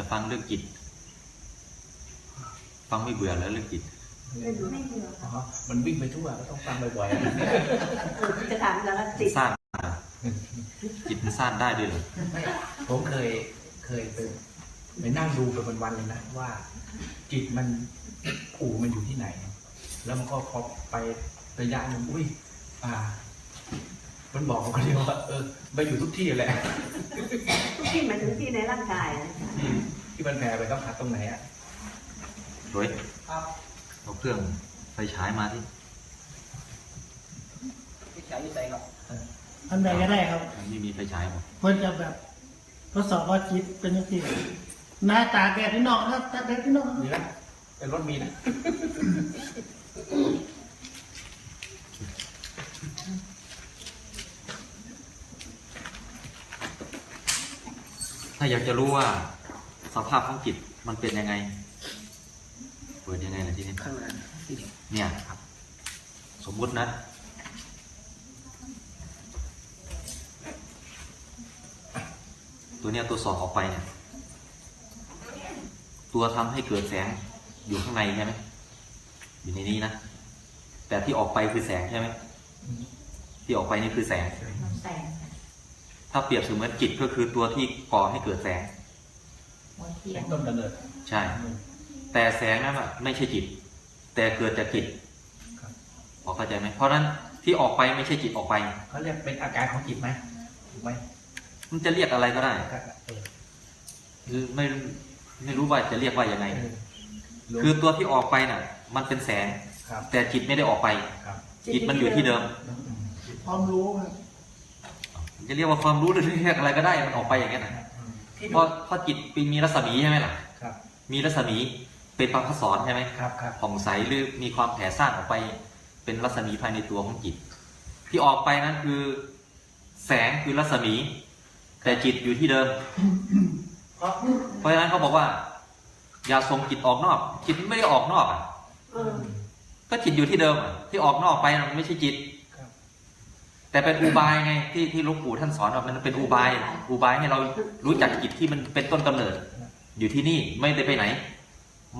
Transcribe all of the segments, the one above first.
จะฟังเรื่องจิต ฟังไม่เบื่อแล้วเรื่องจิตไม่รู้ไม่เบื่ออ๋อมันวิ่งไปทั่วก็ต้องฟังบ่อยเออจะถามแล้วว่าจิตสร้างจิตมันสร้างได้ด้วยเหรอๆไม่ผมเคยเคยไปไปนั่งดูไปวันๆเลยนะว่า จิตมันอู่มันอยู่ที่ไหน แล้วมันก็พอไประยะหนึงอุ้ย อ่า มันบอกกับคนเดียวว่าเออไปอยู่ทุกที่แหละ ทุกที่หมายถึงที่ในร่างกายนะ ที่ที่มันแผ่ไปต้องหัดตรงไหนอะโดยเอาเครื่องไฟฉายมาที่ที่ใช้ที่ใจครับอันใดก็ได้ครับมันไม่มีไฟฉายหมดเพื่อจะแบบทดสอบว่าจิตเป็นยังไงหน้าตาแกพี่น้องครับตาแกพี่น้องครับมีนะเป็นรถมีนะถ้าอยากจะรู้ว่า สภาพของจิตมันเป็นยังไง เปิดยังไงล่ะที่นี่ข้างหน้าที่เดียวเนี่ยครับ สมมุตินะ ตัวเนี้ยตัวสอดออกไปเนี่ย ตัวทำให้เกิดแสงอยู่ข้างในใช่ไหมอยู่ในนี้นะ แต่ที่ออกไปคือแสงใช่ไหมที่ออกไปนี่คือแสงแสงถ้าเปรียบเสมือนจิตก็คือตัวที่ก่อให้เกิดแสงหัว เทียเป็นนต้นกำเนิดใช่ แต่แสงนั้นอะไม่ใช่จิต แต่เกิดจากจิตครับพอเข้าใจไหมเพราะฉะนั้นที่ออกไปไม่ใช่จิตออกไปเขาเรียกเป็นอาการของจิตไหมถูกไหมมันจะเรียกอะไรก็ได้เออคือไม่ไม่รู้ว่าจะเรียกว่ายังไงเออรู้คือตัวที่ออกไปน่ะ มันเป็นแสงครับแต่จิตไม่ได้ออกไปครับจิตมันอยู่ที่เดิมอืมความรู้ครับจะเรียกว่าความรู้หรือเรียกอะไรก็ได้มันออกไปอย่างนี้ยนะอืม ที่เพราะเพราะจิตมีรัศมีใช่ไหมล่ะ ครับมีรัศมีเป็นปรัสรใช่ไหมครับครับผ่องใสหรือมีความแผ่ซ่านออกไป เป็นรัศมีภายในตัวของจิต ที่ออกไปนั้นคือ แสงคือรัศมี แต่จิตอยู่ที่เดิม เพราะเพราะฉะนั้นเขาบอกว่า อย่าส่งจิตออกนอก จิตไม่ได้ออกนอกอะ เออก็จิตอยู่ที่เดิมอะที่ออกนอกไปน่ะมันไม่ใช่จิตครับ แต่เป็นอุบายไงที่ที่หลวงปู่ท่านสอนว่ามันเป็นอุบายอุบายให้เรารู้จักจิตที่มันเป็นต้นกำเนิด อยู่ที่นี่ไม่ได้ไปไหน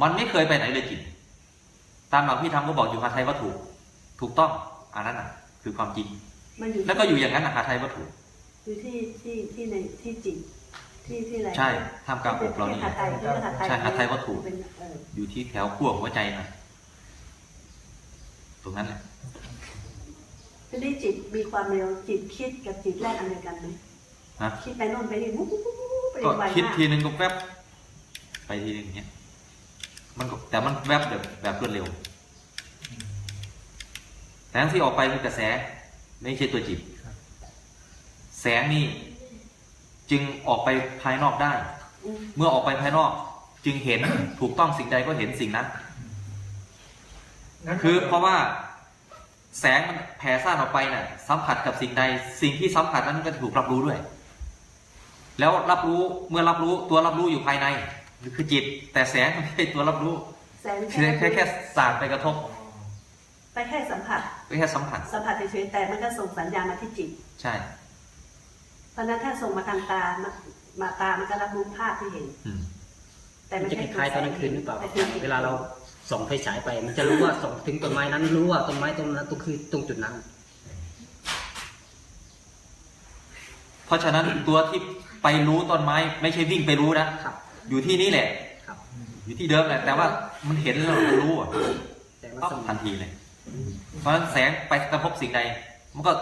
มันไม่เคยไปไหนเลยจิต ตามหลักพี่ธรรมก็บอกอยู่หาไทยวัตถุถูกต้องอันนั้นอะ คือความจริงมันอยู่แล้วก็อยู่อย่างนั้นนะหาไทยวัตถุอยู่ที่ที่ที่ในที่จิตที่ที่อะไรใช่ท่ามกลางอกเรานี่ที่หาไทยที่หาไทยใช่หาไทยวัตถุเป็นเอออยู่ที่แถวขั้วหัวใจนะตรงนั้นแหละ ทีนี้จิตมีความเร็วจิตคิดกับจิตแรกอันเดียวกันไหมนะคิดไปโน่นไปนี่วุ้บวุ้บวุ้บวุ้บไปก็ไวคิดมากทีนึงก็แวบไปทีนึงอย่างเงี้ยมันก็แต่มันแวบแบบแบบรวดเร็วแสงที่ออกไปคือกระแส ไม่ใช่ตัวจิตครับแสงนี่จึงออกไปภายนอกได้ อืมเมื่อออกไปภายนอก จึงเห็น ถูกต้องสิ่งใดก็เห็นสิ่งนั้น งั้นคือเพราะว่า แสงมันแผ่ซ่านออกไปน่ะ สัมผัสกับสิ่งใด สิ่งที่สัมผัสนั้นก็ถูกรับรู้ด้วย แล้วรับรู้เมื่อรับรู้ตัวรับรู้อยู่ภายในคือจิต แต่แสงไม่ใช่ตัวรับรู้แสงแค่แค่แค่สาดไปกระทบไปแค่สัมผัสไปแค่สัมผัสสัมผัสเฉยๆแต่มันก็ส่งสัญญาณมาที่จิต ใช่เพราะฉะนั้นถ้าส่งมาทางตามามาตามันก็รับรู้ภาพที่เห็นอืมแต่มันไม่จะใช่คล้ายๆตอนกลางคืนหรือเปล่าไม่ใช่เวลาเรา ส่องไฟฉายไป มันจะรู้ว่าส่องถึงต้นไม้นั้น รู้ว่าต้นไม้ต้นนั้นตรงคือตรงจุดนั้น เพราะฉะนั้นตัวที่ไปรู้ต้นไม้ ไม่ใช่วิ่งไปรู้นะครับ อยู่ที่นี่แหละครับ อยู่ที่เดิมแหละ แต่ว่ามันเห็นแล้วเรารู้อะแต่ลักปั๊บษณะทันทีเลย เพราะฉะนั้นแสงไปกระทบสิ่งใด มันก็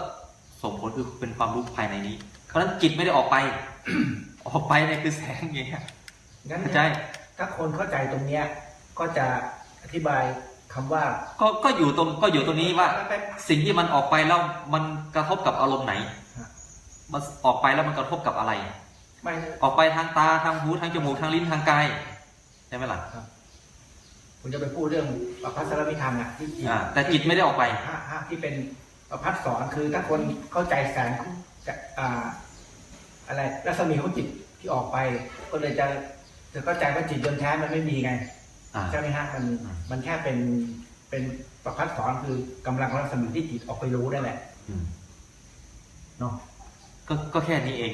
ส่งผลคือเป็นความรู้ภายในนี้ เพราะฉะนั้นจิตไม่ได้ออกไป ออกไปเนี่ยคือแสงอย่างเงี้ยงั้นเข้าใจถ้าคนเข้าใจตรงเนี้ยก็จะอ ธิบายคำว่า ก็ก็อยู่ตรงก็อยู่ตรงนี้ว่าแป๊บสิ่งที่มันออกไปแล้วมันกระทบกับอารมณ์ไหนฮะมันออกไปแล้วมันกระทบกับอะไรๆไม่ออกไปทางตาทางหูทางจมูกทางลิ้นทางกายใช่ไหมล่ะผมจะไปพูดเรื่องประพัสรมิธรรมอะที่จิตอ่าแต่จิตไม่ได้ออกไปฮะฮะที่เป็นประพัดสอนคือถ้าคนเข้าใจแสงจะอ่าอะไรรัศมีของจิตที่ออกไป ก็เลยจะจะเข้าใจว่าจิตเดิมแท้มันไม่มีไงอ่า ใช่ไหมฮะมันอืมมันแค่เป็นเป็นประพัดสอนคือกำลังของรัศมีที่จิตออกไปรู้ได้แหละอืมเนาะก็ก็แค่นี้เอง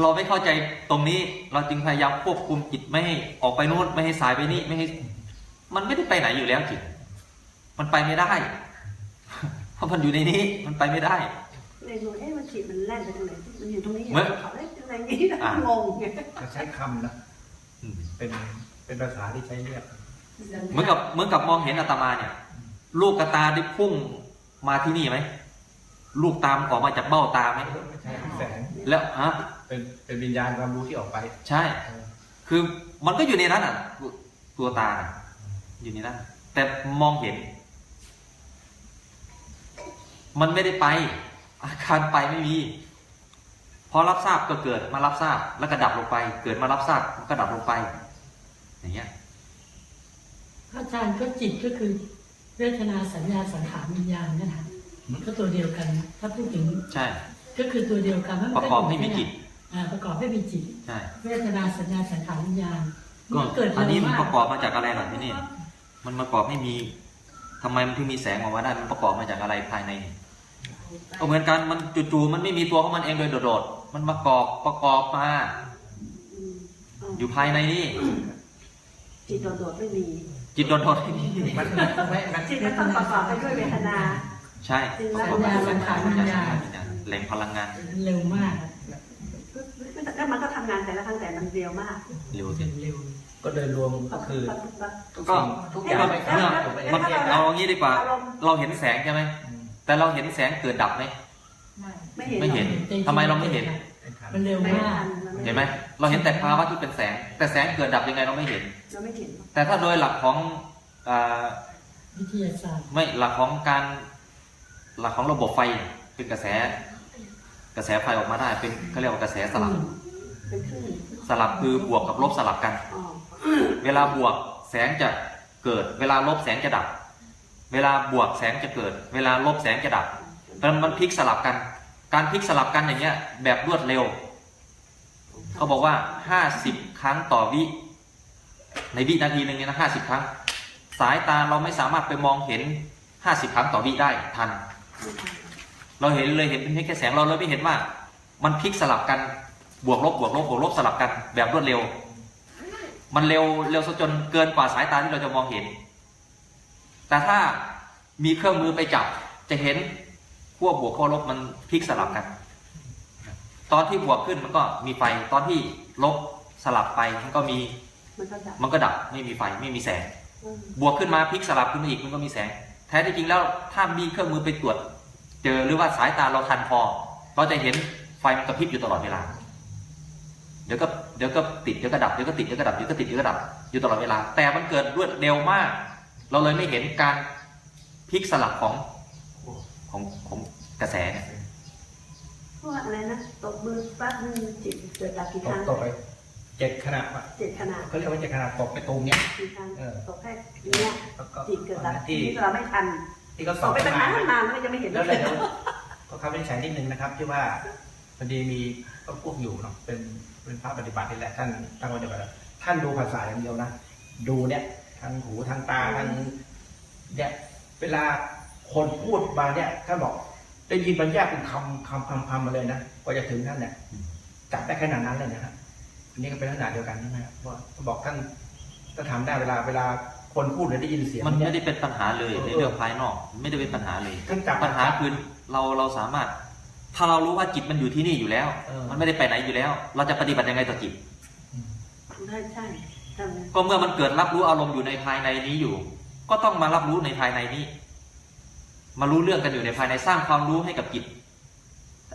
เราไม่เข้าใจตรงนี้ เราจึงพยายามควบคุมจิตไม่ให้ออกไปนู่นไม่ให้สายไปนี่ไม่ให้ มันไม่ได้ไปไหนอยู่แล้วจิต มันไปไม่ได้ เพราะมันอยู่ในนี้ มันไปไม่ได้เลยดูเอ๊ะมันจิตมันแล่นไปตรงไหนมันอยู่ตรงนี้เหมือนเขาเอ๊ะตรงไหนนี้นะอะงงไงจะใช้คำนะอืมเป็น เป็นภาษาที่ใช้เรียกเหมือนกับเหมือนกับมองเห็นอาตมาเนี่ย ลูกกระตาได้พุ่งมาที่นี่ไหมลูกตามออกมาจากเบ้าตาไหมไม่ใช่แสงแล้วฮะเป็นเป็นวิญญาณความรู้ที่ออกไป ใช่เออคือมันก็อยู่ในนั้นอะ ตัวตัวตาน่ะอยู่ในนั้นแต่มองเห็น มันไม่ได้ไป อาการไปไม่มีพอรับทราบก็เกิดมารับทราบแล้วก็ดับลงไป เกิดมารับทราบมันก็ดับลงไป อย่างเงี้ยอาจารย์ก็จิตก็คือเวทนาสัญญาสังขารวิญญาณนะคะก็ตัวเดียวกันนะถ้าพูดถึงใช่ ก็คือตัวเดียวกันแล้วปนระกอบไม่มีจิตอ่าประกอบไม่มีจิตใช่เวทนาสัญญาสังขารวิญญาณก็มันเกิดอันนี้เร็วมันมากประกอบมาจากอะไรล่ะที่นี่มันประกอบไม่มีทำไมมันถึงมีแสงออกมาได้มันประกอบมาจากอะไรภายในนี่ก็เหมือนกันมันจู่ๆมันไม่มีตัวของมันเองโดยโดดๆมันประกอบประกอบมาอืมอืมอยู่ภายในนี่ จิตโดดๆไม่มีจิตโดดๆไม่มีมันไม่มันจิตมันต้องประกอบไปด้วยเวทนา ใช่จริงปแล้ระวกอบสัญญาสังขารวิญญาณแหล่งพลังงานเร็วมากแล้วมันก็ทำงานแต่ละครั้งแต่มันเร็วมากเร็วสิเร็วก็โดยรวมก็คือก็ทุกอย่างไม่เมื่อถูกไหมมันเอาอย่างนี้ดีกว่า เราเห็นแสงใช่ไหมอืมแต่เราเห็นแสงเกิดดับไหมไม่เห็นไม่เห็นทำไมเราไม่เห็นเป็นคำมันเร็วไม่มากทันเห็นไหมเราเห็นแต่ภาวะที่เป็นแสง แต่แสงเกิดดับยังไงเราไม่เห็น เราไม่เห็นแต่ถ้าโดยหลักของอ่าวิทยาศาสตร์ไม่หลักของการหลักของระบบไฟเป็นกระแส กระแสไฟออกมาได้ เป็นเขาเรียกว่ากระแสสลับเป็นคลื่นสลับคือบวกกับลบสลับกันอ๋อเวลาบวกแสงจะเกิด เวลาลบแสงจะดับ เวลาบวกแสงจะเกิด เวลาลบแสงจะดับมันมันพลิกสลับกัน การพลิกสลับกันอย่างเงี้ย แบบรวดเร็ว เขาบอกว่าห้าสิบครั้งต่อวิ ในวินาทีหนึ่งเนี่ยนะห้าสิบครั้ง สายตาเราไม่สามารถไปมองเห็นห้าสิบครั้งต่อวิได้ทัน เราเห็นเลยเห็นเป็นแค่แสงเราเลยไม่เห็นว่า มันพลิกสลับกันบวกลบบวกลบบวกลบสลับกันแบบรวดเร็ว มันเร็วเร็วซะจนเกินกว่าสายตาที่เราจะมองเห็น แต่ถ้ามีเครื่องมือไปจับจะเห็นขั้วบวกขั้วลบมันพลิกสลับกัน ตอนที่บวกขึ้นมันก็มีไฟตอนที่ลบสลับไปมันก็มี มันก็ดับมันก็ดับไม่มีไฟไม่มีแสงอืมบวกขึ้นมาพลิกสลับขึ้นมาอีกมันก็มีแสง แท้ที่จริงแล้วถ้ามีเครื่องมือไปตรวจ เจอหรือว่าสายตาเราทันพอ เราจะเห็นไฟมันกระพริบอยู่ตลอดเวลา เดี๋ยวก็เดี๋ยวก็ติดเดี๋ยวก็ดับเดี๋ยวก็ติดเดี๋ยวก็ดับเดี๋ยวก็ติดเดี๋ยวก็ดับอยู่ตลอดเวลา แต่มันเกิดรวดเร็วมาก เราเลยไม่เห็นการพลิกสลับของของของกระแสเนี่ยเพราะว่าอะไรนะตบมือปั๊บนึงจิตเกิดดับกี่ตครั้กงตกไป เจ็ดขนาดว่ะเจ็ดขนาดเขาเรียกว่าเจ็ดขนาดตกไปตรงเนี้ยกี่ครั้งเออตกแค่เนี้ยแล้วก็จิตเกิดดับที่ที่เราไม่ทันที่เขาสตอกบไปกัตั้นงมานานนานๆแล้วยังไม่เห็นแล้วเลเลยยก็เขาไม่ได้ใช้นิดนึงนะครับ ที่ว่าพอดีมีก็พวกอยู่เนาะเป็นเป็นพระปฏิบัตินี่แหละท่านตั้งไว้เดียวกันท่านดูภาษาอย่างเดียวนะดูเนี่ยทางหูทางตาทางเนี่ยเวลาคนพูดมาเนี่ยท่านบอกได้ยินมันแยกเป็นคำคำคำคำมาเลยนะกว่าจะถึงท่านเนี่ยจับได้ขนาดนั้นเลยนะครับ อันนี้ก็เป็นลักษณะเดียวกันใช่ไหมครับเพราะเขาบอกท่านถ้าถามได้เวลาเวลาคนพูดหรือได้ยินเสียงมันเนี่ยไม่ได้เป็นปัญหาเลยในเรื่องภายนอก ไม่ได้เป็นปัญหาเลยท่านจับปัญหาคือเราเราสามารถ ถ้าเรารู้ว่าจิตมันอยู่ที่นี่อยู่แล้วเออมันไม่ได้ไปไหนอยู่แล้ว เราจะปฏิบัติยังไงต่อจิตใช่ใช่ทำไงก็เมื่อมันเกิดรับรู้อารมณ์อยู่ในภายในนี้อยู่ ก็ต้องมารับรู้ในภายในนี้ มารู้เรื่องกันอยู่ในภายในสร้างความรู้ให้กับจิต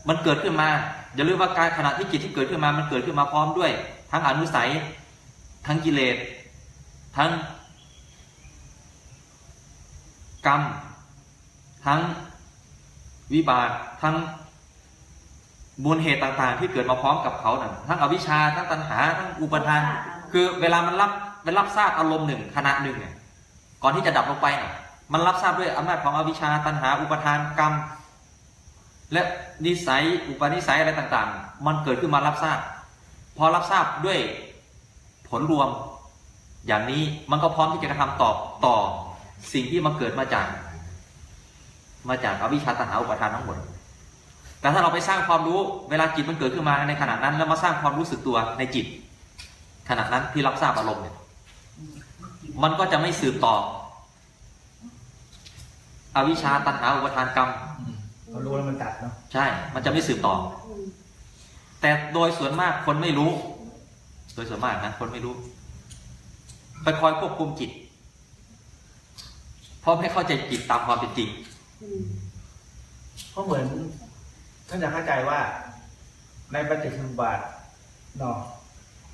มันเกิดขึ้นมา อย่าลืมว่าการขณะที่จิตที่เกิดขึ้นมามันเกิดขึ้นมาพร้อมด้วย ทั้งอนุสัย ทั้งกิเลสทั้งกรรม ทั้งวิบากทั้งมูลเหตุต่างๆ ที่เกิดมาพร้อมกับเขาน่ะทั้งอวิชชาทั้งตัณหา ทั้งอุปทาน คือเวลามันรับมันรับทราบอารมณ์หนึ่งขณะหนึ่งเนี่ยก่อนที่จะดับลงไปเนี่ยมันรับทราบด้วยอำนาจของอวิชชาตัณหา อุปทานกรรม และ นิสัยอุปนิสัยอะไรต่างๆ มันเกิดขึ้นมารับทราบ พอรับทราบด้วยผลรวม อย่างนี้มันก็พร้อมที่จะกระทำตอบต่อสิ่งที่มาเกิดมาจาก มาจากอวิชชาตัณหาอุปทานทั้งหมดแต่ถ้าเราไปสร้างความรู้เวลาจิตมันเกิดขึ้นมาในขณะนั้น แล้วมาสร้างความรู้สึกตัวในจิต ขณะนั้นที่รับทราบอารมณ์เนี่ยมันก็จะไม่สืบต่อ อวิชชาตัณหาอุปทานกรรม อืมพอรู้แล้วมันตัดเนาะใช่ มันจะไม่สืบต่อมแต่โดยส่วนมากคนไม่รู้ โดยส่วนมากนะคนไม่รู้ ไปคอยควบคุมจิต เพราะไม่เข้าใจจิตตามความเป็นจริงอืมเพราะเหมือนท่านจะเข้าใจว่า ในปฏิจจสมุปบาทเนาะ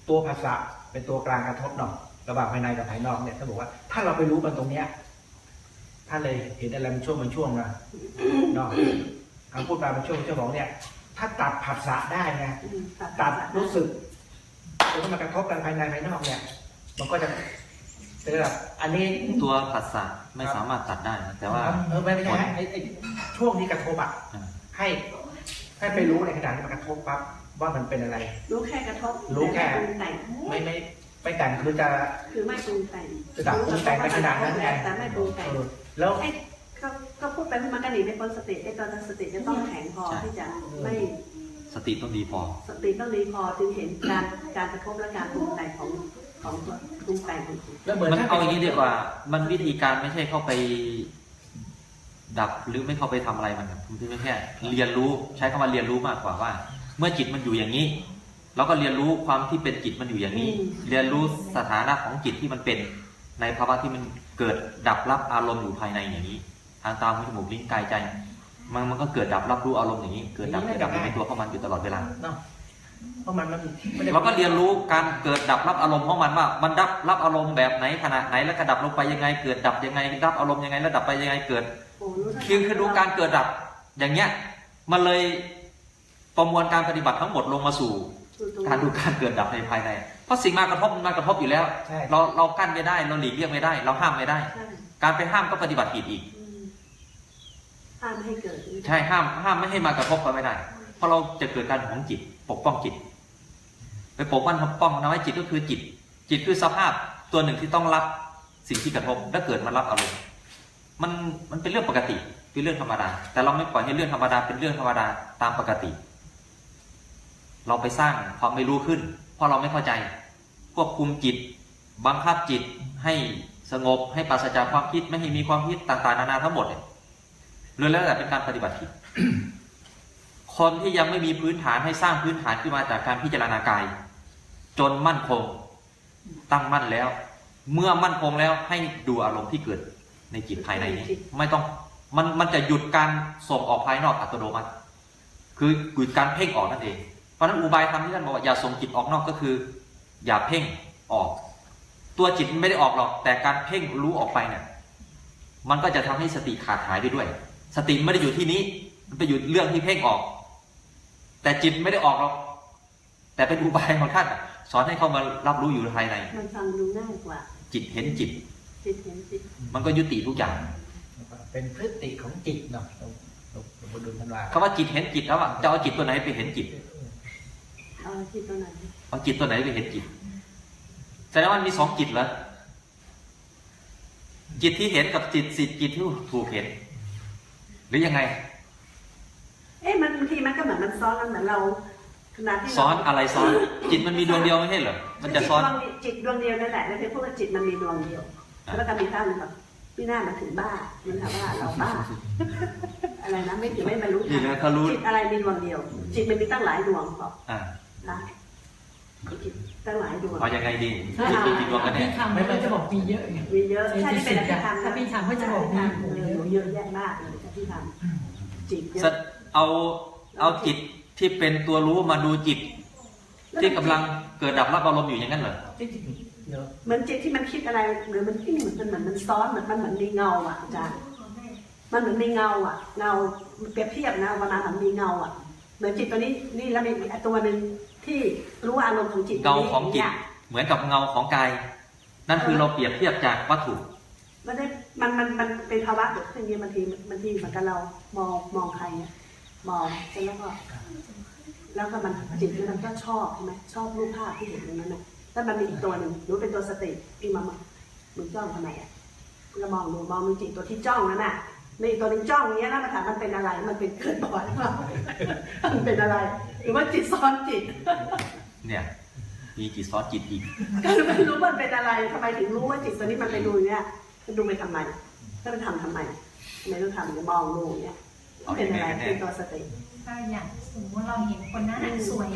ตัวภาษาเป็นตัวกลางกระทบเนาะระหว่างภายในกับภายนอกเนี่ยท่านบอกว่า ถ้าเราไปรู้มันตรงเนี้ย ท่านเลยเห็นอะไรมันช่วงมันช่วงนะเนาะคำพูดมาเป็นช่วงเป็นช่วงของเนี่ย ถ้าตัดผัสสะได้ไงอืมตัดรู้สึกแล้วมันกระทบกันภายในภายนอกเนี่ย มันก็จะเป็นระดับอันนี้ตัวผัสสะไม่สามารถตัดได้นะแต่ว่าเออไม่ไม่ใช่ไอ้ไอ้ช่วงที่กระทบอะอ่าให้ให้ไปรู้ในขณะที่มันกระทบปั๊บว่ามันเป็นอะไร รู้แค่กระทบ รู้แค่ต่ไม่ปรุงแต่งไม่ไม่ไม่แต่งคือจะคือไม่ปรุงแต่งจะดับปรุงแต่งในขณะนั้นไงแต่ไม่ปรุงแต่งเออ แล้ว ไอ้ก็ก็พูดไปมันก็หนีไม่พ้นสติไอ้ตอนนั้นสติจะต้องแข็งพอใช่ที่จะไม่สติต้องดีพอ สติต้องดีพอจึงเห็นการการกระทบและการปรุงแต่งของของปรุงแต่งของจิตแล้วเหมือนมันถ้าเอาอย่างนี้ดีกว่า มันวิธีการไม่ใช่เข้าไป ดับหรือไม่เข้าไปทำอะไรมันนะมันคือแค่เรียนรู้ใช้คำว่าเรียนรู้มากกว่าว่า เมื่อจิตมันอยู่อย่างนี้ เราก็เรียนรู้ความที่เป็นจิตมันอยู่อย่างนี้ เรียนรู้สถานะของจิตที่มันเป็น ในภาวะที่มันเกิดดับรับอารมณ์อยู่ภายในอย่างนี้ ทางตาหูจมูกลิ้นกายใจ มันมันก็เกิดดับรับรู้อารมณ์อย่างนี้ เกิดดับเกิดดับอยู่ในตัวของมันอยู่ตลอดเวลาเนาะเพราะมันมันไม่ได้เราก็เรียนรู้การเกิดดับรับอารมณ์ของมันว่า มันดับรับอารมณ์แบบไหนขนาดไหนแล้วก็ดับลงไปยังไง เกิดดับยังไงรับอารมณ์ยังไงแล้วดับไปยังไงเกิดโอ้รู้ทันคือคือดูการเกิดดับอย่างเงี้ยมันเลยประมวลการปฏิบัติทั้งหมดลงมาสู่ดูตรงการดูการเกิดดับในภายใน เพราะสิ่งมากระทบมันมากระทบอยู่แล้ว ใช่ เราเรากั้นไม่ได้เราหลีกเลี่ยงไม่ได้ เราห้ามไม่ได้ ใช่การไปห้ามก็ปฏิบัติผิดอีก อืมห้ามไม่ให้เกิดใช่ห้ามห้ามไม่ให้มากระทบก็ไม่ได้ เพราะเราจะเกิดการของจิต ปกป้องจิต ไปปกป้องปกป้องนะไว้จิตก็คือจิต จิตคือสภาพตัวหนึ่งที่ต้องรับสิ่งที่กระทบและเกิดมารับอารมณ์มันมันเป็นเรื่องปกติเป็นเรื่องธรรมดา แต่เราไม่ปล่อยให้เรื่องธรรมดาเป็นเรื่องธรรมดาตามปกติ เราไปสร้างความไม่รู้ขึ้นเพ ราะเราไม่เข้าใจ ควบคุมจิต บังคับจิตให้สงบให้ปราศจากความคิดไม่ให้มีความคิดต่างๆนานาทั้งหมดเนี่ยล้วนแล้วแต่เป็นการปฏิบัติผิดคนที่ยังไม่มีพื้นฐานให้สร้างพื้นฐานขึ้นมาจากการพิจารณากาย จนมั่นคง ตั้งมั่นแล้ว เมื่อมั่นคงแล้วให้ดูอารมณ์ที่เกิดในจิตภายในนี้ไม่ต้องมันมันจะหยุดการส่งออกภายนอกอัตโนมัติ คือหยุดการเพ่งออกนั่นเอง ราะฉะนั้นอุบายธรรมที่ท่านบอกว่าอย่าส่งจิตออกนอกก็คือ อย่าเพ่งออก ตัวจิตมันไม่ได้ออกหรอก แต่การเพ่งรู้ออกไปเนี่ยมันก็จะทำให้สติขาดหายไปด้วย สติไม่ได้อยู่ที่นี้ มันไปอยู่เรื่องที่เพ่งออก แต่จิตไม่ได้ออกหรอก แต่เป็นอุบายของท่านสอนให้เขามารับรู้อยู่ภายใน มันฟังดูง่ายกว่า จิตเห็นจิต จิตเห็นจิต มันก็ยุติทุกอย่าง เป็นพฤติของจิตเนาะหลวงหลวงหลวงพ่อดุลท่านว่าคำว่าจิตเห็นจิตแล้วอะจะเอาจิตตัวไหนไปเห็นจิต เอาจิตตัวไหนเอาจิตตัวไหนไปเห็นจิตแสดงว่ามันมีสองจิตเหรอจิตที่เห็นกับจิตสิจิตที่ถูกเห็น หรือยังไง เอ๊ะมันบางทีมันก็เหมือนมันซ้อนกันเหมือนเราขณะที่เราซ้อนอะไรซ้อน จิตมันมีดวงเดียวไม่ใช่เหรอมันจะซ้อนจิตดวงเดียวนั่นแหละแล้วเพียงพูดว่าจิตมันมีดวงเดียวแล้วก็มีท่านแบบพี่หน้ามาถึงบ้ามันถามว่าเราบ้า อะไรนะไม่ถึงไม่บรรลุธรนี่รมนะเขารู้จิตอะไรมีดวงเดียว จิตมันมีตั้งหลายดวงบอกอ่า นะจิตตั้งหลายดวง เอายังไงดีถ้าจิตมีกี่ดวงกันแน่พี่ทำเขาจะบอกมีเยอะไง มีเยอะใช่ที่เป็นอภิธรรมถ้าพี่ทำก็จะบอกมีเออเยอะแยะมากเลยอภิธรรมจิตเยสอะเอาเอาจิตที่เป็นตัวรู้มาดูจิต ที่กำลังเกิดดับรับอารมณ์อยู่อย่างนั้นเหรอจริงๆเนาะเหมือนจิตที่มันคิดอะไรหรือมันที่เหมือนมันเหมือนมันซ้อนเหมือนมันเหมือนมีเงาอะอาจารย์มันเหมือนมีเงาอะ เงาเปรียบเทียบนะวันนั้นมันมีเงาอะ เหมือนจิตตัวนี้นี่แล้วมีอีกตัวหนึ่ง ที่รู้อารมณ์ของจิตเงาของจิตนี่ยเหมือนกับเงาของกาย นั่นคือเราเปรียบเทียบจากวัตถุมันได้มันมันมันเป็นภาวะเกิดขึ้นเนี่ยบางทีบางทีเหมือนกับเรามองมองใครเนี่ยมองเสร็จแล้วก็แล้วก็มันจิตมันก็ชอบใช่ไหมชอบรูปภาพที่เห็นตรงนั้นน่ะแล้วมันมีอีกตัวหนึ่งรู้เป็นตัวสติที่มามามึงจ้องทำไมอะมึงก็มองดูมองดูจิตตัวที่จ้องนั่นน่ะในอีกตัวหนึงจ้องอย่างเงี้ยแล้วมาถามมันเป็นอะไร มันเป็นเกิดบ่อยหรือเปล่ามันเป็นอะไร หรือว่าจิตซ้อนจิต เนี่ย มีจิตซ้อนจิตอีก ก็ไม่รู้มันเป็นอะไรทำไมถึงรู้ว่าจิตตัวนี้มันไปดูอย่างเนี้ยมันดูไปทำไมถ้ามันทำทำไมทำไมต้องทำเนี่ยมองดูอย่างเนี้ยมันเป็นอะไรเป็นตัวสติก็อย่างสมมติเราเห็นคนนั้นน่ะสวย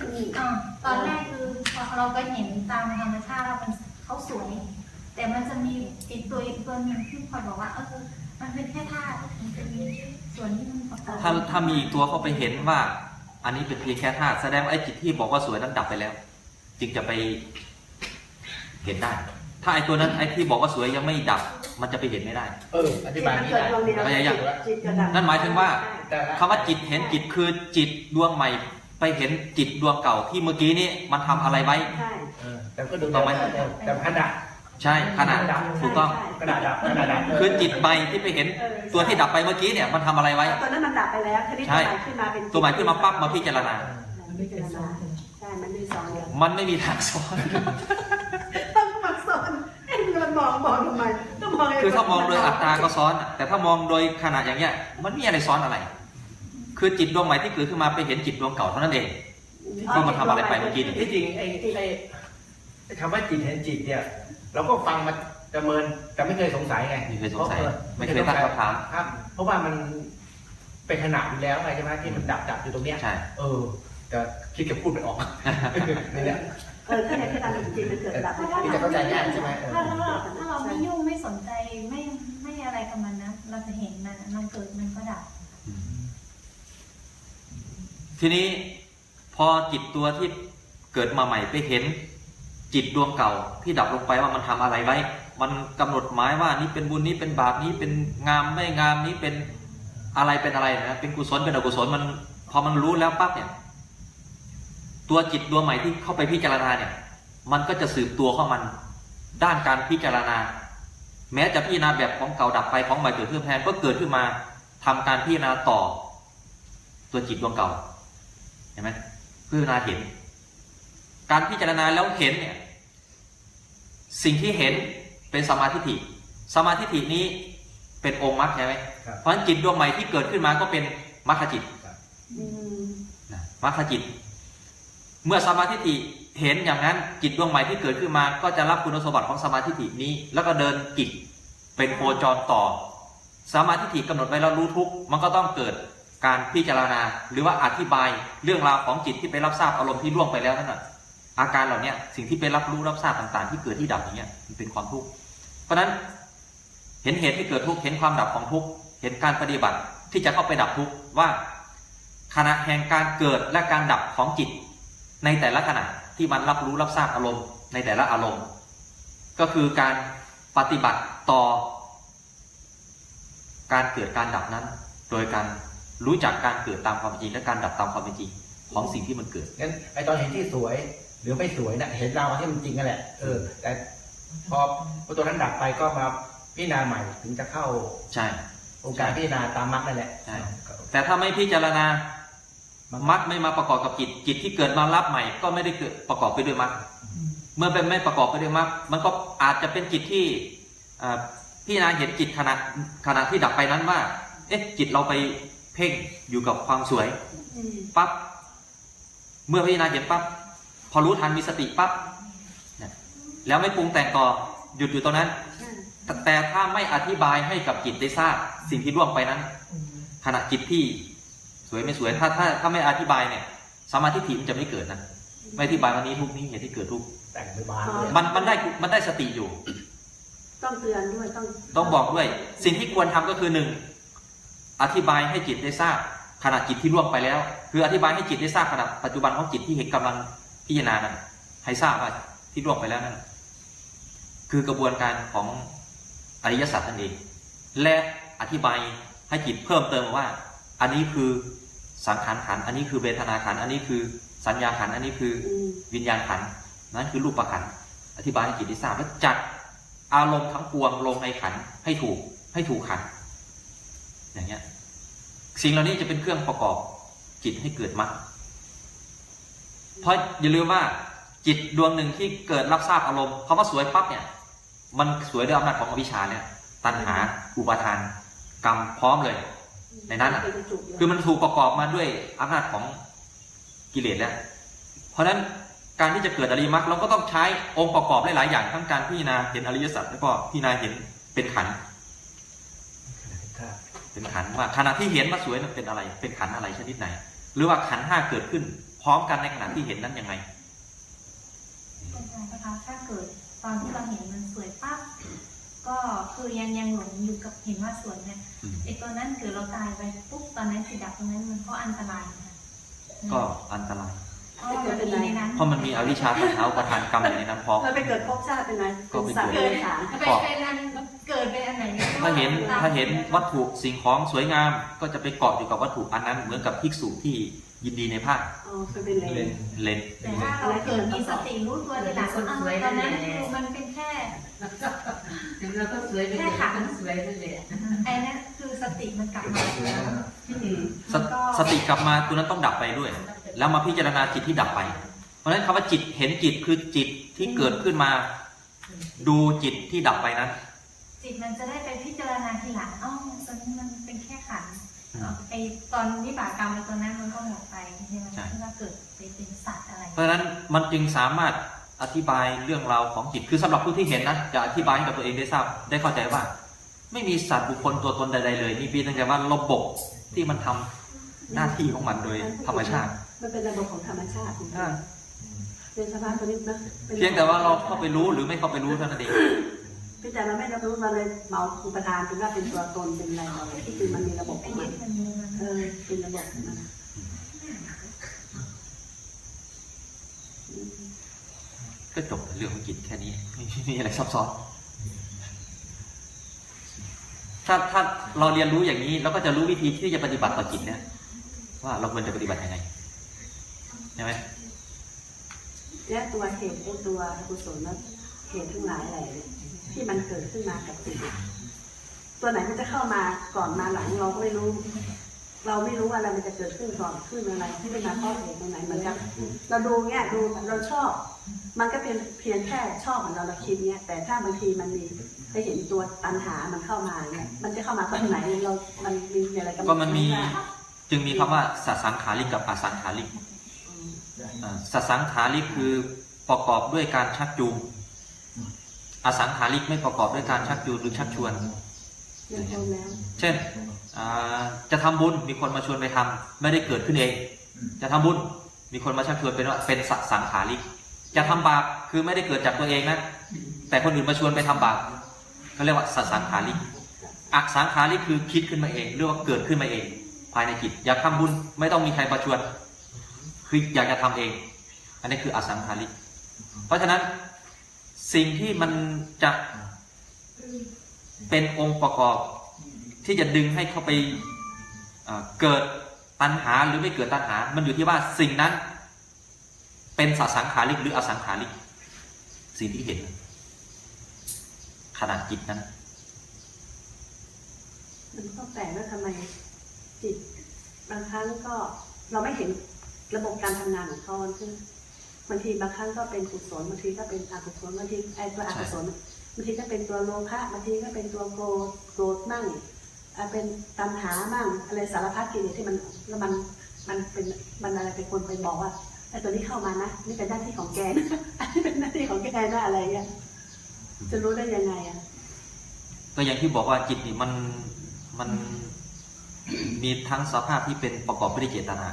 อืมอ่าตอนแรกคือเราก็เห็นตามธรรมชาติเราเป็นเขาสวย แต่มันจะมีอีกตัวอีกตัวหนึ่งที่คอยบอกว่าเออมันเป็นแค่ธาตุมันเป็นส่วนที่มันประกอบถ้าถ้ามีอีกตัวเข้าไปเห็นว่า อันนี้เป็นเพียงแค่ธาตุแสดงว่าไอ้จิตที่บอกว่าสวยนั้นดับไปแล้ว จึงจะไปเห็นได้ ถ้าไอ้ตัวนั้นไอ้ที่บอกว่าสวยยังไม่ดับ มันจะไปเห็นไม่ได้เอออธิบายมันนี้เกิดได้ดวงเดียวพยายามจิตจะดับนั่นหมายถึงว่าแต่ละคำว่าจิตเห็นจิตคือจิตดวงใหม่ ไปเห็นจิตดวงเก่าที่เมื่อกี้นี้มันทำอะไรไว้ใช่เออแต่ก็ดูต่อไปแต่ขนาด ใช่ขนาดถูกต้องขนาดดับขนาดดับคือจิตใหม่ที่ไปเห็นตัวที่ดับไปเมื่อกี้เนี่ยมันทำอะไรไว้ตอนนั้นมันดับไปแล้วทีนี้ใช่ตัวใหม่ขึ้นมาเป็นตัวใหม่ขึ้นมาปั๊บมาพิจารณามันไม่เป็นสองตัวใช่มันมีสองอย่างมันไม่มีทางซ้อนต้องมาสอนเอ็นมันมองมองทำไมต้องมองไคือถ้ามองโดยอัตตราก็ซ้อนอะแต่ถ้ามองโดยขนาดอย่างเงี้ย มันมีอะไรซ้อนอะไร คือจิตดวงใหม่ที่เกิดขึ้นมาไปเห็นจิตดวงเก่าเท่านั้นเองว่ามันทำอะไรไปเมื่อกี้นี่ที่จริงไอ้ไอ้ไอ้คำว่าจิตเห็นจิตเนี่ย เราก็ฟังมาประเมินแต่ไม่เคยสงสัยไงไม่เคยสงสัยพราะออไม่เคยตั้งคำถามครับ เพราะว่ามันเป็นขนาดอยู่แล้วไงใช่ไหมที่มันดับดับอยู่ตรงเนี้ยใช่เออแต่คิดจะพูดไม่ออกนี่แหละเออถ้าในที่การจิตมันเกิดดับเพราะว่านี่จะเข้าใจง่ายใช่ไหมเออถ้าเราถ้าเราไม่ยุ่งไม่สนใจไม่ไม่อะไรกับมันนะเราจะเห็นมันมันเกิดมันก็ดับทีนี้พอจิตตัวที่เกิดมาใหม่ไปเห็น จิตดวงเก่าที่ดับลงไปว่ามันทำอะไรไว้ มันกำหนดหมายว่านี้เป็นบุญนี้เป็นบาปนี้เป็นงามไม่งามนี้เป็นอะไรเป็นอะไรนะเป็นกุศลเป็นอกุศลมันพอมันรู้แล้วปั๊บเนี่ย ตัวจิตดวงใหม่ที่เข้าไปพิจารณาเนี่ย มันก็จะสืบตัวของมันด้านการพิจารณา แม้จะพิจารณาแบบของเก่าดับไปของใหม่เกิดขึ้นแทนก็เกิดขึ้นมาทำการพิจารณาต่อ ตัวจิตดวงเก่าเห็นไหมพิจารณาเห็น การพิจารณาแล้วเห็นเนี่ย สิ่งที่เห็นเป็นสมาธิฏฐิสมาธิฏฐินี้เป็นองค์มรรคใช่ไหมครับเพราะฉะนั้นจิตดวงใหม่ที่เกิดขึ้นมาก็เป็นมรรคจิตอืมนะมรรคจิต เมื่อสมาธิฏฐิเห็นอย่างนั้นจิตดวงใหม่ที่เกิดขึ้นมา ก็จะรับคุณสมบัติของสมาธิฏฐินี้ แล้วก็เดินกิจเป็นโคจรต่อสมาธิฏฐิกำหนดไว้แล้วรู้ทุกข์มันก็ต้องเกิดการพิจารณา หรือว่าอธิบายเรื่องราวของจิตที่ไปรับทราบอารมณ์ที่ล่วงไปแล้วนั่นน่ะ อาการเหล่าเนี้ยสิ่งที่ไปรับรู้รับทราบต่าง ๆ ที่เกิดที่ดับอย่างเงี้ยมันเป็นความทุกข์เพราะฉะนั้นเห็นเหตุที่เกิดทุกข์เห็นความดับของทุกข์เห็นการปฏิบัติที่จะเข้าไปดับทุกข์ว่าขณะแห่งการเกิดและการดับของจิต ในแต่ละขณะที่มันรับรู้รับทราบอารมณ์ ในแต่ละอารมณ์ ก็คือการปฏิบัติต่อ การเกิดการดับนั้น โดยการรู้จักการเกิดตามความจริงและการดับตามความเป็นจริงของสิ่งที่มันเกิดงั้นไอตอนเห็นที่สวย หรือไม่สวยนะเห็นเราที่มันจริงกันแหละเออ แต่พอพอตัวนั้นดับไปก็มาพิจารณาใหม่ถึงจะเข้าใช่องค์การพิจารณาตามมรรคนั่นแหละใช่แต่ถ้าไม่พิจารณามักไม่มาประกอบกับจิตจิตที่เกิดมารับใหม่ ก็ไม่ได้เกิดประกอบไปด้วยมักเมื่อเป็นไม่ประกอบไปด้วยมรรคมันก็อาจจะเป็นจิตที่อ่าพี่นาเห็นจิตขณะขณะที่ดับไปนั้นว่า เอ๊ะจิตเราไปเพ่งอยู่กับความสวยอืมปั๊บเมื่อพี่นาเห็นปั๊บ พอรู้ทันมีสติปั๊บเนี่ยแล้วไม่ปรุงแต่งต่อหยุดอยู่ตรงนั้นใช่แต่แต่ถ้าไม่อธิบายให้กับจิตได้ทราบสิ่งที่ล่วงไปนั้น ขณะจิตที่สวยไม่สวยถ้าถ้าถ้าไม่อธิบายเนี่ยสมาธิถิมันจะไม่เกิดนะไม่อธิบายวันนี้ทุกนี้เหตุที่เกิดทุกแต่งไปบานเลยมันมันได้มันได้สติอยู่ ต้องเตือนด้วยต้องต้องบอกด้วย สิ่งที่ควรทำก็คือหนึ่งอธิบายให้จิตได้ทราบขณะจิตที่ล่วงไปแล้ว คืออธิบายให้จิตได้ทราบขณะปัจจุบันของจิตที่เห็นกำลัง พิจารณานั้นให้ทราบว่าที่ล่วงไปแล้วนั่นคือกระบวนการของอริยสัจนั่นเองและอธิบายให้จิตเพิ่มเติมว่า อันนี้คือสังขารขัน อันนี้คือเวทนาขัน อันนี้คือสัญญาขัน อันนี้คือวิญญาณขัน นั่นคือรูปประขัน อธิบายให้จิตได้ทราบแล้วจัดอารมณ์ทั้งปวงลงในขันให้ถูกให้ถูกขัน อย่างเงี้ย สิ่งเหล่านี้จะเป็นเครื่องประกอบจิตให้เกิดมรรค เพราะอย่าลืมว่าจิตดวงหนึ่งที่เกิดรับทราบอารมณ์คำว่าสวยปั๊บเนี่ยมันสวยด้วยอำนาจของอวิชชาเนี่ยตัณหาอุปาทาน กรรมพร้อมเลย ในนั้นอะเป็นกระคือมันถูกประกอบมาด้วยอำนาจของกิเลสแล้วเพราะฉะนั้นการที่จะเกิดอริมรรคเราก็ต้องใช้องค์ประกอบหลาย ๆ อย่างทั้งการพิจารณาเห็นอริยสัจแล้วก็พิจารณาเห็นเป็นขันเป็นขันว่าขณะที่เห็นว่าสวยมันเป็นอะไร เป็นขันอะไรชนิดไหน หรือว่าขันห้าเกิดขึ้น พร้อมกันในขณะที่เห็นนั้นยังไงเป็นไงนะคะถ้าเกิดตอนที่เราเห็นมันสวยปั๊บก็คือยังยังหลงอยู่กับเห็นว่าสวยเนี่ยอืมไอตัวนั้นเกิดเราตายไปปุ๊บตอนนั้นจิตดับตรงนั้นมันก็อันตรายนะคะก็อันตรายเพราะว่ามันมีในนั้นเพราะมันมีอวิชชาตัณหาอุปทานกรรมอยู่ในนั้นพร้อมเราไปเกิดภพชาติเป็นไงก็เป็นเป็นสัตว์เกิเลดยฐานไปเป็นอันเกิดเป็นอันไหนถ้าเห็นถ้าเห็นวัตถุสิ่งของสวยงาม ก็จะไปเกาะอยู่กับวัตถุอันนั้นเหมือนกับภิกษุที่ ยินดีในภาคอ๋อเคยเป็นเลเล่นนเลนแต่ถ้าเราเกิดมีสติรู้ตัวทีหลังว่าตอนนั้นคือมันเป็นแค่ถึงเราก็สวยไปเลยมันสวยไปเลยไอ้นั่นคือสติมันกลับมาแล้วสตสติกลับมาตัวนั้นต้องดับไปด้วย แล้วมาพิจารณาจิตที่ดับไป เพราะฉะนั้นคำว่าจิตเห็นจิตคือจิตที่เกิดขึ้นมา ดูจิตที่ดับไปนั้น จิตมันจะได้ไปพิจารณาทีหลังอ๋อตอนนี้มันเป็นแค่ขันธ์ ไอตอนวิบากกรรมไอตัวนั้นมันก็หมดไปใช่ไหมใช่ที่ว่าเกิดไปเป็นสัตว์อะไร เพราะฉะนั้นมันจึงสามารถอธิบายเรื่องราวของจิตคือสำหรับผู้ที่เห็นนะจะอธิบายให้กับตัวเองได้ทราบได้เข้าใจว่า ไม่มีสัตว์บุคคลตัวตนใดๆเลยมีเพียงแต่ว่าระบบที่มันทำหน้าที่ของมันโดยธรรมชาติ มันเป็นระบบของธรรมชาติอ่าเป็นสภาพตัวนี้นะป็นเพียงแต่ว่าเราเข้าไปรู้หรือไม่เข้าไปรู้เท่านั้นเอง พี่แต่เราไม่รับรู้มาเลยเหมาอุปทานเป็นว่าเป็นตัวตนเป็นอะไรเราเลยที่จริงมันมีระบบของมันเออเป็นระบบของมันก็จบเรื่องของจิตแค่นี้ไม่มีอะไรซับซ้อนถ้าถ้าเราเรียนรู้อย่างนี้เราก็จะรู้วิธีที่จะปฏิบัติต่อจิตเนี่ยว่าเราควรจะปฏิบัติยังไงใช่ไหมและตัวเหตุไอ้ตัวกุศลนะเหตุทั้งหลายอะไร ที่มันเกิดขึ้นมากับจิตเนี่ยตัวไหนมันจะเข้ามาก่อนมาหลังเราก็ไม่รู้ เราไม่รู้ว่าอะไรมันจะเกิดขึ้นก่อนขึ้นอะไรที่เป็นมาเพราะเหตุตรงไหนเหมือนกับเราดูเงี้ยดูเราชอบ มันก็เป็นเพียงแค่ชอบเหมือนเราเราคิดเนี้ยแต่ถ้าบางทีมันมีไปเห็นตัวตัณหามันเข้ามาเนี่ยมันจะเข้ามาตอนไหนเรา มันมีอะไรำหดก็มันมีไได้จึงมีคำว่าสัสังขาริกกับอสังขาริกอืมอ่าสัสังขาริกคือประกอบด้วยการชักจูง อสังขาริกไม่ประกอบด้วยการชักจูงหรือชักชวนเรื่องต้นแล้วเช่นอ่าจะทำบุญมีคนมาชวนไปทำไม่ได้เกิดขึ้นเอง จะทำบุญมีคนมาชักชวนเป็นว่าเป็นสัสังขาริก จะทำบาปคือไม่ได้เกิดจากตัวเองนะ แต่คนอื่นมาชวนไปทำบาปเขาเรียกว่าสัสังขาริกอสังขาริกคือคิดขึ้นมาเองเรียกว่าเกิดขึ้นมาเอง ภายในจิตอยากทำบุญไม่ต้องมีใครมาชวน คืออยากจะทำเอง อันนี้คืออสังขาริก เพราะฉะนั้น สิ่งที่มันจะเป็นองค์ประกอบ ที่จะดึงให้เข้าไปเอ่อเกิดตัณหาหรือไม่เกิดตัณหา มันอยู่ที่ว่าสิ่งนั้นเป็นสสังขาริกหรืออสังขาริก สิ่งที่เห็น ขนาดจิตนั้น มันก็แปลกว่าทำไมจิตบางครั้งก็เราไม่เห็นระบบการทำงานของเขาคือ บางทีบางครั้งก็เป็นกุศลบางทีก็เป็นอกุศลบางทีไอ้ตัวอกุศลบางทีก็เป็นตัวโลภะบางทีก็เป็นตัวโกรธโกรธมั่งอะเป็นตัณหามั่งอะไรสารพัดกิเลสที่มันแล้วมันมันเป็นมันอะไรเป็นคนไปบอกว่าไอ้ตัวนี้เข้ามานะนี่เป็นหน้าที่ของแกนะอันนี้เป็นหน้าที่ของแกนะอะไรเงี้ยจะรู้ได้ยังไงอะก็อย่างที่บอกว่าจิตนี่มันมันมีทั้งสภาพที่เป็นประกอบไปด้วยเจตนา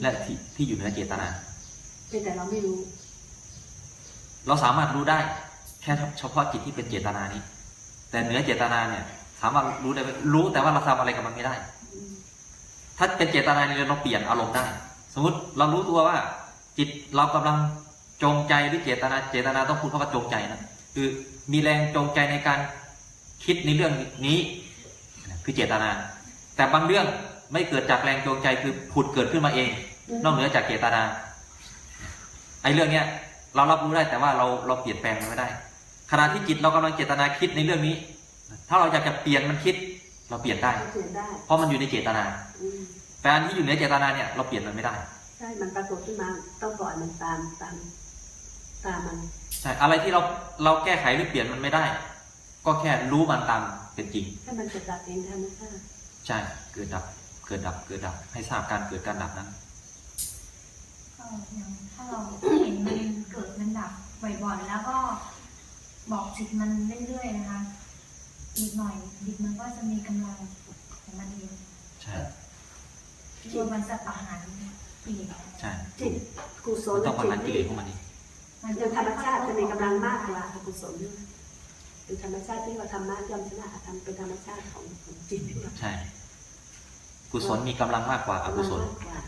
และที่ที่อยู่เหนือเจตนา เพียงแต่เราไม่รู้ เราสามารถรู้ได้ แค่เฉพาะจิตที่เป็นเจตนานี้ แต่เหนือเจตนาเนี่ย สามารถรู้ได้รู้แต่ว่าเราทำอะไรกับมันไม่ได้ ถ้าเป็นเจตนาเนี่ยเราเปลี่ยนอารมณ์ได้ สมมติเรารู้ตัวว่า จิตเรากำลังจงใจหรือเจตนา เจตนาต้องพูดคำว่าจงใจนะคือมีแรงจงใจในการคิดในเรื่องนี้คือเจตนา แต่บางเรื่องไม่เกิดจากแรงจงใจคือผุดเกิดขึ้นมาเอง นอกเหนือจากเจตนา อ้เรื่องเนี้ยเรารับรู้ได้แต่ว่าเราเราเปลี่ยนแปลงมันไม่ได้ ขณะที่จิตเรากำลังเจตนาคิดในเรื่องนี้ ถ้าเราอยากจะเปลี่ยนมันคิดเราเปลี่ยนได้เราเปลี่ยนได้เพราะมันอยู่ในเจตนาอืมแต่อันที่อยู่ในเจตนาเนี่ยเราเปลี่ยนมันไม่ได้ ใช่ มันปรากฏขึ้นมาต้องปล่อยมันตามตามตามมัน ใช่ อะไรที่เราเราแก้ไขหรือเปลี่ยนมันไม่ได้ ก็แค่รู้มันตามเป็นจริงให้มันจะดับเองธรรมชาติใช่ เกิดดับ เกิดดับ เกิดดับ ให้ทราบการเกิดการดับนั้น ก็อย่างถ้าเราเห็นมันเกิดมันดับบ่อยๆแล้วก็บอกจิตมันเรื่อยๆนะคะอีกหน่อยจิตมันก็จะมีกำลังของมันเองใช่ตัวมันจะประหารกิเลสใช่จิตกุศลมันต้องประจิหารตกิเลนี่สของมันเองมันโดยธรรมชาติจะมีกำลังมากกว่าอกุศลด้วยโดยธรรมชาติที่ว่าธรรมะย่อมชนะอธรรมเป็นธรรมชาติของของจิตใช่ กุศลมีกำลังมากกว่าอกุศลมากกว่า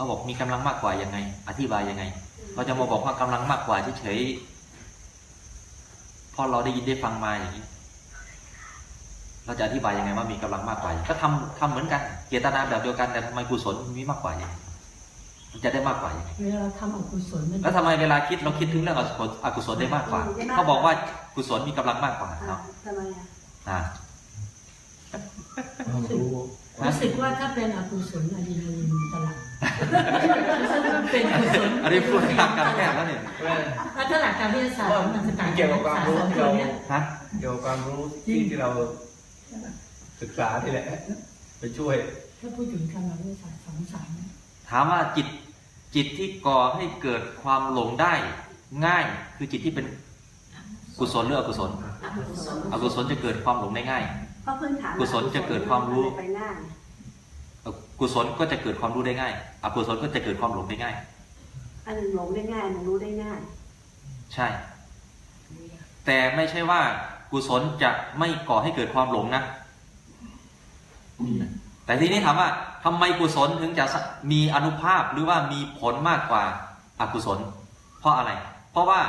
เขาบอกมีกำลังมากกว่ายังไง อธิบายยังไงเขาจะมาบอกว่ากำลังมากกว่าเฉยๆพอเราได้ยินได้ฟังมาอย่างนี้ เราจะอธิบายยังไงว่ามีกำลังมากกว่า ก็ทำทำเหมือนกันเจตนาแบบเดียวกันแต่ทำไมกุศลมีมากกว่าอย่างไงมันจะได้มากกว่ายังไงเวลาเราทำอกุศลมันแล้วทำไมเวลาคิดเราคิดถึงเรื่องอกุศลอกุศลได้มากกว่าเขาบอกว่ากุศลมีกำลังมากกว่าอ่าเนาะทำไมอะอ่าความรู้ รู้สึกว่าถ้าเป็นอกุศลอะดรีนาลีนมันจะหลั่งถ้ามันเป็นกุศลอันนี้พูดทางการแพทย์แล้วเนี่ยถ้าถ้าหลักการวิทยาศาสตร์มันจะต่างเกี่ยวกับความรู้สองที่ตัวเราเนี้ยฮะเกี่ยวกับความรู้ที่ที่เราศึกษาที่แหละไปช่วย ถ้าพูดถึงคำวิทยาศาสตร์สองสามเนี่ยถามว่าจิตจิตที่ก่อให้เกิดความหลงได้ง่ายคือจิตที่เป็นกุศลหรืออกุศล อกุศลอกุศลจะเกิดความหลงได้ง่าย เพราะพื้นฐานกุศลจะเกิดความรู้ไปง่ายกุศลก็จะเกิดความรู้ได้ง่ายอกุศลก็จะเกิดความหลงได้ง่าย อันหนึ่งหลงได้ง่ายอันหนึ่งรู้ได้ง่าย ใช่ แต่ไม่ใช่ว่า กุศลจะไม่ก่อให้เกิดความหลงนะแต่ทีนี้ถามว่าทำไมกุศลถึงจะมีอนุภาพหรือว่ามีผลมากกว่าอากุศล เพราะอะไร เพราะว่า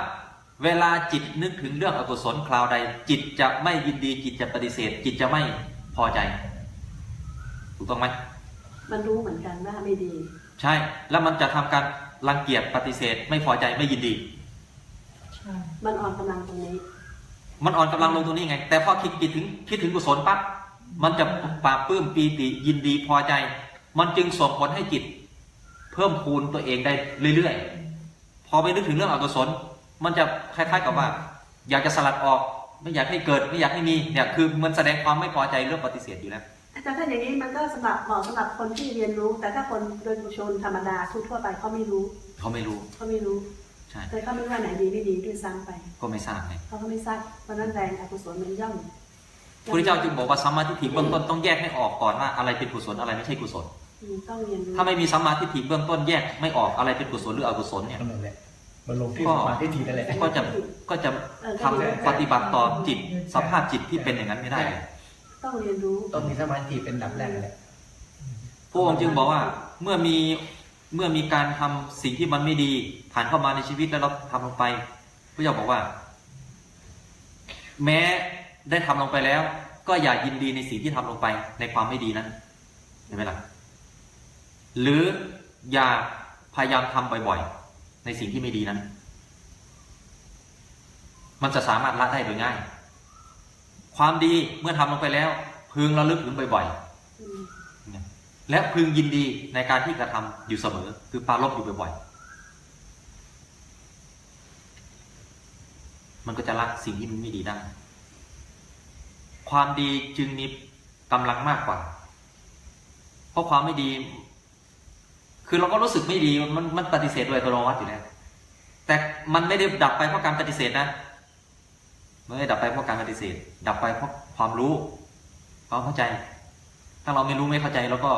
เวลาจิตนึกถึงเรื่องอกุศลคราวใด จิตจะไม่ยินดี จิตจะปฏิเสธ จิตจะไม่พอใจ ถูกต้องไหมมันรู้เหมือนกันว่าไม่ดี ใช่ แล้วมันจะทำการรังเกียจปฏิเสธ ไม่พอใจไม่ยินดีใช่มันอ่อนกำลังตรงนี้ มันอ่อนกำลังลงตรงนี้ไง แต่พอคิดคิดถึงคิดถึงกุศลปั๊บมันจะปราบปลื้มปีติยินดีพอใจ มันจึงส่งผลให้จิต เพิ่มพูนตัวเองได้เรื่อยๆพอไปนึกถึงเรื่องอกุศล มันจะคล้ายๆกับว่า อยากจะสลัดออกไม่อยากให้เกิดไม่อยากให้มีเนี่ยคือมันแสดงความไม่พอใจเรื่องปฏิเสธอยู่แล้วแต่ถ้าอย่างนี้มันก็สำหรับเหมาะสำหรับคนที่เรียนรู้ แต่ถ้าคนโดยชนธรรมดาทั่วๆไปเขาไม่รู้เขาไม่รู้เขาไม่รู้ใช่แต่เขาไม่รู้ว่าไหนดีไม่ดีด้วยซ้ำไป ก็ไม่ทราบไงเขาก็ไม่ทราบเพราะฉะนั้นแรงอกุศลมันย่อมพระพุทธเจ้าจึงบอกว่าสัมมาทิฏฐิเบื้องต้นต้องแยกให้ออกก่อนว่าอะไรเป็นกุศลอะไรไม่ใช่กุศลอืมต้องเรียนรู้ถ้าไม่มีสัมมาทิฏฐิเบื้องต้นแยกไม่ออกอะไรเป็นกุศลหรืออกุศลเนี่ยนั่นแหละ มันลงที่ก็สมาธิทีนั่นแหละก็จะก็จะทำปฏิบัติต่อจิตสภาพจิตที่เป็นอย่างนั้นไม่ได้ ต้องเรียนรู้ต้องมีสมาธิเป็นดับแรกนั่นแหละพระองค์จึงบอกว่าเมื่อมีเมื่อมีการทำสิ่งที่มันไม่ดี ผ่านเข้ามาในชีวิตแล้วเราทำลงไปพระเจ้าบอกว่า แม้ได้ทำลงไปแล้ว ก็อย่ายินดีในสิ่งที่ทำลงไปในความไม่ดีนั้นเห็นไหมล่ะหรืออย่าพยายามทำบ่อยๆ ในสิ่งที่ไม่ดีนั้น มันจะสามารถละได้โดยง่าย ความดีเมื่อทำลงไปแล้ว พึงระลึกถึงบ่อยๆ และพึงยินดีในการที่กระทำอยู่เสมอ คือปารบอยู่บ่อยๆ มันก็จะละสิ่งที่มันไม่ดีได้ ความดีจึงมีกำลังมากกว่า เพราะความไม่ดี คือเราก็รู้สึกไม่ดีมันมันปฏิเสธโดยอัตโนมัตอยู่แล้วแต่มันไม่ได้ดับไปเพราะการปฏิเสธนะไม่ได้ดับไปเพราะการปฏิเสธ ดับไปเพราะความรู้ความเข้าใจ ถ้าเราไม่รู้ไม่เข้าใจแล้วก็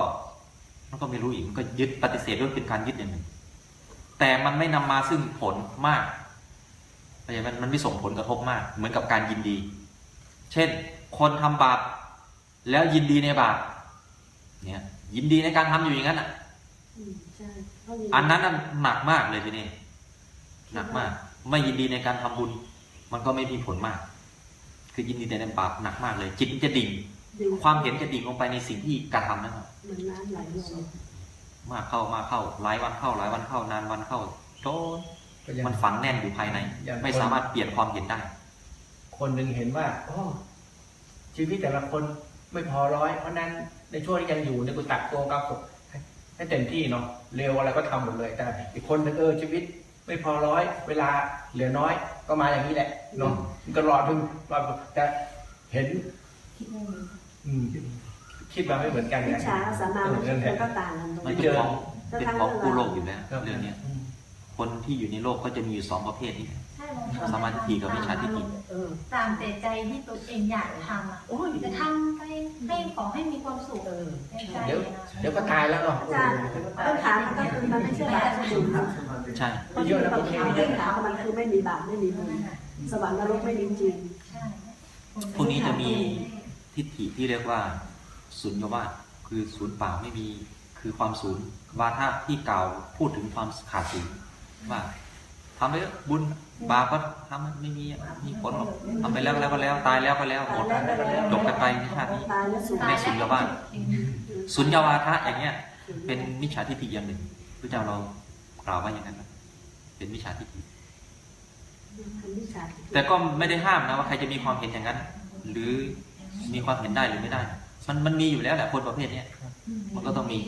มันก็ไม่รู้อีกมันก็ยึดปฏิเสธด้วยเป็นการยึดอย่างหนึ่งแต่มันไม่นำมาซึ่งผลมากเข้าใจไหมมันไม่ส่งผลกระทบมาก เหมือนกับการยินดี เช่น คนทำบาปแล้วยินดีในบาปเนี่ยยินดีในการทำอยู่อย่างนั้นอะ อืมใช่ต้องเรียอันนั้นน่ะหนักมากเลยทีนี้หนักมาก ไม่ยินดีในการทำบุญ มันก็ไม่มีผลมาก คือยินดีแต่ในบาปหนักมากเลย จิตมันจะดิ่งดึงความเห็นจะดิ่งลงไปในสิ่งที่กระทำนั่นแหละเหมือนน้ำไหลลงมากเข้ามากเข้าหลายวันเข้าหลายวันเข้านานวันเข้าโจนก็ยังมันฝังแน่นอยู่ภายในอย่างไม่สามารถเปลี่ยนความเห็นได้ คนหนึ่งเห็นว่าอ๋อชีวิตแต่ละคนไม่พอร้อย เพราะนั้นในช่วงที่ยังอยู่ในยกูตักตัวกับสุขให้ให้เต็มที่เนาะ เร็วอะไรก็ทำหมดเลย แต่อีกคนนึงเออชีวิต ไม่พอร้อย เวลาเหลือน้อยก็มาอย่างนี้แหละเนาะมันก็รอถึงรอแต่เห็นคิดไม่เหมือนอืมคิดมาไม่เหมือนกันวิไงชาสามาเออนั่นแหมัละนก็ต่างกันตรงมันนี้เป็นของเป็นของคู่โลกอยู่แล้วครับเรื่องเนี้ยอืมคนที่อยู่ในโลกก็จะมีอยู่สองประเภทนี้ใช่บางคน สมาธิกับวิชาทิฏฐิเออตามแต่ใจที่ตัวเองอยากทำอะโอ้ยจะทำไปให้ขอให้มีความสุขเออในใจเดี๋ยวนะเดี๋ยวก็ตายแล้วเนาะอาจารย์ปัญหามันก็คือมันไม่ใช่บาปใช่บุญครับใช่เพราะที่ปัญหาปัญหาของมันคือไม่มีบาปไม่มีบุญสวรรค์นรกไม่มีจริงใช่พวกนี้จะมีทิฏฐิที่เรียกว่าสุญญวาตคือศูนย์เปล่าไม่มีคือความศูนย์วาทะที่กล่าวพูดถึงความขาดศูนย์ว่าทำไปเถอะบุญ บาปก็ทำไม่มีมีผลหรอกทำไปแล้วแล้วก็แล้วตายแล้วก็แล้วหมดจบกันไปในชาตินี้ตายแล้วสูญในสุญญวาตสุญญวาทะอย่างเงี้ย เป็นมิจฉาทิฏฐิอย่างหนึ่งพระเจ้าเรากล่าวว่าอย่างนั้นนะเป็นมิจฉาทิฏฐิเป็นวิชาแต่ก็ไม่ได้ห้ามนะว่าใครจะมีความเห็นอย่างนั้น หรือมีความเห็นได้หรือไม่ได้ มันมันมีอยู่แล้วแหละคนประเภทเนี้ยมันก็ต้องมี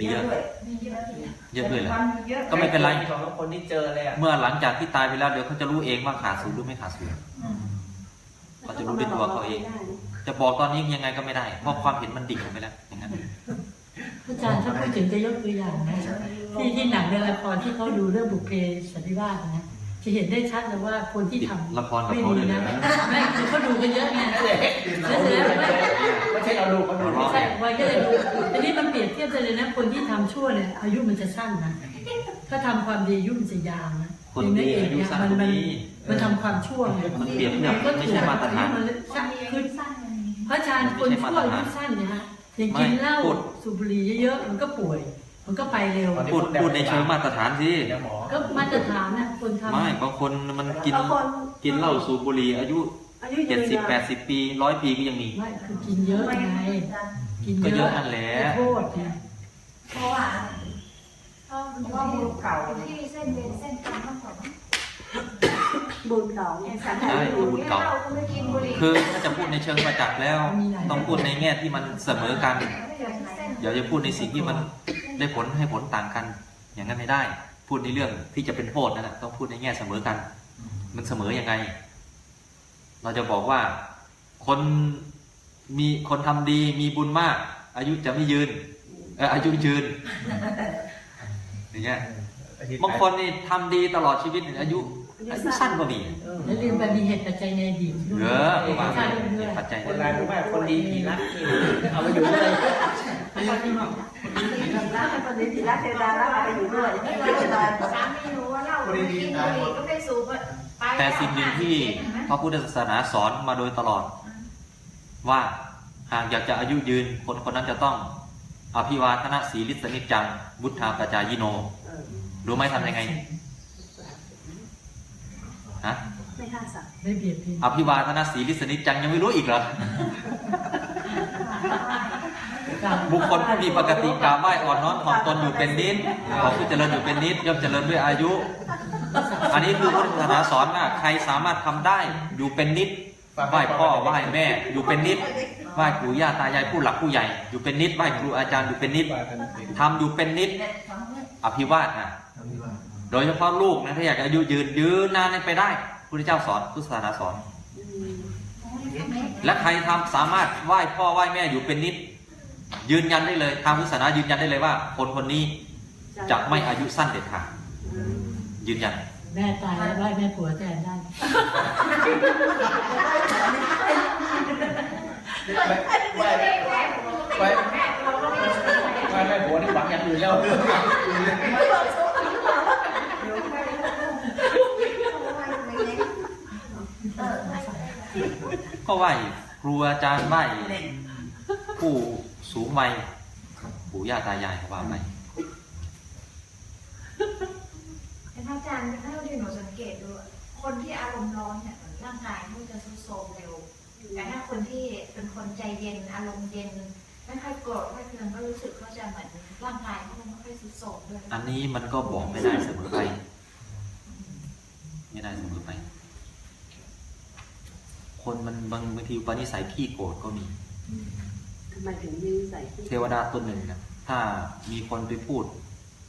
มีเยอะเยอะด้วยแหละก็ไม่เป็นไรสองคนที่เจอเลยอะเมื่อหลังจากที่ตายไปแล้วเดี๋ยวเขาจะรู้เองว่าขาดศูนย์หรือไม่ขาดศูนย์เขาจะรู้ด้วยตัวเขาเอง จะบอกตอนนี้ยังไงก็ไม่ได้ เพราะความเห็นมันดิ่งลงไปแล้วอย่างนั้นอาจารย์ถ้าพูดถึงจะยกตัวอย่างนะที่ที่หนังในละครที่เขาดูเรื่องบุพเพสันนิวาสนะ จะเห็นได้ชัดเลยว่าคนที่ทำละครกับไม่เขาดีเลยนะนะไม่คือเขาดูกันเยอะไงแล้วเสร็จแล้วไม่ไม่ใช่เราดูเขาดูไม่ใช่วัยก็เลยดูทีนี้มันเปรียบเทียบกันเลยนะคนที่ทำชั่วเนี่ยอายุมันจะสั้นนะถ้าทำความดีอายุมันจะยาวนะคนดีอายุสั้นมันก็มันมีมันทำความชั่วไงมันเปรียบเทียบก็ไม่ถูกใช่มาตรฐาน มันสั้นคือ พระอาจารย์คนชั่วอายุสั้นเนี่ยฮะอย่างกินเหล้าสูบบุหรี่เยอะๆมันก็ป่วย มันก็ไปเร็ว พูดพูดในเชิงมาตรฐานสิ เดี๋ยวหมอ ก็มาตรฐานน่ะ คนทำ ไม่บางคนมันกินบางคนกินเหล้าสูบบุหรี่อายุอายุยืเจ็ดนสิบแปดสิบปีร้อยปีก็ยังมี ไม่คือกินเยอะไงกินก็เยเยอะอะนั่นแหละโทษไงเพราะว่าเพราะว่าบุญเก่าที่เส้นเวียนเส้นกรรมต้องก่อนบุญเก่าสารใช่บุญเก่าเราก็ไม่กินบุหรี่คือถ้าจะพูดในเชิงประจักษ์แล้ว ต้องพูดในแง่ที่มันเสมอกันอย่าจะพูดในสิ่งที่มันได้ผลให้ผลต่างกัน อย่างนั้นไม่ได้ พูดในเรื่องที่จะเป็นโทษนั่นแหละต้องพูดในแง่เสมอกัน มันเสมอยังไง เราจะบอกว่าคนมีคนทำดีมีบุญมาก อายุจะไม่ยืนเอออายุยืนอย่างเงี้ยบางคนนี่ทำดีตลอดชีวิตเนี่ยอายุอายุสั้นก็มีแล้วลืมไปมีเหตุปัจจัยในอดีตด้วยเยอะประมาณใช่นั้นด้วยปัจจัยคนร้ายรู้ว่าคนดีผีรักนี่เอามาอยู่เลย รักคนนี้ทีรักเทวดารักไปอยู่ด้วยสามีรู้ว่าเรากินบุหรี่ก็ไม่สูบไปแต่สิ่งหนึ่งที่พระพุทธศาสนาสอนมาโดยตลอด ว่าหากอยากจะอายุยืนคนคนนั้นจะต้องอภิวาทนาสีลิสนิจจังบุทธาปจายิโนเออรู้ไหมทำยังไงฮะไม่ฆ่าสัตว์ไม่เบียดเบียนอภิวาทนาสีลิสนิจจังยังไม่รู้อีกเหรอ บุคคลผู้มีปกติกราบไหว้อ่อนน้อมถ่อมตนอยู่เป็นนิดขอผู้เจริญอยู่เป็นนิดย่อมเจริญด้วยอายุ อันนี้คือพุทธศาสนาสอนว่าใครสามารถทำได้อยู่เป็นนิดไหว้พ่อไหว้แม่ อยู่เป็นนิดไหว้ปู่ย่าตายายผู้หลักผู้ใหญ่ อยู่เป็นนิดไหว้ครูอาจารย์อยู่เป็นนิดทำอยู่เป็นนิดอภิวาทนะโดยเฉพาะลูกนะถ้าอยากอายุยืนยืนนานไปได้พุทธเจ้าสอนพุทธศาสนาสอน และใครทำสามารถไหว้พ่อไหว้แม่อยู่เป็นนิด ยืนยันได้เลยทางพุทธศาสนายืนยันได้เลยว่า คนคนนี้จะไม่อายุสั้นเด็ดขาดยืนยัน แม่ตายแล้วไหว้แม่ผัวแทนได้ไว้ไว้ไว้ไว้แม่ผัวนี่หวังอย่างอื่นแล้วก็ไหว้ครูอาจารย์ไหว้ผู้สูง วัยปู่ย่าตายายเขาว่าไปแต่ถ้าอาจารย์ถ้าที่หนูสังเกตดูคนที่อารมณ์ร้อนเนี่ยร่างกายเขาจะทรุดโทรมเร็วแต่ถ้าคนที่เป็นคนใจเย็นอารมณ์เย็นไม่ค่อยโกรธไม่เคืองก็รู้สึกเขาจะเหมือนร่างกายเขาไม่ค่อยทรุดโทรมด้วยอันนี้มันก็บอกไม่ได้เสมอไป ไม่ได้เสมอไป คนมันบางบางทีอุปนิสัยขี้โกรธก็มี ทำไมถึงมีนิสัยที่เทวดาตนหนึ่งนะถ้ามีคนไปพูด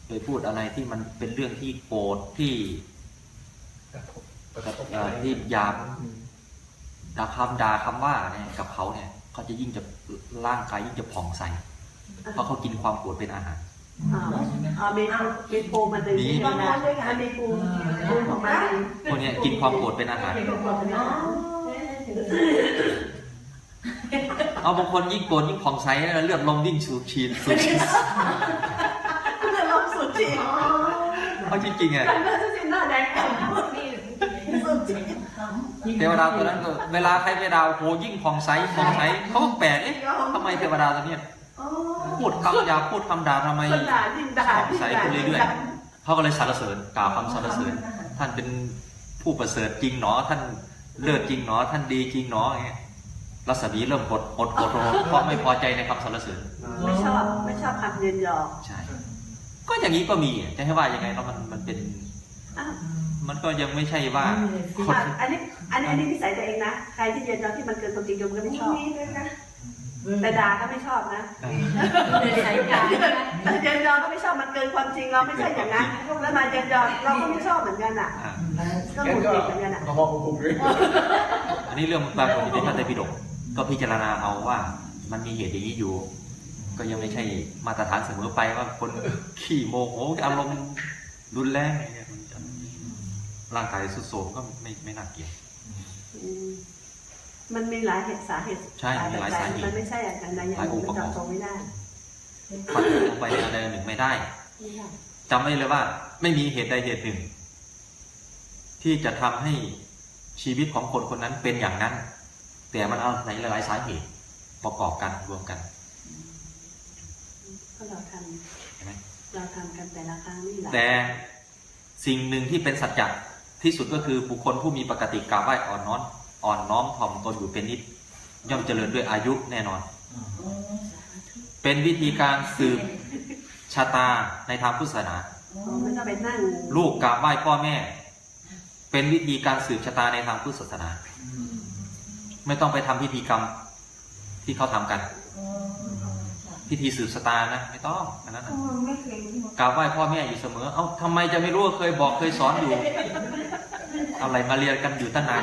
ไปพูดอะไรที่มันเป็นเรื่องที่โกรธที่เอ่อที่หยาบด่าคำด่าคำว่าเนี่ยกับเขาเนี่ยเขาจะยิ่งจะร่างกายยิ่งจะผ่องใสเพราะเขากินความโกรธเป็นอาหารอ่าอ่ามีมีปูมันดึงมีบางคนด้วยกันมีปูปูของมันเองพวกเนี้ยกินความโกรธเป็นอาหารมีปูของมัน เองเอาบางคนยิ่งโกรธยิ่งผ่องใสแล้วเลือดลมวิ่งสูบฉีดสูบฉีดเพื่อลบสุดจีบเอาจริงๆอะกันเพื่อจะสินหน้าแดงกันสุดจีบเทวดาตัวนั้นก็เวลาใครไปดาวโหยิ่งผ่องใสผ่องใสเขาก็แปลกเอ๊ะทำไมเทวดาตัวเนี้ยอ๋อพูดคำหยาบพูดคำด่าทำไมคนด่ายิ่งด่าผ่องใสขึ้นเรื่อยๆเขาก็เลยสรรเสริญกล่าวคำสรรเสริญ ท่านเป็นผู้ประเสริฐจริงหนอท่านเลิศจริงหนอท่านดีจริงหนออย่างเงี้ย รัศมีเริ่มกดอดอดรนเพราะไม่พอใจในคำสรรเสริญไม่ชอบไม่ชอบคำเย็นยอใช่ ก็อย่างนี้ก็มีจะให้ว่ายังไงแล้วมันมันเป็นมันก็ยังไม่ใช่ว่าคนอันนี้อันนี้อันนี้นิสัยตัวเองนะใครที่เย็นยอที่มันเกินตัวจริงโยมก็ไม่ชอบแต่ด่าก็ไม่ชอบนะใส่กายแต่เย็นยอก็ไม่ชอบมันเกินความจริงเราไม่ใช่อย่างนั้นแล้วมาเย็นยอเราก็ไม่ชอบเหมือนกันอะก็หงุดหงิดเหมือนกันอะอันนี้เรื่องบางคนอยู่ในพระไตรปิฎก ก็พิจารณาเอาว่ามันมีเหตุอย่างนี้อยู่ ก็ยังไม่ใช่มาตรฐานเสมอไปว่าคนขี้โมโหอารมณ์รุนแรงอะไรเงี้ยมันจะร่างกายสุดโทรมก็ไม่ไม่น่าเกลียดอืมมันมีหลายเหตุสาเหตุใช่มีหลายสาเหตุมันไม่ใช่อย่างนั้นใดอย่างหลายหองนึ่ค์งประมันกอบจับตรงไม่ได้ฟันธงลงไปในอะไรหนึ่งไม่ได้ไม่ได้จำไว้เลยว่า ไม่มีเหตุใดเหตุหนึ่ง ที่จะทำให้ชีวิตของคนคนนั้นเป็นอย่างนั้น แต่มันเอาในหลายๆสาเหตุประกอบกันรวมกันก็เราทใช่ไหมำเราทำกันแต่ละครั้งนี่แหละแต่สิ่งหนึ่งที่เป็นสัจจะที่สุดก็คือบุคคลผู้มีปกติกราบไหว้อ่อนน้อมอ่อนน้อมถ่อมตนอยู่เป็นนิด ย่อมเจริญด้วยอายุแน่นอน เป็นวิธีการสืบชะตาในทางพุทธศาสนาไม่ต้องไปนั่งลูกกราบไหว้พ่อแม่ เป็นวิธีการสืบชะตาในทางพุทธศาสนา ไม่ต้องไปทำพิธีกรรมที่เขาทำกันพิธีสืบชะตานะไม่ต้องอันนั้นะกราบไหว้พ่อแม่อยู่เสมอ เอ้าทำไมจะไม่รู้เคยบอกเคยสอนอยู่ อะไรมาเรียนกันอยู่ตั้งนาน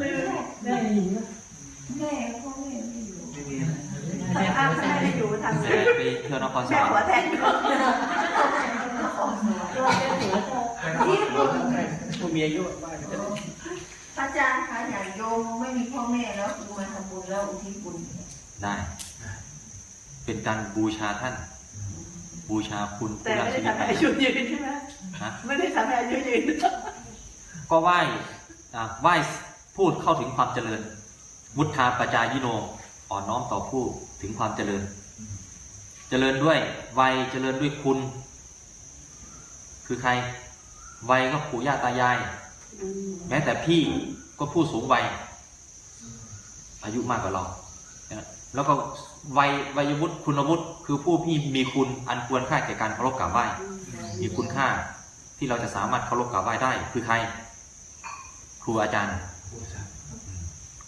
ลืมได้ยินถ้าอ้างถ้าไม่ได้อยู่ทำไงไปเที่ยวนครสแม่วรรหัวแทนก็ผู้ มีอายุบ้านจะได้พระอาจารย์คะอย่างโยมไม่มีพ่อแม่แล้วคือมาทำบุญแล้วอุทิศบุญได้ เป็นการบูชาท่าน บูชาคุณแต่ผู้รักไม่ได้ชีวิตทำให้อายุยืนใช่ไหมฮะไม่ได้ทำให้อายุยืนก็ไหว้อ่าไหว้พูดเข้าถึงความเจริญ มุทธาปจายิโนอ่อนน้อมต่อผู้ถึงความเจริญ เจริญด้วยวัยเจริญด้วยคุณ คือใคร วัยก็ปู่ย่าตายายอืมแม้แต่พี่ก็ผู้สูงวัย อายุมากกว่าเรา แล้วก็วัยวัยวุฒิคุณวุฒิคือผู้ที่มีคุณอันควรค่าแก่การเคารพกราบไหว้มีคุณค่าที่เราจะสามารถเคารพกราบไหว้ได้ คือใคร ครูอาจารย์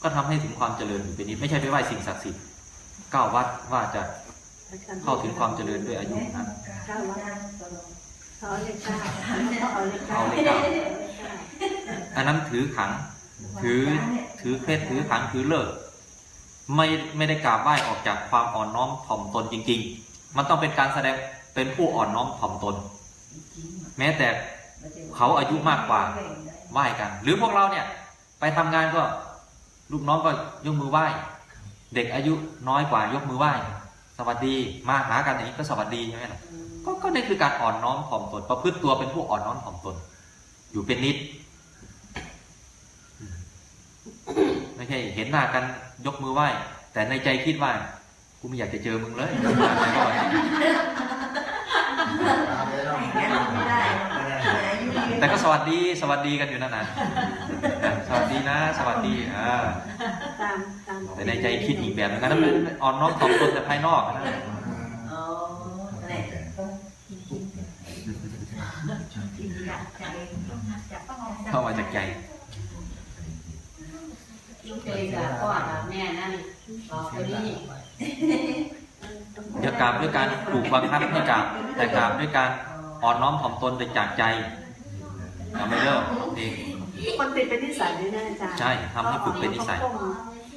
ก็ทำให้ถึงความเจริญอยู่เป็นนิดไม่ใช่ไปไหว้สิ่งศักดิ์สิทธิ์ก้าววัดว่าจะเข้าถึงความเจริญด้วยอายุนั้น เก้าวัดเขาเลขเก้าเขาเลขเก้าเอาเลขเก้า อันนั้นถือขัง ถือถือเคล็ดถือขังถือเลิกไม่ไม่ได้กราบไหว้ออกจากความอ่อนน้อมถ่อมตนจริง ๆ มันต้องเป็นการแสดงเป็นผู้อ่อนน้อมถ่อมตน แม้แต่เขาอายุมากกว่าไหว้กัน หรือพวกเราเนี่ย ไปทำงานก็ลูกน้องก็ยกมือไหว้ เด็กอายุน้อยกว่ายกมือไหว้ สวัสดีมาหากันอย่างนี้ก็สวัสดีใช่ไหมล่ะ ก็ก็นี่คือการอ่อนน้อมถ่อมตน ประพฤติตัวเป็นผู้อ่อนน้อมถ่อมตน อยู่เป็นนิด ไม่ใช่เห็นหน้ากันยกมือไหว้ แต่ในใจคิดว่ากูไม่อยากจะเจอมึงเลยอะไรก็แบบนี้แต่ก็สวัสดีสวัสดีกันอยู่นั่นนะสวัสดีนะ สวัสดีอ่าตามตามแต่ในใจคิดอีกแบบนึงนั้นเป็นอ่อนน้อมถ่อมตนแต่ภายนอกนะ อ๋อแหละจากใจจากต้อง เข้ามาจากใจลูกเคยกับพ่อกับแม่นั่นบอกไปนี่อย่ากราบด้วยการถูกบังคับให้กราบแต่กราบด้วยการอ่อนน้อมถ่อมตนแต่จากใจอย่าไม่เลิกเองคนติดเป็นนิสัยเลยนะอาจารย์ใช่ทำให้ฝึกเป็นนิสัยขาก้ม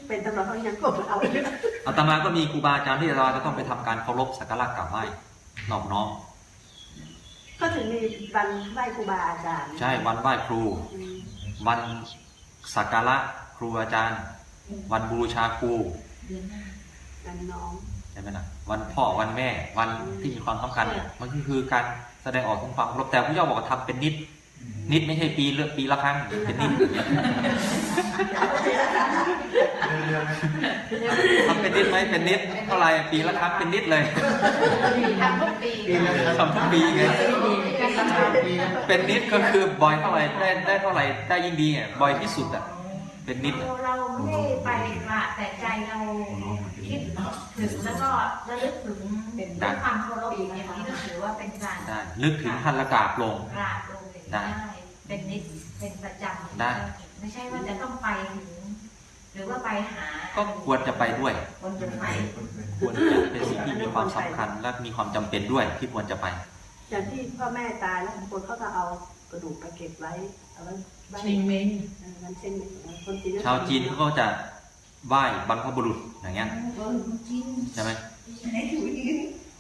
เป็นตำรวจเขายังก้มเอาเลยอาตมาก็มีครูบาอาจารย์ที่เราจะต้องไปทำการเคารพสักการะกราบไหว้นอบน้อม ก็ถึงมีวันไหว้ครูบาอาจารย์ใช่วันไหว้ครูอืมวันสักการะครูอาจารย์ วันบูชาครูกันน้องใช่ไหมนะวันพ่อวันแม่วันที่มีความสำคัญเนี่ยมันก็คือการแสดงออกถึงความเคารพแต่พระเจ้าบอกว่าทำเป็นนิด นิดไม่ใช่ปีละปีละครั้งเป็นนิด ทำเป็นนิดไหมเป็นนิดเท่าไหร่ปีละครั้งเป็นนิดเลยทำทุกปีปีละทำทุกปีไงเป็นนิดก็คือบ่อยเท่าไหร่ได้ได้เท่าไหร่ได้ยิ่งดีอะบ่อยที่สุดอะเป็นนิดอะเราไม่ได้ไปกระแต่ใจเราคิดถึงแล้วก็ระลึกถึงด้วยความเคารพอย่างนี้ก็ถือว่าเป็นการได้นึกถึงท่านละกราบลงกราบลงเลยได้ได้เป็นนิดเป็นประจำได้ไม่ใช่ว่าจะต้องไปถึง หรือว่าไปหาก็ควรจะไปด้วย คนจะไปควรจะเป็นสิ่งที่มีความสำคัญ และมีความจำเป็นด้วยที่ควรจะไป อย่างที่พ่อแม่ตายแล้วบางคนเขาก็เอากระดูกไปเก็บไว้เอาไว้ไว้ชิงเม้งเออนั้นเช่นคนจีนชาวจีนเขาก็จะไหว้บรรพบุรุษอย่างเงี้ยใช่ไหม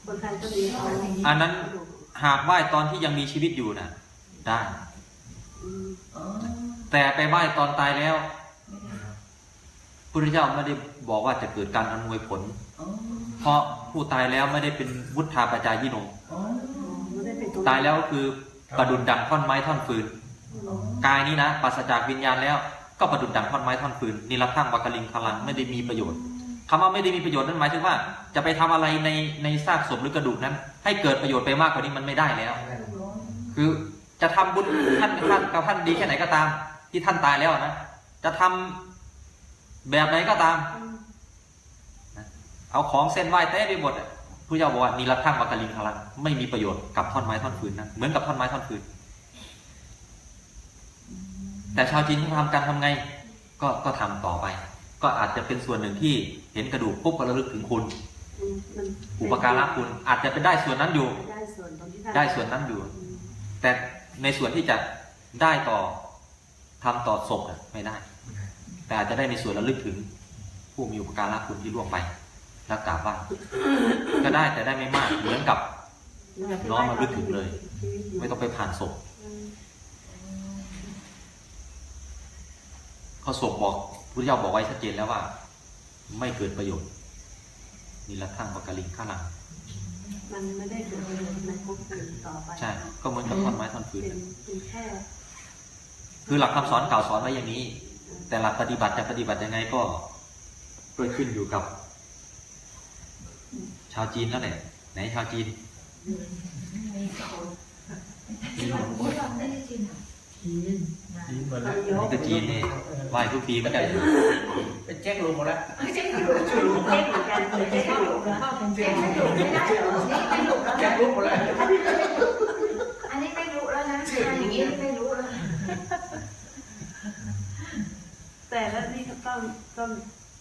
คนไทยก็มีเอาอันนั้น หากไหว้ตอนที่ยังมีชีวิตอยู่น่ะได้ อืม แต่ไปไหว้ตอนตายแล้ว พระพุทธเจ้าไม่ได้บอกว่าจะเกิดการอำนวยผล เพราะผู้ตายแล้วไม่ได้เป็นวุฒาปจายิโนไม่ได้เป็นตัวตายแล้วคือประดุดดังท่อนไม้ท่อนฟืน กายนี้นะปราศจากวิญญาณแล้วก็ประดุดดังท่อนไม้ท่อนฟืนนิรทั้งวักลิงพลังไม่ได้มีประโยชน์คำว่าไม่ได้มีประโยชน์นั่นหมายถึงว่า จะไปทำอะไรในในซากศพหรือกระดูกนั้น ให้เกิดประโยชน์ไปมากกว่านี้มันไม่ได้แล้ว คือจะทำบุญท่านท่านกับท่านดีแค่ไหนก็ตาม ที่ท่านตายแล้วนะจะทำ แบบไหนก็ตาม เอาของเส้นไหว้เต้ไปหมดอะผู้เจ้าบอกว่านิรทั้งวักลิงพลังไม่มีประโยชน์กับท่อนไม้ท่อนฟืนนะเหมือนกับท่อนไม้ท่อนฟืน แต่ชาวจีนเขาทำการทำไง ก็ก็ทำต่อไป ก็อาจจะเป็นส่วนหนึ่งที่เห็นกระดูกปุ๊บก็ระลึกถึงคุณอืมมันอุปการะคุณอาจจะเป็นได้ส่วนนั้นอยู่ ได้ส่วนตรงที่ท่านได้ส่วนนั้นอยู่อืมแต่ในส่วนที่จะได้ต่อทำต่อศพอะไม่ได้ แต่อาจจะได้ในส่วนระลึกถึงผู้มีอุปการะคุณที่ล่วงไปแล้วกราบไหว้ก็ได้แต่ได้ไม่มากเหมือนกับน้อมระลึกถึงเลย ไม่ต้องไปผ่านศพอืมเขาศพบอกพุทธเจ้าบอกไว้ชัดเจนแล้วว่า ไม่เกิดประโยชน์นิรทั้งวักลิงข้าลังมันไม่ได้เกิดประโยชน์ในภพอื่นต่อไปใช่ก็เหมือนกับท่อนไม้ท่อนฟืนเป็นเป็นแค่คือหลักคำสอนเก่าสอนไว้อย่างนี้ แต่หลักปฏิบัติจะปฏิบัติยังไงก็ก็ขึ้นอยู่กับ ชาวจีนนั่นแหละไหนชาวจีนจีนจีนมดแล้วนี่ก็จีนนี่ไหว้ทุกปีเหมือนกันเป็นแจ็คลงหมดแล้วไม่ใช่ไม่รู้เจ๊เหมือนกันเจ๊ไม่รู้เจ๊ไม่รู้ไม่ได้นี่ไม่รู้แล้วแจ็คลุกหมดแล้วอันนี้ไม่รู้แล้วนะอย่างนี้ไม่รู้ แล้วแต่แล้วนี่ก็ต้องต้อง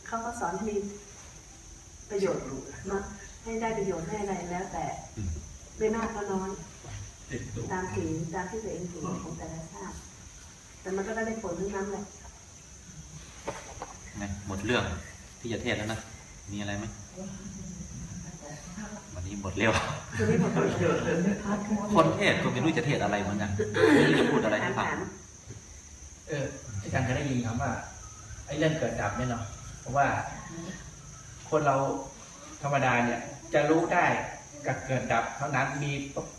เขาก็สอนให้มีประโยชน์เนาะให้ได้ประโยชน์ให้อะไรแล้ว แต่ไม่มากก็น้อยติดตัวตามถึงตามที่ตัวเองถึงของแต่ละชาติแต่มันก็ได้ผลทั้งนั้นแหละไงหมดเรื่องที่จะเทศแล้วนะมีอะไรไหมวันนี้หมดเร็วคือไม่หมดประโยชน์คนเทศก็ไม่รู้จะเทศอะไรเหมือนกันไม่รู้จะพูดอะไรให้ฟังถามเอออาจารย์เคยได้ยินคำว่า ไอ้เรื่องเกิดดับเนี่ยเนาะเพราะว่า คนเราธรรมดาเนี่ย จะรู้ได้กับเกิดดับ เท่านั้นมี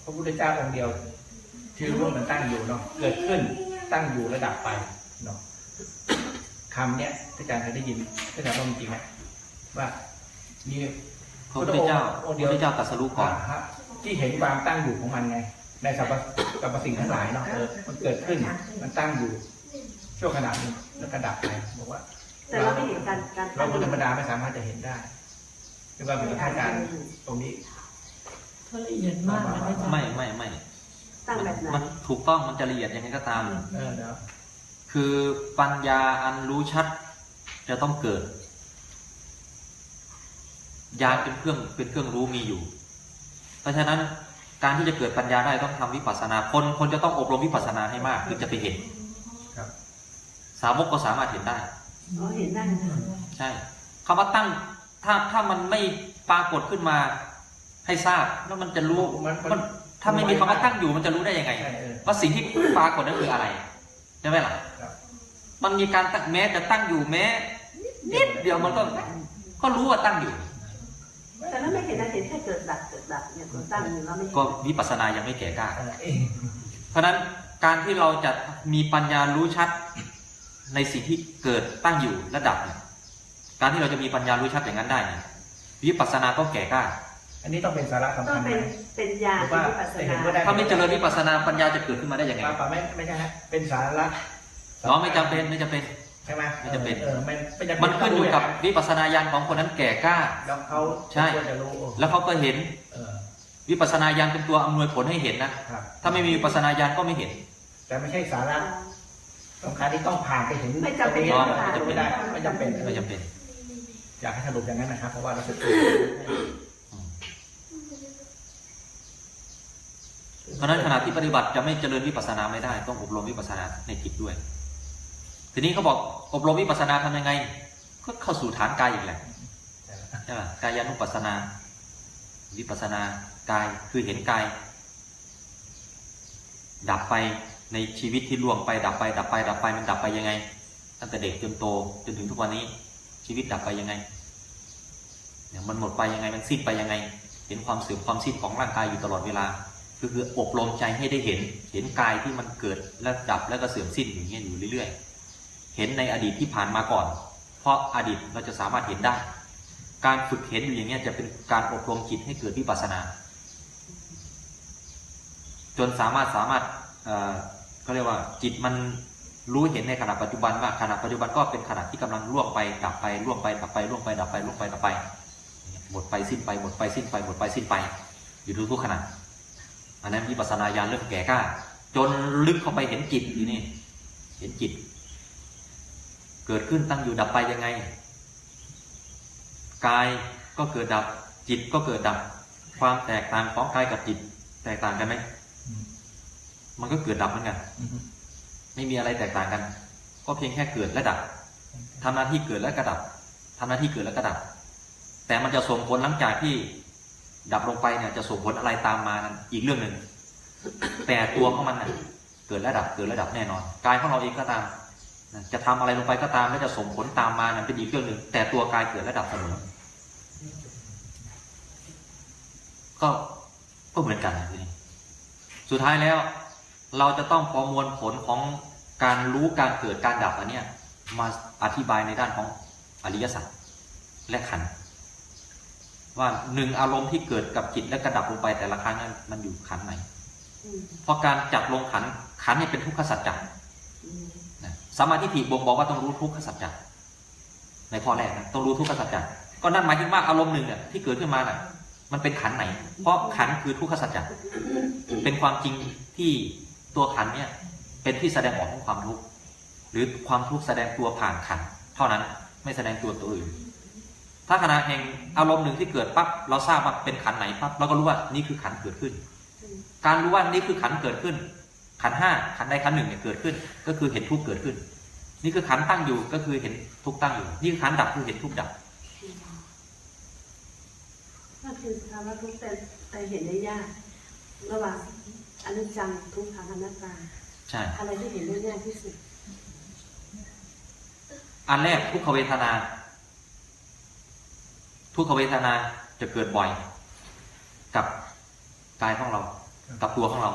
พระพุทธเจ้าองค์เดียวที่รู้ว่ามันตั้งอยู่เนาะเกิดขึ้นตั้งอยู่ระดับไปเนาะคำเนี้ยอาจารย์เคยได้ยินอาจารย์ว่ามันจริงไหมว่ามีพระพุทธเจ้าพระพุทธเจ้าตรัสรู้ก่อนฮะที่เห็นความตั้งอยู่ของมันไงในสรรพสรรพสิ่งทั้งหลายเนาะเออมันเกิดขึ้น มันตั้งอยู่ ช่วงขณะหนึงแล้วก็ดับไปบอกว่า แต่เราไม่เห็นการการเราคนธรรมดาไม่สามารถจะเห็นได้คือว่าเป็นอาจารย์ตรงนี้เขาละเอียดมากนะอาจารย์ไม่ไม่ไม่ตั้งแบบไหนมันถูกต้องมันจะละเอียดยังไงก็ตามเออเนาะคือปัญญาอันรู้ชัดจะต้องเกิดญาณเป็นเครื่องเป็นเครื่องรู้มีอยู่ เพราะฉะนั้นการที่จะเกิดปัญญาได้ต้องทำวิปัสสนา คนคนจะต้องอบรมวิปัสสนาให้มากถึงจะไปเห็นครับ สาวกก็สามารถเห็นได้อ๋อเห็นได้นะใช่คำว่าตั้งถ้าถ้ามันไม่ปรากฏขึ้นมา ให้ทราบแล้วมันจะรู้มันมันมันถ้าไม่มีคำว่าตั้งอยู่มันจะรู้ได้ยังไงใช่เออว่าสิ่งที่ปรากฏนั้นคืออะไรใช่ไหมล่ะครับมันมีการตั้งแม้จะตั้งอยู่แม้นิดเดียวมันก็ก็รู้ว่าตั้งอยู่ แต่นั้นไม่เห็นนะเห็นแค่เกิดดับเกิดดับเนี่ยตัวตั้งอยู่แล้วไม่เห็นก็วิปัสสนายังไม่แก่กล้าเออเอ๊ะเพราะฉะนั้นการที่เราจะมีปัญญารู้ชัด ในสิ่งที่เกิดตั้งอยู่และดับเนี่ยการที่เราจะมีปัญญารู้ชัดอย่างนั้นได้เนี่ยวิปัสสนาต้องแก่กล้าอันนี้ต้องเป็นสาระสำต้อคังญไหมเป็นเป็นยาหรือเป็ว่านวิปัสสจะเห็นานว่าได้ถ้าไม่เจริญวิปัสสนาปัญญาจะเกิดขึ้นมาได้ยังไงป่าป่าไม่ไม่ใช่ฮะเป็นสาระอ๋อไม่จำเป็นไม่จำเป็น ใช่ไหมไม่จำเป็น เออมันไม่จำเป็มันขึ้นอยู่กับวิปัสสนาญาณของคนนั้นแก่กล้า แล้วเขาใช่ ควรจะรู้แล้วเขาก็เห็นเออวิปัสสนาญาณเป็นตัวอำนวยผลให้เห็นนะครับ ถ้าไม่มีวิปัสสนาญาณก็ไม่เห็น แต่ไม่ใช่สาระ สำคัญที่ต้องผ่านไปถึงไม่จำเป็นตรงต้องผ่านจะไม่ได้ไม่จำเป็นไม่จำเป็น อยากให้สรุปอย่างนั้นนะครับเพราะว่าเราจะเพราะฉะนั้นขณะที่ปฏิบัติจะไม่เจริญวิปัสสนาไม่ได้ ต้องอบรมวิปัสสนาในจิตด้วย ทีนี้เขาบอกอบรมวิปัสสนาทำยังไง ก็เข้าสู่ฐานกายอีกแหละใช่ไหมกายานุปัสสนาวิปัสสนากายคือเห็นกาย ดับไป ในชีวิตที่ล่วงไปดับไป ดับไป ดับไปมันดับไปยังไง ตั้งแต่เด็กจนโตจนถึงทุกวันนี้ ชีวิตดับไปยังไงเนี่ยมันหมดไปยังไงมันสิ้นไปยังไง เห็นความเสื่อมความสิ้นของร่างกายอยู่ตลอดเวลาก็คืออบรมใจให้ได้เห็น เห็นกายที่มันเกิดและดับแล้วก็เสื่อมสิ้นอย่างเงี้ยอยู่เรื่อยๆ เห็นในอดีตที่ผ่านมาก่อน เพราะอดีตเราจะสามารถเห็นได้ การฝึกเห็นอยู่อย่างเงี้ยจะเป็นการอบรมจิตให้เกิดวิปัสสนา จนสามารถสามารถ เขาเรียกว่าจิตมันรู้เห็นในขณะปัจจุบันว่าขณะปัจจุบันก็เป็นขณะที่กำลังล่วงไปดับไปล่วงไปดับไปล่วงไปดับไปล่วงไปดับไป หมดไปสิ้นไปหมดไปสิ้นไปหมดไปสิ้นไป อยู่ทุกๆขณะอันนั้นวิปัสสนาญาณเริ่มแก่กล้า จนลึกเข้าไปเห็นจิตทีนี่เห็นจิต เกิดขึ้นตั้งอยู่ดับไปยังไงกายก็เกิดดับจิตก็เกิดดับ ความแตกต่างของกายกับจิต แตกต่างกันไหม มันก็เกิดดับเหมือนกันอืมไม่มีอะไรแตกต่างกัน ก็เพียงแค่เกิดและดับทำหน้าที่เกิดและกระดับทำหน้าที่เกิดและกระดับ แต่มันจะส่งผลหลังจากที่ดับลงไปเนี่ยจะส่งผลอะไรตามมานั้นอีกเรื่องหนึ่ง แต่ตัวของมันน่ะเกิดและดับเกิดและดับแน่นอนกายของเราเองก็ตามนะจะทำอะไรลงไปก็ตามแล้วจะส่งผลตามมานั้นเป็นอีกเรื่องหนึ่ง แต่ตัวกายเกิดและดับเสมอ ก็ก็เหมือนกันนะทีนี้สุดท้ายแล้ว เราจะต้องประมวลผลของการรู้การเกิดการดับอันเนี้ยมาอธิบายในด้านของอริยสัจและขันว่าหนึ่งอารมณ์ที่เกิดกับจิตและกระดับลงไปแต่ละครั้งนั้นมันอยู่ขันไหนเพราะการจับลงขันขันเนี่ยเป็นทุกขสัจจะอืมนะสมาธิฏฐิบ่งบอกว่าต้องรู้ทุกขสัจจะในข้อแรกนะต้องรู้ทุกขสัจจะก็นั่นหมายถึงว่าอารมณ์หนึ่งเนี่ยที่เกิดขึ้นมาน่ะ มันเป็นขันไหน เพราะขันคือทุกขสัจจะเป็นความจริงที่ ตัวขันเนี่ยเป็นที่แสดงออกของความทุกข์หรือความทุกข์แสดงตัวผ่านขัน เท่านั้นไม่แสดงตัวตัวอื่น ถ้าขณะแห่งอารมณ์หนึ่งที่เกิดปั๊บเราทราบว่าเป็นขันไหนปั๊บเราก็รู้ว่านี่คือขันเกิดขึ้น การรู้ว่านี่คือขันเกิดขึ้น ขันห้าขันใดขันหนึ่งเนี่ยเกิดขึ้น ก็คือเห็นทุกข์เกิดขึ้น นี่คือขันตั้งอยู่ก็คือเห็นทุกข์ตั้งอยู่ นี่คือขันดับคือเห็นทุกข์ดับนั่นคือภาวะทุกข์แต่แต่เห็นได้ยากระหว่าง อนิจจังทุกขังอนัตตาใช่อะไรที่เห็นได้ยากที่สุด อันแรกทุกขเวทนา ทุกขเวทนาจะเกิดบ่อย กับกายของเรา กับตัวของเรา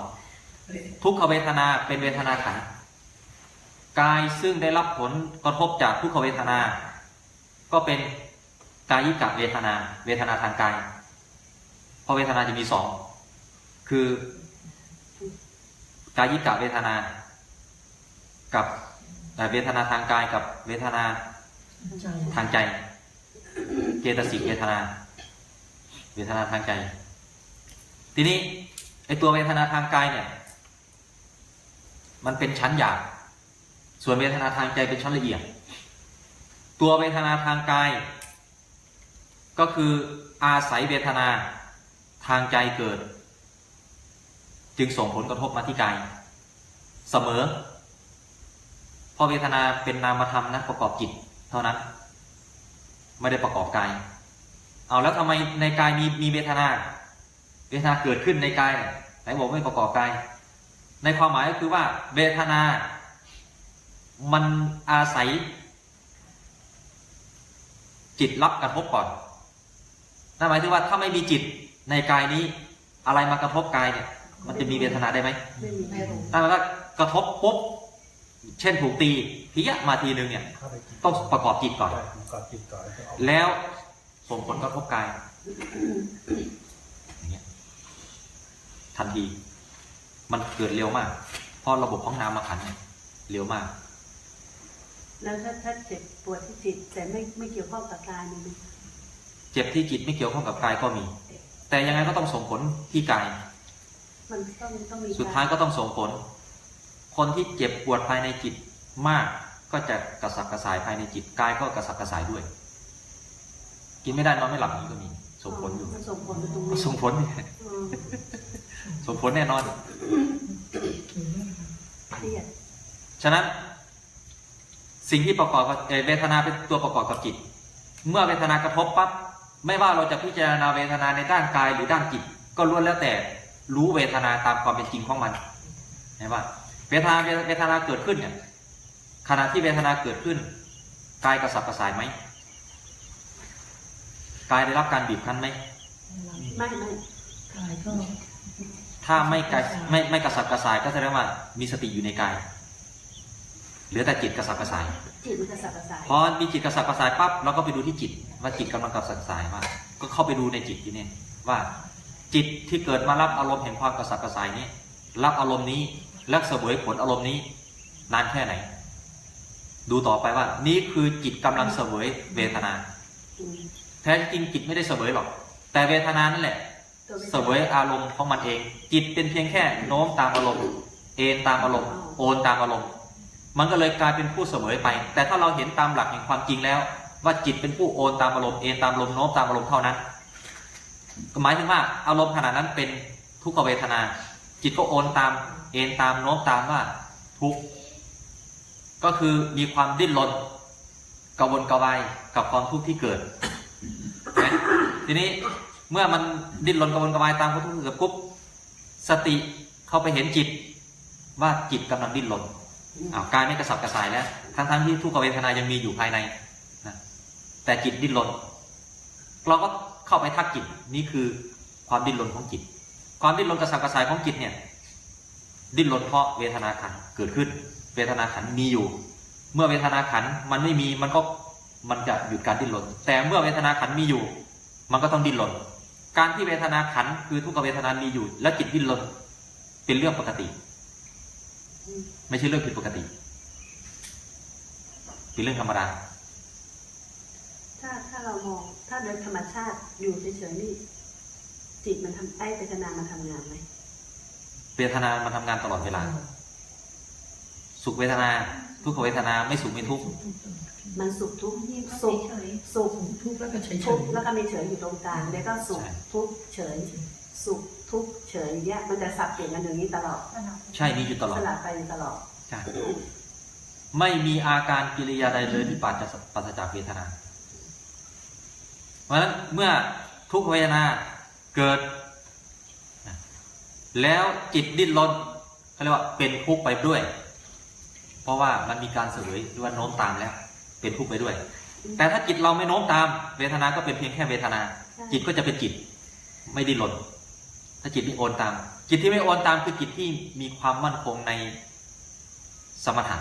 ทุกขเวทนาเป็นเวทนาขันธ์กายซึ่งได้รับผลกระทบจากทุกขเวทนา ก็เป็นกายิกะเวทนา เวทนาทางกาย เพราะเวทนาจะมีสอง คือ กายิกะเวทนา กับเวทนาทางกายกับเวทนาทางใจ เจตสิกเวทนา เวทนาทางใจ ทีนี้ไอตัวเวทนาทางกายเนี่ย มันเป็นชั้นหยาบส่วนเวทนาทางใจเป็นชั้นละเอียด ตัวเวทนาทางกาย ก็คืออาศัยเวทนาทางใจเกิด จึงส่งผลกระทบมาที่กายเสมอพราะเวทนาเป็นนามธรรมนะประกอบจิตเท่านั้น ไม่ได้ประกอบกาย เอาแล้วทำไมในกายมีมีเวทนา เวทนาเกิดขึ้นในกายเนี่ยไหนบอกไม่ประกอบกาย ในความหมายก็คือว่า เวทนา มันอาศัย จิตรับกระทบก่อนนั่นหมายถึงว่าถ้าไม่มีจิตในกายนี้ อะไรมากระทบกายเนี่ย มันจะมีเวทนาได้ไหมไม่มีไม่รู้นั่นหมายว่ากระทบปุ๊บเช่นถูกตีเพียะมาทีนึงเนี่ยเข้าไปจิตต้องประกอบจิตก่อนใช่ประกอบจิตก่อนแล้วก็ออกแล้วส่งผลกระทบกายอย่างเงี้ยทันที มันเกิดเร็วมาก เพราะระบบของนามขันธ์เนี่ยเร็วมาก แล้วถ้าถ้าเจ็บปวดที่จิต แต่ไม่ไม่เกี่ยวข้องกับกายมีไหมเจ็บที่จิตไม่เกี่ยวข้องกับกายก็มี แต่ยังไงก็ต้องส่งผลที่กาย มันต้องต้องมีสุดท้ายก็ต้องส่งผล คนที่เจ็บปวดภายในจิตมากก็จะกระสับกระส่ายภายในจิตกายก็กระสับกระส่ายด้วย กินไม่ได้นอนไม่หลับอย่างนี้ก็มีส่งผลอยู่มันส่งผลไปตรงนี้ส่งผลอืมส่งผลแน่นอนเครียดฉะนั้น สิ่งที่ประกอบกับเอ่อเวทนาเป็นตัวประกอบกับจิต เมื่อเวทนากระทบปั๊บไม่ว่าเราจะพิจารณาเวทนาในด้านกายหรือด้านจิต ก็ล้วนแล้วแต่ รู้เวทนาตามความเป็นจริงของมันเห็นปะเวทนาเวทนาเกิดขึ้นเนี่ยขณะที่เวทนาเกิดขึ้นกายกระสับกระส่ายไหมกายได้รับการบีบคั้นไหมไม่ไม่กายก็ถ้าไม่กายไม่ไม่กระสับกระส่ายก็แสดงว่ามีสติอยู่ในกายเหลือแต่จิตกระสับกระส่ายจิตมันกระสับกระส่ายพอมีจิตกระสับกระส่ายปั๊บเราก็ไปดูที่จิต ว่าจิตกำลังกระสับกระส่ายว่าก็เข้าไปดูในจิตที่นี่ว่า จิตที่เกิดมารับอารมณ์แห่งความกระสับกระส่ายนี้ รับอารมณ์นี้และเสวยผลอารมณ์นี้ นานแค่ไหน ดูต่อไปว่า นี่คือจิตกำลังเสวยเวทนา แท้จริงจิตไม่ได้เสวยหรอก แต่เวทนานั่นแหละ เสวยอารมณ์ของมันเอง จิตเป็นเพียงแค่โน้มตามอารมณ์ เอนตามอารมณ์ โอนตามอารมณ์ มันก็เลยกลายเป็นผู้เสวยไป แต่ถ้าเราเห็นตามหลักแห่งความจริงแล้ว ว่าจิตเป็นผู้โอนตามอารมณ์เอนตามอารมณ์โน้มตามอารมณ์เท่านั้น ก็หมายถึงว่าอารมณ์ขณะนั้นเป็นทุกขเวทนา จิตก็โอนตามเอ็นตามโน้มตามว่าทุกก็คือมีความดิ้นรนกระวนกระวายกับความทุกข์ที่เกิดนะทีนี้เมื่อมันดิ้นรนกระวนกระวายตามความทุกข์ที่เกิดปุ๊บสติเข้าไปเห็นจิตว่าจิตกำลังดิ้นรนอ้าวกายไม่กระสับกระส่ายแล้วทั้งๆที่ทุกขเวทนายังมีอยู่ภายในนะแต่จิตดิ้นรนเราก็ เข้าไปทักจิตนี่คือความดิ้นรนของจิต ความดิ้นรนกระสับกระส่ายของจิตเนี่ยดิ้นรนเพราะเวทนาขันเกิดขึ้น เวทนาขันมีอยู่ เมื่อเวทนาขันมันไม่มีมันก็มันจะหยุดการดิ้นรนแต่เมื่อเวทนาขันมีอยู่ มันก็ต้องดิ้นรนการที่เวทนาขันคือทุกขเวทนามีอยู่ และจิตดิ้นรนเป็นเรื่องปกติ ไม่ใช่เรื่องผิดปกติ เป็นเรื่องธรรมดา ถ้าถ้าเรามองถ้าโดยธรรมชาติอยู่เฉยๆนี่จิตมันทำไอ้เวทนามันทำงานไหมเวทนามันทำงานตลอดเวลา สุขเวทนา ทุกขเวทนาไม่สุขไม่ทุกข์มันสุขทุกข์นี่ก็สุขเฉยสุขทุกข์แล้วก็เฉยทุกข์แล้วก็มีเฉยอยู่ตรงกลางแล้วก็สุขใช่ทุกข์เฉยสุขทุกข์เฉยเนี่ยมันจะสับเปลี่ยนกันอย่างนี้ตลอดๆสนับใช่มีอยู่ตลอสดลับไปตลอดใช่ไม่มีอาการกิริยาใดเลยที่ปราศจากปราศจากเวทนา เพราะฉะนั้นเมื่อทุกขเวทนาเกิดนะแล้วจิตดิ้นรนเขาเรียกว่าเป็นทุกข์ไปด้วย เพราะว่ามันมีการเสวยหรือว่าโน้มตามแล้ว เป็นทุกข์ไปด้วย แต่ถ้าจิตเราไม่โน้มตาม เวทนาก็เป็นเพียงแค่เวทนา จิตก็จะเป็นจิตไม่ดิ้นรนถ้าจิตไม่โอนตาม จิตที่ไม่โอนตามคือจิตที่มีความมั่นคงในสมถะ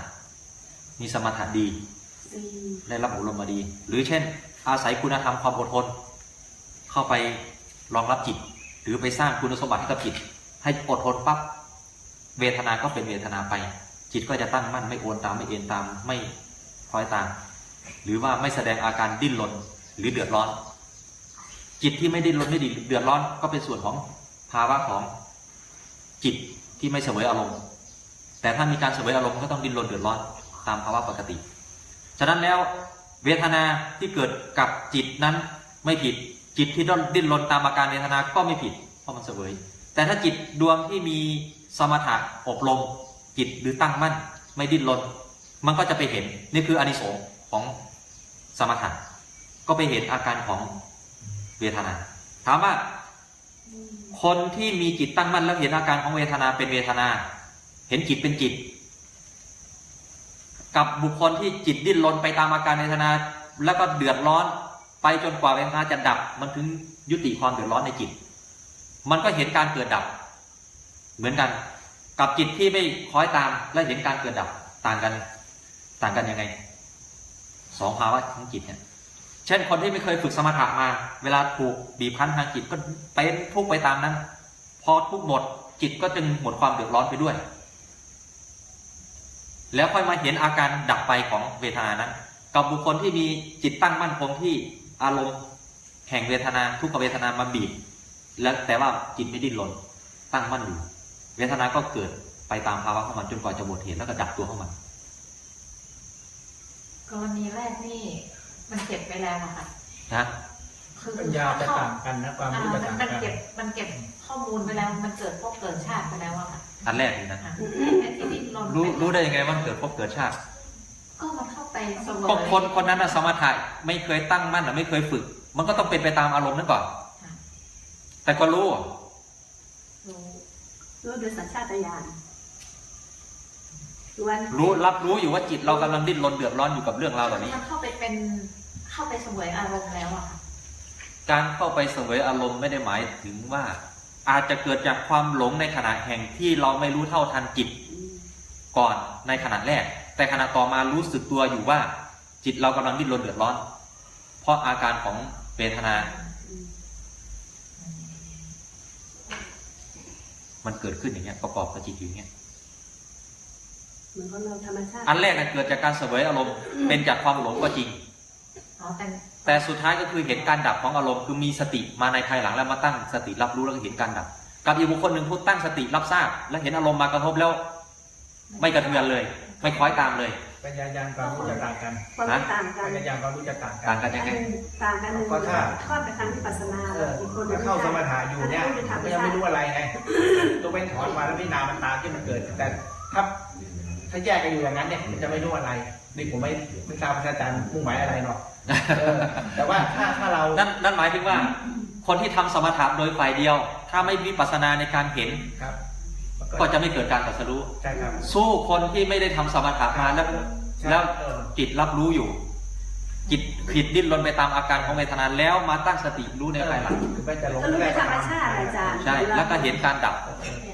มีสมถะดีอืมได้รับอบรมมาดี หรือเช่น อาศัยคุณธรรมความอดทน เข้าไปรองรับจิต หรือไปสร้างคุณสมบัติให้กับจิต ให้อดทนปั๊บเวทนาก็เป็นเวทนาไป จิตก็จะตั้งมั่นไม่โอนตามไม่เอ็นตามไม่คล้อยตาม หรือว่าไม่แสดงอาการดิ้นรนหรือเดือดร้อน จิตที่ไม่ดิ้นรนไม่เดือดร้อนก็เป็นส่วนของภาวะของจิตที่ไม่เสวยอารมณ์ แต่ถ้ามีการเสวยอารมณ์ก็ต้องดิ้นรนเดือดร้อนตามภาวะปกติ ฉะนั้นแล้ว เวทนาที่เกิดกับจิตนั้นไม่ผิด จิตที่ดิ้นรนตามอาการเวทนาก็ไม่ผิด เพราะมันเสวย แต่ถ้าจิตดวงที่มีสมถะอบรมจิตหรือตั้งมั่น ไม่ดิ้นรนมันก็จะไปเห็นนี่คืออานิสงส์ของสมถะก็ไปเห็นอาการของเวทนา ถามว่าคนที่มีจิตตั้งมั่นแล้วเห็นอาการของเวทนาเป็นเวทนา เห็นจิตเป็นจิต กับบุคคลที่จิตดิ้นรนไปตามอาการเวทนา แล้วก็เดือดร้อนไปจนกว่าเวทนาจะดับ มันถึงยุติความเดือดร้อนในจิต มันก็เห็นการเกิดดับ เหมือนกัน กับจิตที่ไม่คอยตามและเห็นการเกิดดับต่างกัน ต่างกันยังไงสองภาวะของจิตเนี่ยเช่นคนที่ไม่เคยฝึกสมถะมา เวลาถูกบีบคั้นทางจิตก็เป็นทุกไปตามนั้น พอทุกหมดจิตก็จึงหมดความเดือดร้อนไปด้วย แล้วค่อยมาเห็นอาการดับไปของเวทนานั้น กับบุคคลที่มีจิตตั้งมั่นคงที่อารมณ์แห่งเวทนาทุกขเวทนามาบีบแล้วแต่ว่าจิตไม่ดิ้นรนตั้งมั่นอยู่เวทนาก็เกิดไปตามภาวะของมันจนกว่าจะหมดเหตุแล้วก็ดับตัวของมันกรณีแรกนี่ มันเก็บไปแล้วอะค่ะนะคือปัญญาจะต่างกันนะความอ่ารู้มัจะนต่างมันกันเก็บมันเก็บ ข้อมูลไปแล้วมันเกิดพบเกิดชาติไปแล้วอะค่ะอันแรกเลยนะอ่าไอ้ที่ดิ้นรนรู้ปรู้ได้ยังไงว่าเกิดภพเกิดชาติก็มันเข้าไปเสวยก็คนคนนั้นนะสมถะไม่เคยตั้งมั่นนะไม่เคยฝึก มันก็ต้องเป็นไปตามอารมณ์นั้นก่อน ค่ะ แต่ก็รู้ รู้รู้โดยสัญชาตญาณวันรู้รับรู้อยู่ว่าจิตเรากำลังดิ้นรนเดือดร้อนอยู่กับเรื่องราวเหล่านี้ มันเข้าไปเป็นเข้าไปเสวยอารมณ์แล้วอะค่ะ การเข้าไปเสวยอารมณ์ไม่ได้หมายถึงว่า อาจจะเกิดจากความหลงในขณะแห่งที่เราไม่รู้เท่าทันจิตอืมก่อนในขณะแรก แต่ขณะต่อมารู้สึกตัวอยู่ว่า จิตเรากำลังดิ้นรนเดือดร้อน เพราะอาการของเวทนาอืมมันเกิดขึ้นอย่างเงี้ยประกอบกับจิตอยู่อย่างเงี้ยเหมือนของเราธรรมชาติอันแรกนะเกิดจากการเสวยอารมณ์เป็นจากความหลงก็จริงอ๋อแต่ แต่สุดท้ายก็คือเห็นการดับของอารมณ์คือมีสติมาในภายหลังแล้วมาตั้งสติรับรู้แล้วก็เห็นการดับ กับอีกบุคคลหนึ่งผู้ตั้งสติรับทราบ แล้วเห็นอารมณ์มากระทบแล้ว ไม่กระเทือนเลย ไม่คล้อยตามเลยปัญญาญาณความรู้จะต่างกันความรู้ต่างกัปันญญาญาณความรู้จะต่างกัต่างกันยังไง ต่างกันหนึ่งก็ถ้าทอดไปทางวิปัสสนาเอออีกคนถ้าเข้าสมถะอยู่เนี่ยถ้าก็พูดยังในไม่ทางรู้อะไรไงตัวไปถอนมาแล้วพิจารณามันตามที่มันเกิด แต่ถ้าถ้าแยกกันอยู่อย่างนั้นเนี่ยมันจะไม่รู้อะไร นี่ผมไม่ไม่ทราบว่าอาจารย์มุ่งหมายอะไรหรอกเออ แต่ว่าถ้าถ้าเรา นั่นนั่นหมายถึงว่า คนที่ทำสมถะโดยฝ่ายเดียว ถ้าไม่วิปัสสนาในการเห็นครับมันก็จะไม่เกิดการตรัสรู้ใช่ครับสู้คนที่ไม่ได้ทำสมถะมาแล้วใช่แล้วเออจิตรับรู้อยู่ จิตผิดดิ้นรนไปตามอาการของเวทนาแล้วมาตั้งสติรู้ในภายหลังคือไม่จะหลงก็รู้ในธรรมชาติอาจารย์ใช่แล้วก็เห็นการดับ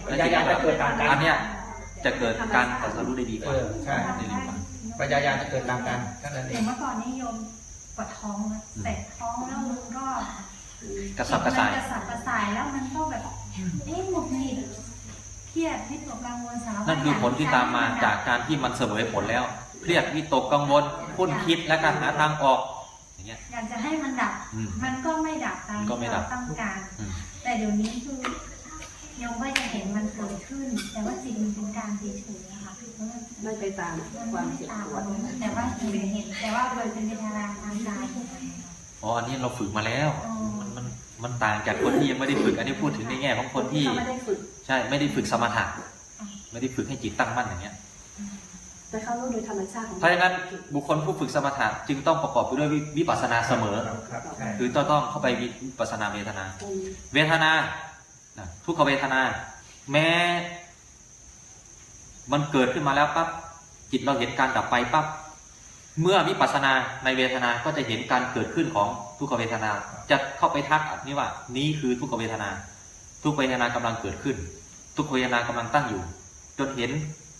ปัญญาญาณจะเกิดต่างกันอันเนี้ยจะเกิดการตรัสรู้ได้ดีกเอว่าอใช่ได้ดีกว่าปัญญาญาณจะเกิดต่างกันแค่นั้นเออย่างงเมื่อก่อนนี่โยมป วดท้องนะแต่ท้องแล้วมันก็กระสับกระส่ายมันกระสับกระส่ายแล้วมันก็แบบเอ๊ะหงุดหงิดเครียดวิตกกังวลสารพัดนั่นคือผลที่ตามมาจากการที่มันเสวยผลแล้วเครียดวิตกกังวลคุ้นคิดและการหาทางออกอย่างเงี้ยอยากจะให้มันดับอืมมันก็ไม่ดับตามก็ไม่ที่ดัเราบต้องการอืมแต่เดี๋ยวนี้คือโยมก็จะเห็นมันเกิดขึ้น แต่ว่าจิตมันเป็นการเฉย ไม่ไปตามมันความไม่เจ็บตามปวอาดรมณ์แต่ว่าเห็นเห็นแต่ว่ามันเป็นเวทนาทางกายอ๋ออันนี้เราฝึกมาแล้วอ๋อมันมันมันต่างจากคนที่ยังไม่ได้ฝึก อันนี้พูดถึงในแง่ของคนที่เขาไม่ได้ฝึกใช่ไม่ได้ฝึกสมถะไม่ได้ฝึกให้จิตตั้งมั่นอย่างเงี้ยแต่เขารู้โดยธรรมชาติของเพราะฉะนั้นบุคคลผู้ฝึกสมถะจึงต้องประกอบไปด้วยวิวิปัสสนาเสมอครับใช่คือต้องต้องเข้าไปวิปัสสนาเวทนาอืมเวทนานะทุกขเวทนา แม้ มันเกิดขึ้นมาแล้วปั๊บจิตเราเห็นการดับไปปั๊บเมื่อวิปัสสนาในเวทนาก็จะเห็นการเกิดขึ้นของทุกขเวทนา จะเข้าไปทักนี่ว่า นี้คือทุกขเวทนา ทุกเวทนากำลังเกิดขึ้น ทุกขเวทนากำลังตั้งอยู่ จนเห็น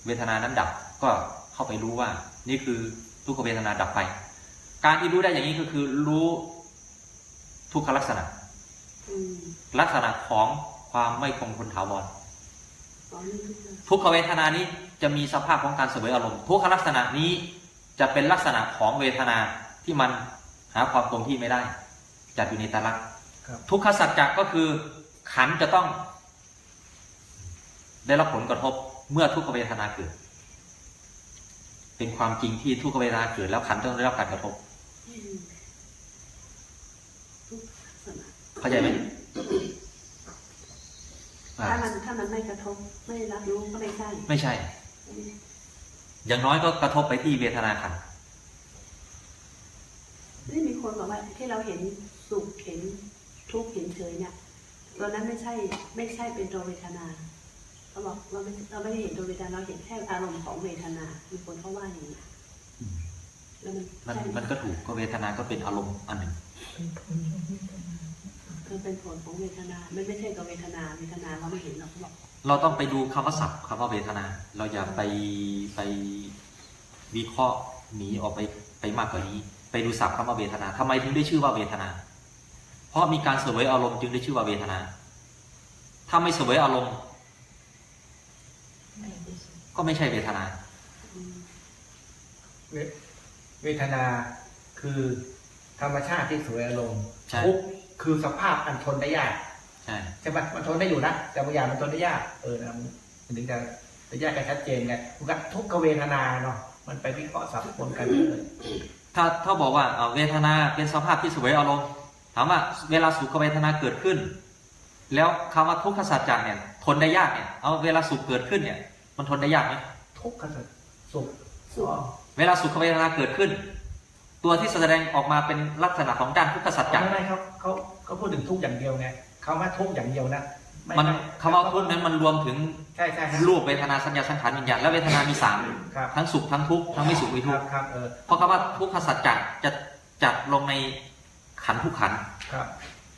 เวทนานั้นดับก็เข้าไปรู้ว่า นี่คือทุกขเวทนาดับไป การที่รู้ได้อย่างนี้ก็คือรู้ทุกขลักษณะอืมลักษณะของความไม่คงทนถาวรอ๋อนี่คือ ทุกขเวทนานี้จะมีสภาพของการเสวยอารมณ์ ทุกขลักษณะนี้จะเป็นลักษณะของเวทนาที่มันหาความคงที่ไม่ได้ จัดอยู่ในตาลักษณ์ครับทุกขสัจจะก็คือขันธ์จะต้อง ได้รับผลกระทบเมื่อทุกขเวทนาเกิด เป็นความจริงที่ทุกขเวทนาเกิดแล้วขันธ์ต้องได้รับการกระทบอืมทุกสนะเข้าใจไหมอ่า ถ้ามันถ้ามันไม่กระทบไม่รับรู้ก็ไม่ใช่ ไม่ใช่ อย่างน้อยก็กระทบไปที่เวทนาขันธ์นี่มีคนบอกว่าที่เราเห็นสุขเห็นทุกข์เห็นเฉยเนี่ยตัวนั้นไม่ใช่ไม่ใช่เป็นตัวเวทนาเขาบอกเราไม่เราไม่ได้เห็นตัวเวทนาเราเห็นแค่อารมณ์ของเวทนา มีคนเขาว่าอย่างนี้แล้วมันมันใช่ไหมันก็ถูกก็เวทนาก็เป็นอารมณ์อันหนึ่ง มันเป็นผลของเวทนาไม่ไม่ใช่ตัวเวทนา เวทนาเราไม่เห็นเราเขาบอกเราต้องไปดูคำว่าศัพท์คำว่าเวทนา เราอย่าไปไปวิเคราะห์หนีออกไปไปมากกว่านี้ ไปดูศัพท์คำว่าเวทนาทำไมถึงได้ชื่อว่าเวทนา เพราะมีการเสวยอารมณ์จึงได้ชื่อว่าเวทนา ถ้าไม่เสวยอารมณ์ ก็ไม่ใช่เวทนาอืมเวเวทนาคือธรรมชาติที่สวยอารมณ์ใช่ทุกข์ คือสภาพอันทนได้ยากใช่ใช่ปะมันทนได้อยู่นะแต่บางอย่างมันทนได้ยากเออนะมันถึงจะจะแยกกันชัดเจนไงมันก็ทุกขเวทนาเนาะมันไปวิเคราะห์สับปนกันเลยถ้าถ้าบอกว่าเอ่อเวทนาเป็นสภาพที่เสวยอารมณ์ถามว่าเวลาสุขเวทนาเกิดขึ้น แล้วคำว่าทุกขสัจจะเนี่ยทนได้ยากเนี่ยเอาเวลาสุขเกิดขึ้นเนี่ย มันทนได้ยากไหมทุกขสัจสุขสุขอ๋อเวลาสุขเวทนาเกิดขึ้น ตัวที่แสดงออกมาเป็นลักษณะของด้านทุกขสัจจะไม่ไม่เขาเขาเขาพูดถึงทุกข์อย่างเดียวไงเขาว่าทุกข์อย่างเดียวนะไมันไคำว่าทุกข์นั้นมันรวมถึงใช่ใช่ครับรูปเวทนาสัญญาสังขารวิญญาณและเวทนามีสามครับทั้งสุขทั้งทุกข์ทั้งไม่สุขไม่คทุรักบข์ครับเออเพราะคำว่าทุกขสัจจะจะจัดลงในขันธ์ทุกขันธ์ครับ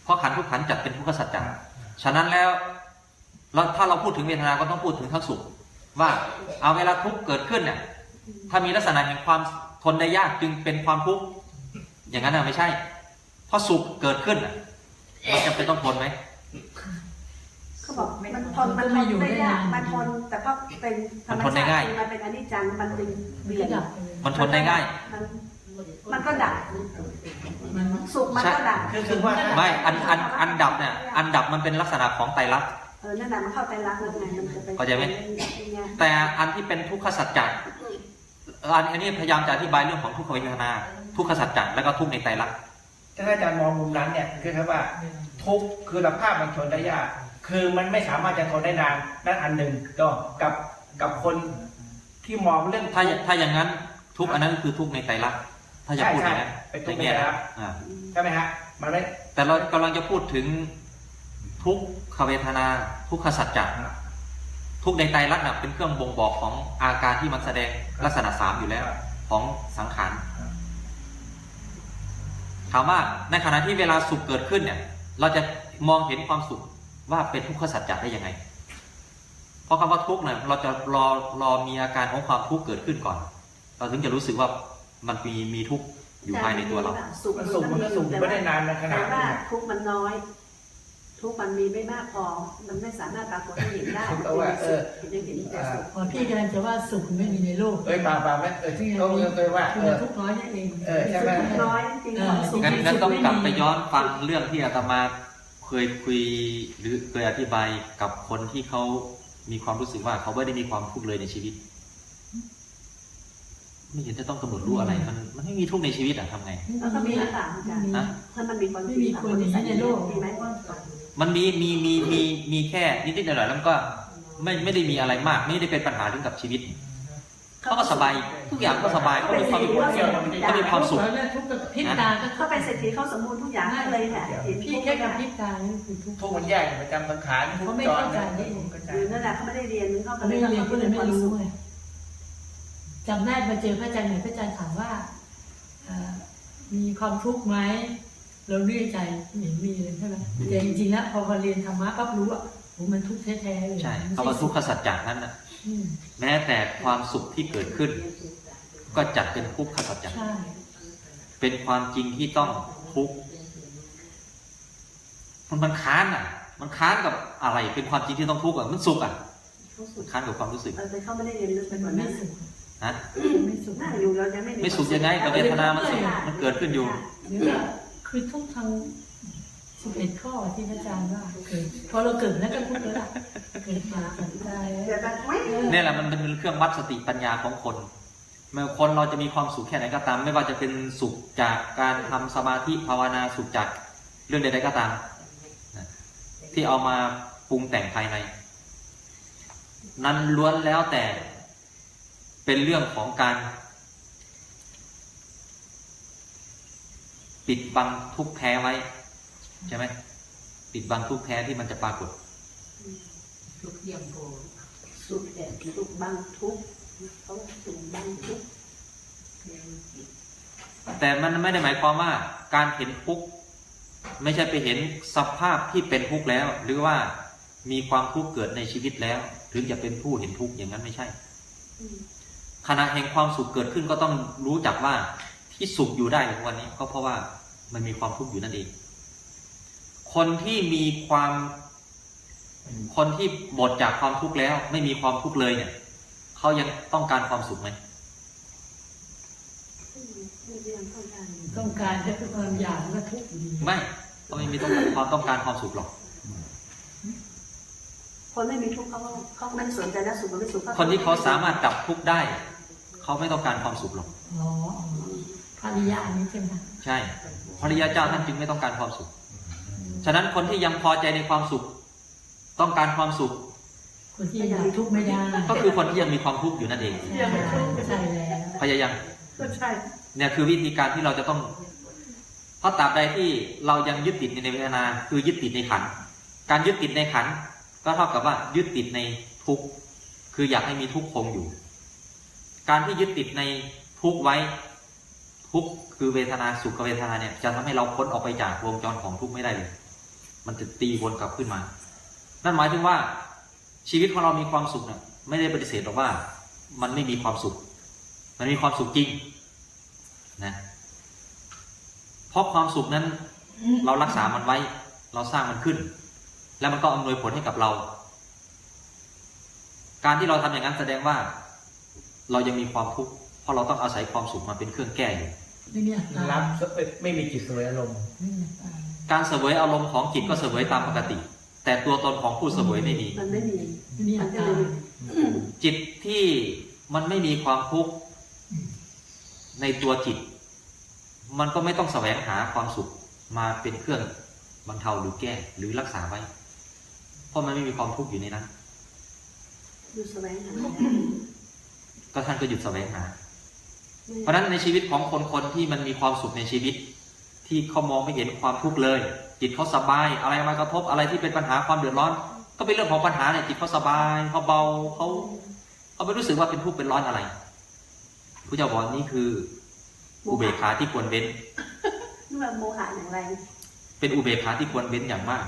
เพราะขันธ์ทุกขันธ์จัดเป็นทุกขสัจจะฉะนั้นแล้วเราถ้าเราพูดถึงเวทนาก็ต้องพูดถึงทั้งสุข ว่าเอาเวลาทุกข์เกิดขึ้นเนี่ยถ้ามีลักษณะแห่งความ ทนได้ยากจึงเป็นความทุกข์อย่างนั้นน่ะไม่ใช่ เพราะสุขเกิดขึ้นน่ะมันจำเป็นต้องทนไหมเขาบอกมันทนมันทนได้ยากมันทนแต่ก็เป็นธรรมชาติมันเป็นอนิจจังมันจึงเบี่ยงดับมันทนได้ง่ายมันมันก็ดับมันสุขมันก็ดับคือคือว่าไม่อันอันอันดับเนี่ยอันดับมันเป็นลักษณะของไตรลักษณ์เออนั่นแหละมันเข้าใจรักแล้วไงมันจะเป็นเข้าใจไหมเป็นไงแต่อันที่เป็นทุกขสัจจะ อันอันนี้พยายามจะอธิบายเรื่องของทุกขเวทนา ทุกขสัจจะแล้วก็ทุกข์ในไตรลักษณ์ถ้าอาจารย์มองมุมนั้นเนี่ยคือครับว่าทุกข์คือสภาพมันทนได้ยาก คือมันไม่สามารถจะทนได้นานนั่นอันหนึ่งก็กับกับคนที่มองเรื่องถ้าถ้าอย่างนั้นทุกข์อันนั้นคือทุกข์ในไตรลักษณ์ถ้าจะพูดอย่างนั้นใช่ใช่เป็นทุในกข์ในแง่ไตรนะลักษณ์อ่าใช่ไหมฮะมันไม่แต่เรากำลังจะพูดถึงทุกขเวทนา ทุกขสัจจะ ทุกข์ในไตรลักษณ์น่ะเป็นเครื่องบ่งบอกของอาการที่มันแสดงลักษณะสามอยู่แล้ว ของสังขารถามว่าในขณะที่เวลาสุขเกิดขึ้นเนี่ย เราจะมองเห็นความสุขว่าเป็นทุกขสัจจะได้ยังไง เพราะคำว่าทุกข์เนี่ยเราจะรอรอมีอาการของความทุกข์เกิดขึ้นก่อน เราถึงจะรู้สึกว่ามันมีมีทุกข์อยู่ภายในตัวเรา สุขมันสุขมันก็สุขแต่ไม่ได้นานในขนาแต่ดว่านี้ทุกข์มันน้อย ทุกข์มันมีไม่มากพอ มันไม่สามารถปรากฏให้เห็นได้ก็ว่าเออยังเห็นแต่สุขพอพี่กำลังจะว่าสุขไม่มีในโลกเอ้ยป่าป่าไหมเออที่เขาเคยว่าคืเอออทุกข์น้อยนั่นเองเออใช่ไหมสุขน้อยจริงๆสุขงั้นงั้นต้องกลับไปย้อนฟังเรื่องที่อาตมาเคยคุยหรือเคยอธิบายกับคนที่เขามีความรู้สึกว่าเขาไม่ได้มีความทุกข์เลยในชีวิต ไม่เห็นจะต้องกำหนดรู้อะไร มันมันไม่มีทุกข์ในชีวิตอะทำไงแล้วก็มีหน้าต่างอาจารย์นะถ้ามันมีคนไม่มีคนอย่างนี้ในโลกมีไหมมันมีมีมีมีมีแค่นิดๆหน่อยๆแล้วมันก็ไม่ไม่ได้มีอะไรมาก ไม่ได้เป็นปัญหาถึงกับชีวิตเขาก็สบายทุกอย่างก็สบายเขามีความมีความสุขเขามีความสุขแล้วเนี่ยทุกข์กับพริบตาก็เขาเป็นเศรษฐีเขาสมบูรณ์ทุกอย่างก็เลยเนี่ยเห็นพี่ทุกแค่อย่างกับพริบตานี่คือทุกข์ทุกข์มันแยกประจำสังขารทุกเขาข์ไม่จรเข้าใจนี่เองเข้าใจหรือนั่นแหละเขาไม่ได้เรียนเขาก็เขาเลไม่ยเรียนก็เลยไม่รู้สุขไง จำได้มาเจอพระอาจารย์หนึ่งพระอาจารย์ถามว่าเอ่อมีความทุกข์ไหมเราเรียกใจไม่เห็นมีเลยใช่ไหมแต่จริงๆแล้วพอพอเรียนธรรมะปั๊บรู้อะโหมันทุกข์แท้ๆเลยใช่คำว่าทุกขสัจจะนั้นนะอืมแม้แต่ความสุขที่เกิดขึ้น ก็จัดเป็นทุกขสัจจะใช่เป็นความจริงที่ต้องทุกข์มันมันค้านอะ มันค้านกับอะไร เป็นความจริงที่ต้องทุกข์อะมันสุขอะเขาสุมัขนค้านกับความรู้สึกเออแต่เขาไม่ได้เรียนลึกไปกมัว่านไม่นั้ นสุขนะไม่สุขนั่งอยู่เรายังไม่ไม่สุขยังไงกับเวทนามันสุขมันเกิดขึ้นอยู่เดี๋ยวนะคือทุกข์ทางสิบเอ็ดข้อที่พระอาจารย์ว่าเกิดพอเราเกิดแล้วก็ทุกข์แล้วล่ะเกิดมาเกิดตายเดี๋ยวแบบไม่เนี่ยแหละมันเป็นเครื่องวัดสติปัญญาของคนเมื่อคนเราจะมีความสุขแค่ไหนก็ตาม ไม่ว่าจะเป็นสุขจากการทำสมาธิภาวนาสุขจากเรื่องใดๆก็ตามนะที่เอามาปรุงแต่งภายใน นั้นล้วนแล้วแต่ เป็นเรื่องของการ ปิดบังทุกข์แท้ไว้ ใช่ไหมปิดบังทุกข์แท้ที่มันจะปรากฏทุกเยี่ยมโกสุขแต่สุขบางทุกข์เขาว่าสุขบางทุกข์แต่มันไม่ได้หมายความว่า การเห็นทุกข์ไม่ใช่ไปเห็นสภาพที่เป็นทุกข์แล้ว หรือว่ามีความทุกข์เกิดในชีวิตแล้ว ถึงจะเป็นผู้เห็นทุกข์อย่างนั้นไม่ใช่อืม ขณะแห่งความสุขเกิดขึ้นก็ต้องรู้จักว่าที่สุขอยู่ได้ในวันนี้ ก็เพราะว่ามันมีความทุกข์อยู่นั่นเอง คนที่มีความคนที่หมดจากความทุกข์แล้ว ไม่มีความทุกข์เลยเนี่ยเขายังต้องการความสุขไหมไม่เรื่องต้องการต้องการจะเป็นความอยากและทุกข์อยู่ดีไม่เขาไม่มีต้องความต้องการความสุขหรอกคนไม่มีทุกข์เขาก็เขาไม่ได้สนใจนะสุขหรือไม่สุขคนที่เขาสามารถดับทุกข์ได้ เขาไม่ต้องการความสุขหรอกอ๋ออ๋อภริยานี้ใช่ไหมคะใช่พระริยาเจ้าท่านจึงไม่ต้องการความสุข ฉะนั้นคนที่ยังพอใจในความสุข ต้องการความสุข คนที่อยากทุกข์ไม่ได้ ก็คือคนที่ยังมีความทุกข์อยู่นั่นเองใช่ใช่แล้วพยายามก็ใช่เนี่ยคือวิธีการที่เราจะต้องเพราะตราบใดที่เรายังยึดติดในเวทนา คือยึดติดในขันธ์การยึดติดในขันธ์ก็เท่ากับว่ายึดติดในทุกข์คืออยากให้มีทุกข์คงอยู่ การที่ยึดติดในทุกไว้ทุกคือเวทนาสุขเวทนาเนี่ยจะทำให้เราพ้นออกไปจากวงจรของทุกไม่ได้เลย มันจะตีวนกลับขึ้นมา นั่นหมายถึงว่าชีวิตของเรามีความสุขเนี่ยไม่ได้ปฏิเสธหรอกว่า มันไม่มีความสุข มันมีความสุขจริงนะเพราะความสุขนั้นเรารักษามันไว้ เราสร้างมันขึ้น แล้วมันก็อำนวยผลให้กับเรา การที่เราทำอย่างนั้นแสดงว่า เรายังมีความทุกข์เพราะเราต้องอาศัยความสุขมาเป็นเครื่องแก้อยู่ไม่มีอัตตารับไม่มีจิตสวยอารมณ์ไม่มีอัตตาการเสวยอารมณ์ของจิตก็เสวยตามปกติ แต่ตัวตนของผู้เสวยไม่มีมันไม่มีไม่มีมัอันตก็ตาเลยจิตที่มันไม่มีความทุกข์ในตัวจิต มันก็ไม่ต้องแสวงหาความสุขมาเป็นเครื่องบรรเทาหรือแก้หรือรักษาไว้ เพราะมันไม่มีความทุกข์อยู่ในนั้นดูแสวงหา ก็ท่านก็หยุดแสวงหา เพราะฉะนั้นในชีวิตของคนคนที่มันมีความสุขในชีวิต ที่เขามองไม่เห็นความทุกข์เลย จิตเขาสบาย อะไรมากระทบอะไรที่เป็นปัญหาความเดือดร้อน ก็เป็นเรื่องของปัญหาเนี่ยจิตเขาสบายเขาเบาเขาเขาไม่รู้สึกว่าเป็นทุกข์เป็นร้อนอะไรผู้เจ้าบอกนี่คือ อุเบกขาที่ควรเว้นนี่แบบโมหะอย่างไร เป็นอุเบกขาที่ควรเว้นอย่างมาก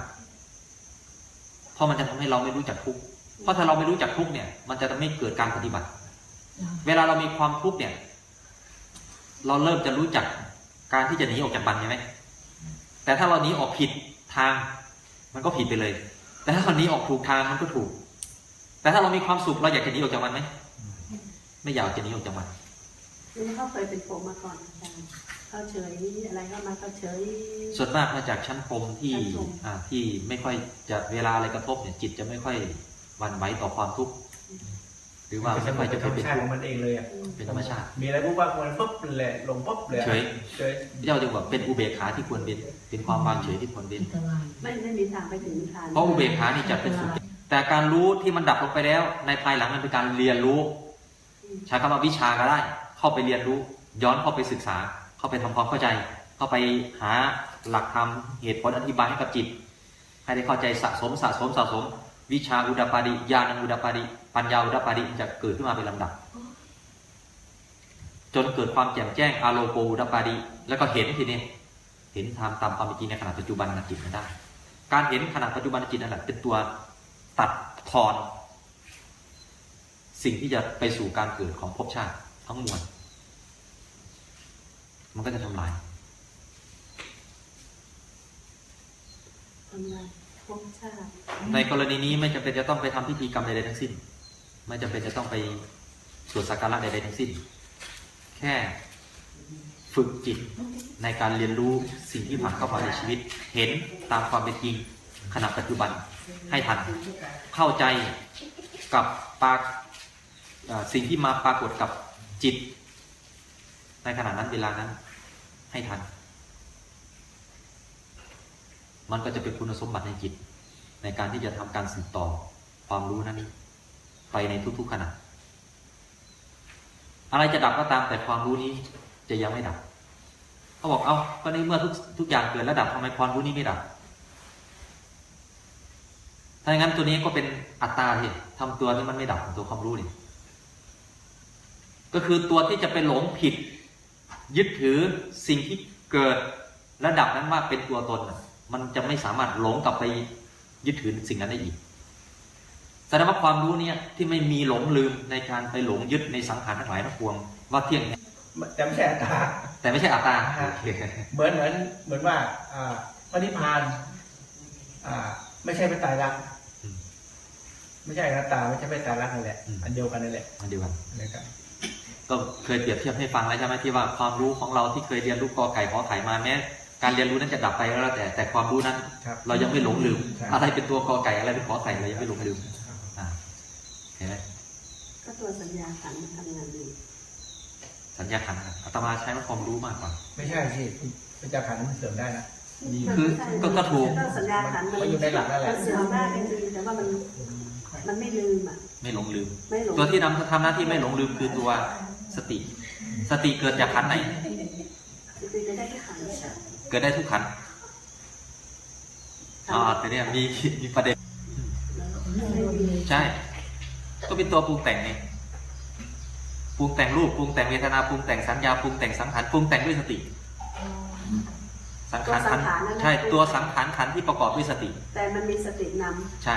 เพราะมันจะทำให้เราไม่รู้จักทุกข์เพราะถ้าเราไม่รู้จักทุกข์เนี่ย มันจะทำให้เกิดการปฏิบัติ เวลาเรามีความทุกข์เนี่ย เราเริ่มจะรู้จักการที่จะหนีออกจากมันใช่ไหมแต่ถ้าเราหนีออกผิดทาง มันก็ผิดไปเลย แต่ถ้าเราหนีออกถูกทางมันก็ถูก แต่ถ้าเรามีความสุขเราอยากจะหนีออกจากมันไหมไม่อยากจะหนีออกจากมันนี่เขาเคยเป็นผมมาก่อนอาจารย์เขาเฉยอะไรก็มาเขาเฉย ส่วนมากมาจากชั้นพรหมที่ชั้นพรหมอ่าที่ไม่ค่อยจะเวลาอะไรกระทบเนี่ยจิตจะไม่ค่อยหวันไหวต่อความทุกข์ หรือว่าเป็นไม่ธรค่อยรมจะไปเป็นชาติทุขกองข์มันเองเลยอะเป็นธรรมชาติ มีอะไรปุ๊บปั๊บมันปุ๊บแหละลงปุ๊บเลยอะเฉยเฉยเจ้าจึงบอกเป็นอุเบกขาที่ควรเป็นเป็นความวางเฉยที่ควรเป็นอันตรายไม่ไม่มีทางไปถึงนิพพานเพราะอุเบกขานี่จะเป็นสุขแต่การรู้ที่มันดับลงไปแล้ว ในภายหลังมันเป็นการเรียนรู้ใช้คำว่าวิชาก็ได้ เข้าไปเรียนรู้ ย้อนเข้าไปศึกษา เข้าไปทำความเข้าใจ เข้าไปหาหลักธรรมเหตุผลอธิบายให้กับจิตให้ได้เข้าใจสะสมสะสมสะสม วิชาอุดาปาดิญาณอุดาปาดิ ปัญญาอุดาปาดิจะเกิดขึ้นมาเป็นลำดับ จนเกิดความแจ่มแจ้งอาโลโกอุดาปาดิแล้วก็เห็นทีนี้เห็นตามตามความเป็นจริงในขณะปัจจุบันจิตนั้นได้ การเห็นขณะปัจจุบันจิตนั่นแหละเป็นตัวตัดทอน สิ่งที่จะไปสู่การเกิดของภพชาติทั้งมวลมันก็จะทำลายทำลายภพชาติในกรณีนี้ไม่จำเป็นจะต้องไปทำพิธีกรรมใดๆทั้งสิ้น ไม่จำเป็นจะต้องไปสวดสักการะใดๆทั้งสิ้น แค่ฝึกจิตในการเรียนรู้สิ่งที่ผ่านเข้ามาในชีวิต เห็นตามความเป็นจริงขณะปัจจุบันให้ทัน เข้าใจกับปากสิ่งที่มาปรากฏกับจิต ในขณะนั้นเวลานั้นให้ทัน มันก็จะเป็นคุณสมบัติในจิต ในการที่จะทำการสืบต่อความรู้นั้นนี้ ไปในทุก ๆขณะ อะไรจะดับก็ตามแต่ความรู้นี้จะยังไม่ดับ เขาบอก เอาก็ในเมื่อทุกทุกอย่างเกิดแล้วดับทำไมความรู้นี้ไม่ดับ ถ้าอย่างนั้นตัวนี้ก็เป็นอัตตาที่ทำตัวที่มันไม่ดับตัวความรู้นี่ ก็คือตัวที่จะไปหลงผิด ยึดถือสิ่งที่เกิดและดับนั้นว่าเป็นตัวตน มันจะไม่สามารถหลงกลับไปยึดถือสิ่งนั้นได้อีก แสดงว่าความรู้เนี่ยที่ไม่มีหลงลืมในการไปหลงยึดในสังขารทั้งหลายทั้งปวงว่าเที่ยงแต่ไม่ใช่อัตตาแต่ไม่ใช่อัตตาอ่าโอเคเหมือนเหมือนเหมือนว่าอ่าพระนิพพานอ่าไม่ใช่เป็นตายรักษณ์ไม่ใช่อนัตตาไม่ใช่เป็นตายรักษณ์นั่นแหละอันเดียวกันนั่นแหละอันเดียวกันนะครับก็เคยเปรียบเทียบให้ฟังแล้วใช่ไหมที่ว่าความรู้ของเราที่เคยเรียนรู้กอไก่ขอไข่มาแม้การเรียนรู้นั้นจะดับไปก็แล้วแต่แต่ความรู้นั้นครับเรายังไม่หลงลืมใช่อะไรเป็นตัวกอไก่อะไรเป็นขอไข่เรายังไม่หลงลืมอ่าเห็ นไหมก็ตัวสัญญาขันธ์มันทำงานดีสัญญาขันธ์อาตมาใช้ว่าความรู้มากกว่า ไม่ใช่สิเป็นจาขันธ์มันเสริมได้นะนี่คือก็ก็ถูกก็สัญญาขันธ์มันมันอยู่ในหลักนั่นแหละมันเสื่อมได้ก็จริงแต่ว่ามันมันไม่ลืมอะไม่หลงลืมไม่หลงตัวที่นำทำหน้าที่ไม่หลงลืมคือตัวสติ สติเกิดจากขันธ์ไหนสติจะได้แค่ขันธ์เกิดได้ทุกขันธ์อ่าแต่เนี่ยมีมีประเด็นใช่ ก็เป็นตัวปรุงแต่งไงปรุงแต่งรูปปรุงแต่งเวทนาปรุงแต่งสัญญาปรุงแต่งสังขารปรุงแต่งด้วยสติ สังขารขันธ์ใช่ตัวสังขารขันธ์ที่ประกอบด้วยสติ แต่มันมีสตินใช่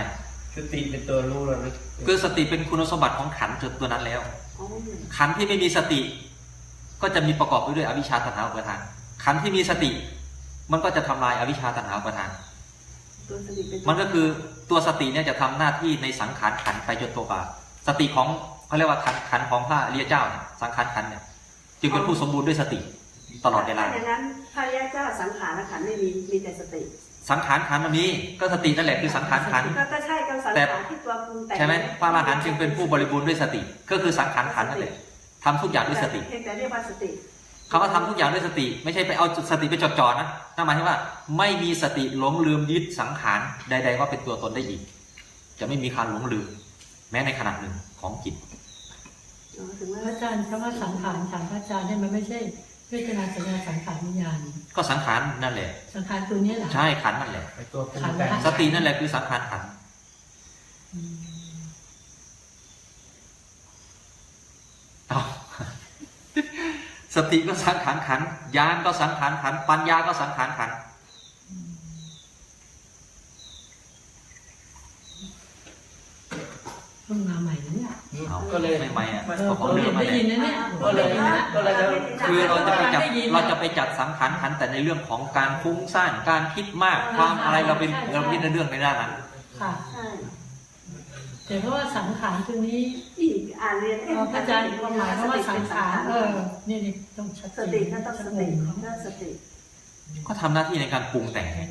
สติเป็นตัวรู้ระลึกคือสติเป็นคุณสมบัติของขันธ์ตัวนั้นแล้วำอ๋อขันธ์ที่ไม่มีสติ ก็จะมีประกอบไปด้วยอวิชชาตัณหาอุปาทานขันธ์ที่มีสติ มันก็จะทำลายอวิชชาตัณหาอุปาทาน ตัวสติเป็นมันก็คือ ตัวสติเนี่ยจะทำหน้าที่ในสังขารขันธ์ไปจนตัวบาสติของเขาเรียกว่าขันธ์ขันธ์ของพระอริยเจ้าเนี่ยสังขารขันธ์เนี่ยจึงเป็นผู้สมบูรณ์ด้วยสติตลอดเวลาถ้าอย่างนั้นพระยาเจ้าสังขารขันธ์ไม่มีมีแต่สติ สังขารขันธ์มันมีก็สตินั่นแหละคือสังขารขันธ์ก็ก็ใช่ก็สังแต่ขารที่ตัวปรุงแต่งใช่ไหมพระอรหันต์จึงเป็นผู้บริบูรณ์ด้วยสติ ก็คือสังขารขันธ์นั่นแหละทำทุกอย่างด้วยสติเพียงแต่เรียกว่าสติ คำว่าทำทุกอย่างด้วยสติ ไม่ใช่ไปเอาสติไปจดจ่อนะนั่นหมายถึงว่า ไม่มีสติหลงลืมยึดสังขารใด ๆ ว่าเป็นตัวตนได้อีก จะไม่มีการหลงลืม แม้ในขณะหนึ่งของจิตอ๋อถึงว่าพระอาจารย์คำว่าสังขารถามพระอาจารย์เนี่ยมันไม่ใช่เวทนาสัญญาสังขารวิญญาณ ก็สังขารนั่นแหละ สังขารตัวเนี้ยแหละใช่ขันธ์นั่นแหละไอตัวปรุงแต่งสตินั่นแหละคือสังขารขันธ์ อืม เอา สติก็สังขารขันธ์ญาณก็สังขารขันธ์ปัญญาก็สังขารขันธ์เพิ่งมาใหม่นะเนี่ยเอาก็เลยไม่ไม่อะมันเออก็ของเดิมมาได้เนี่ยินยนะเนี่ยก็เลยได้ยินนะก็เลยจะคือเราจะไปจับได้ยินนะเราจะไปจัดสังขารขันธ์แต่ในเรื่องของการฟุ้งซ่านการคิดมากความอะไรเราเป็นใช่ใช่เราคิดในเรื่องในด้านนั้นค่ะใช่ แต่เพราะว่าสังขารตัวนี้อีกอ่านเรียนเอ่อพระอาจารย์ความหมายเพราะว่าสังขารเออนี่นี่ต้องชัดสเจนติก็ต้องสติก็สติ ก็ทำหน้าที่ในการปรุงแต่งไง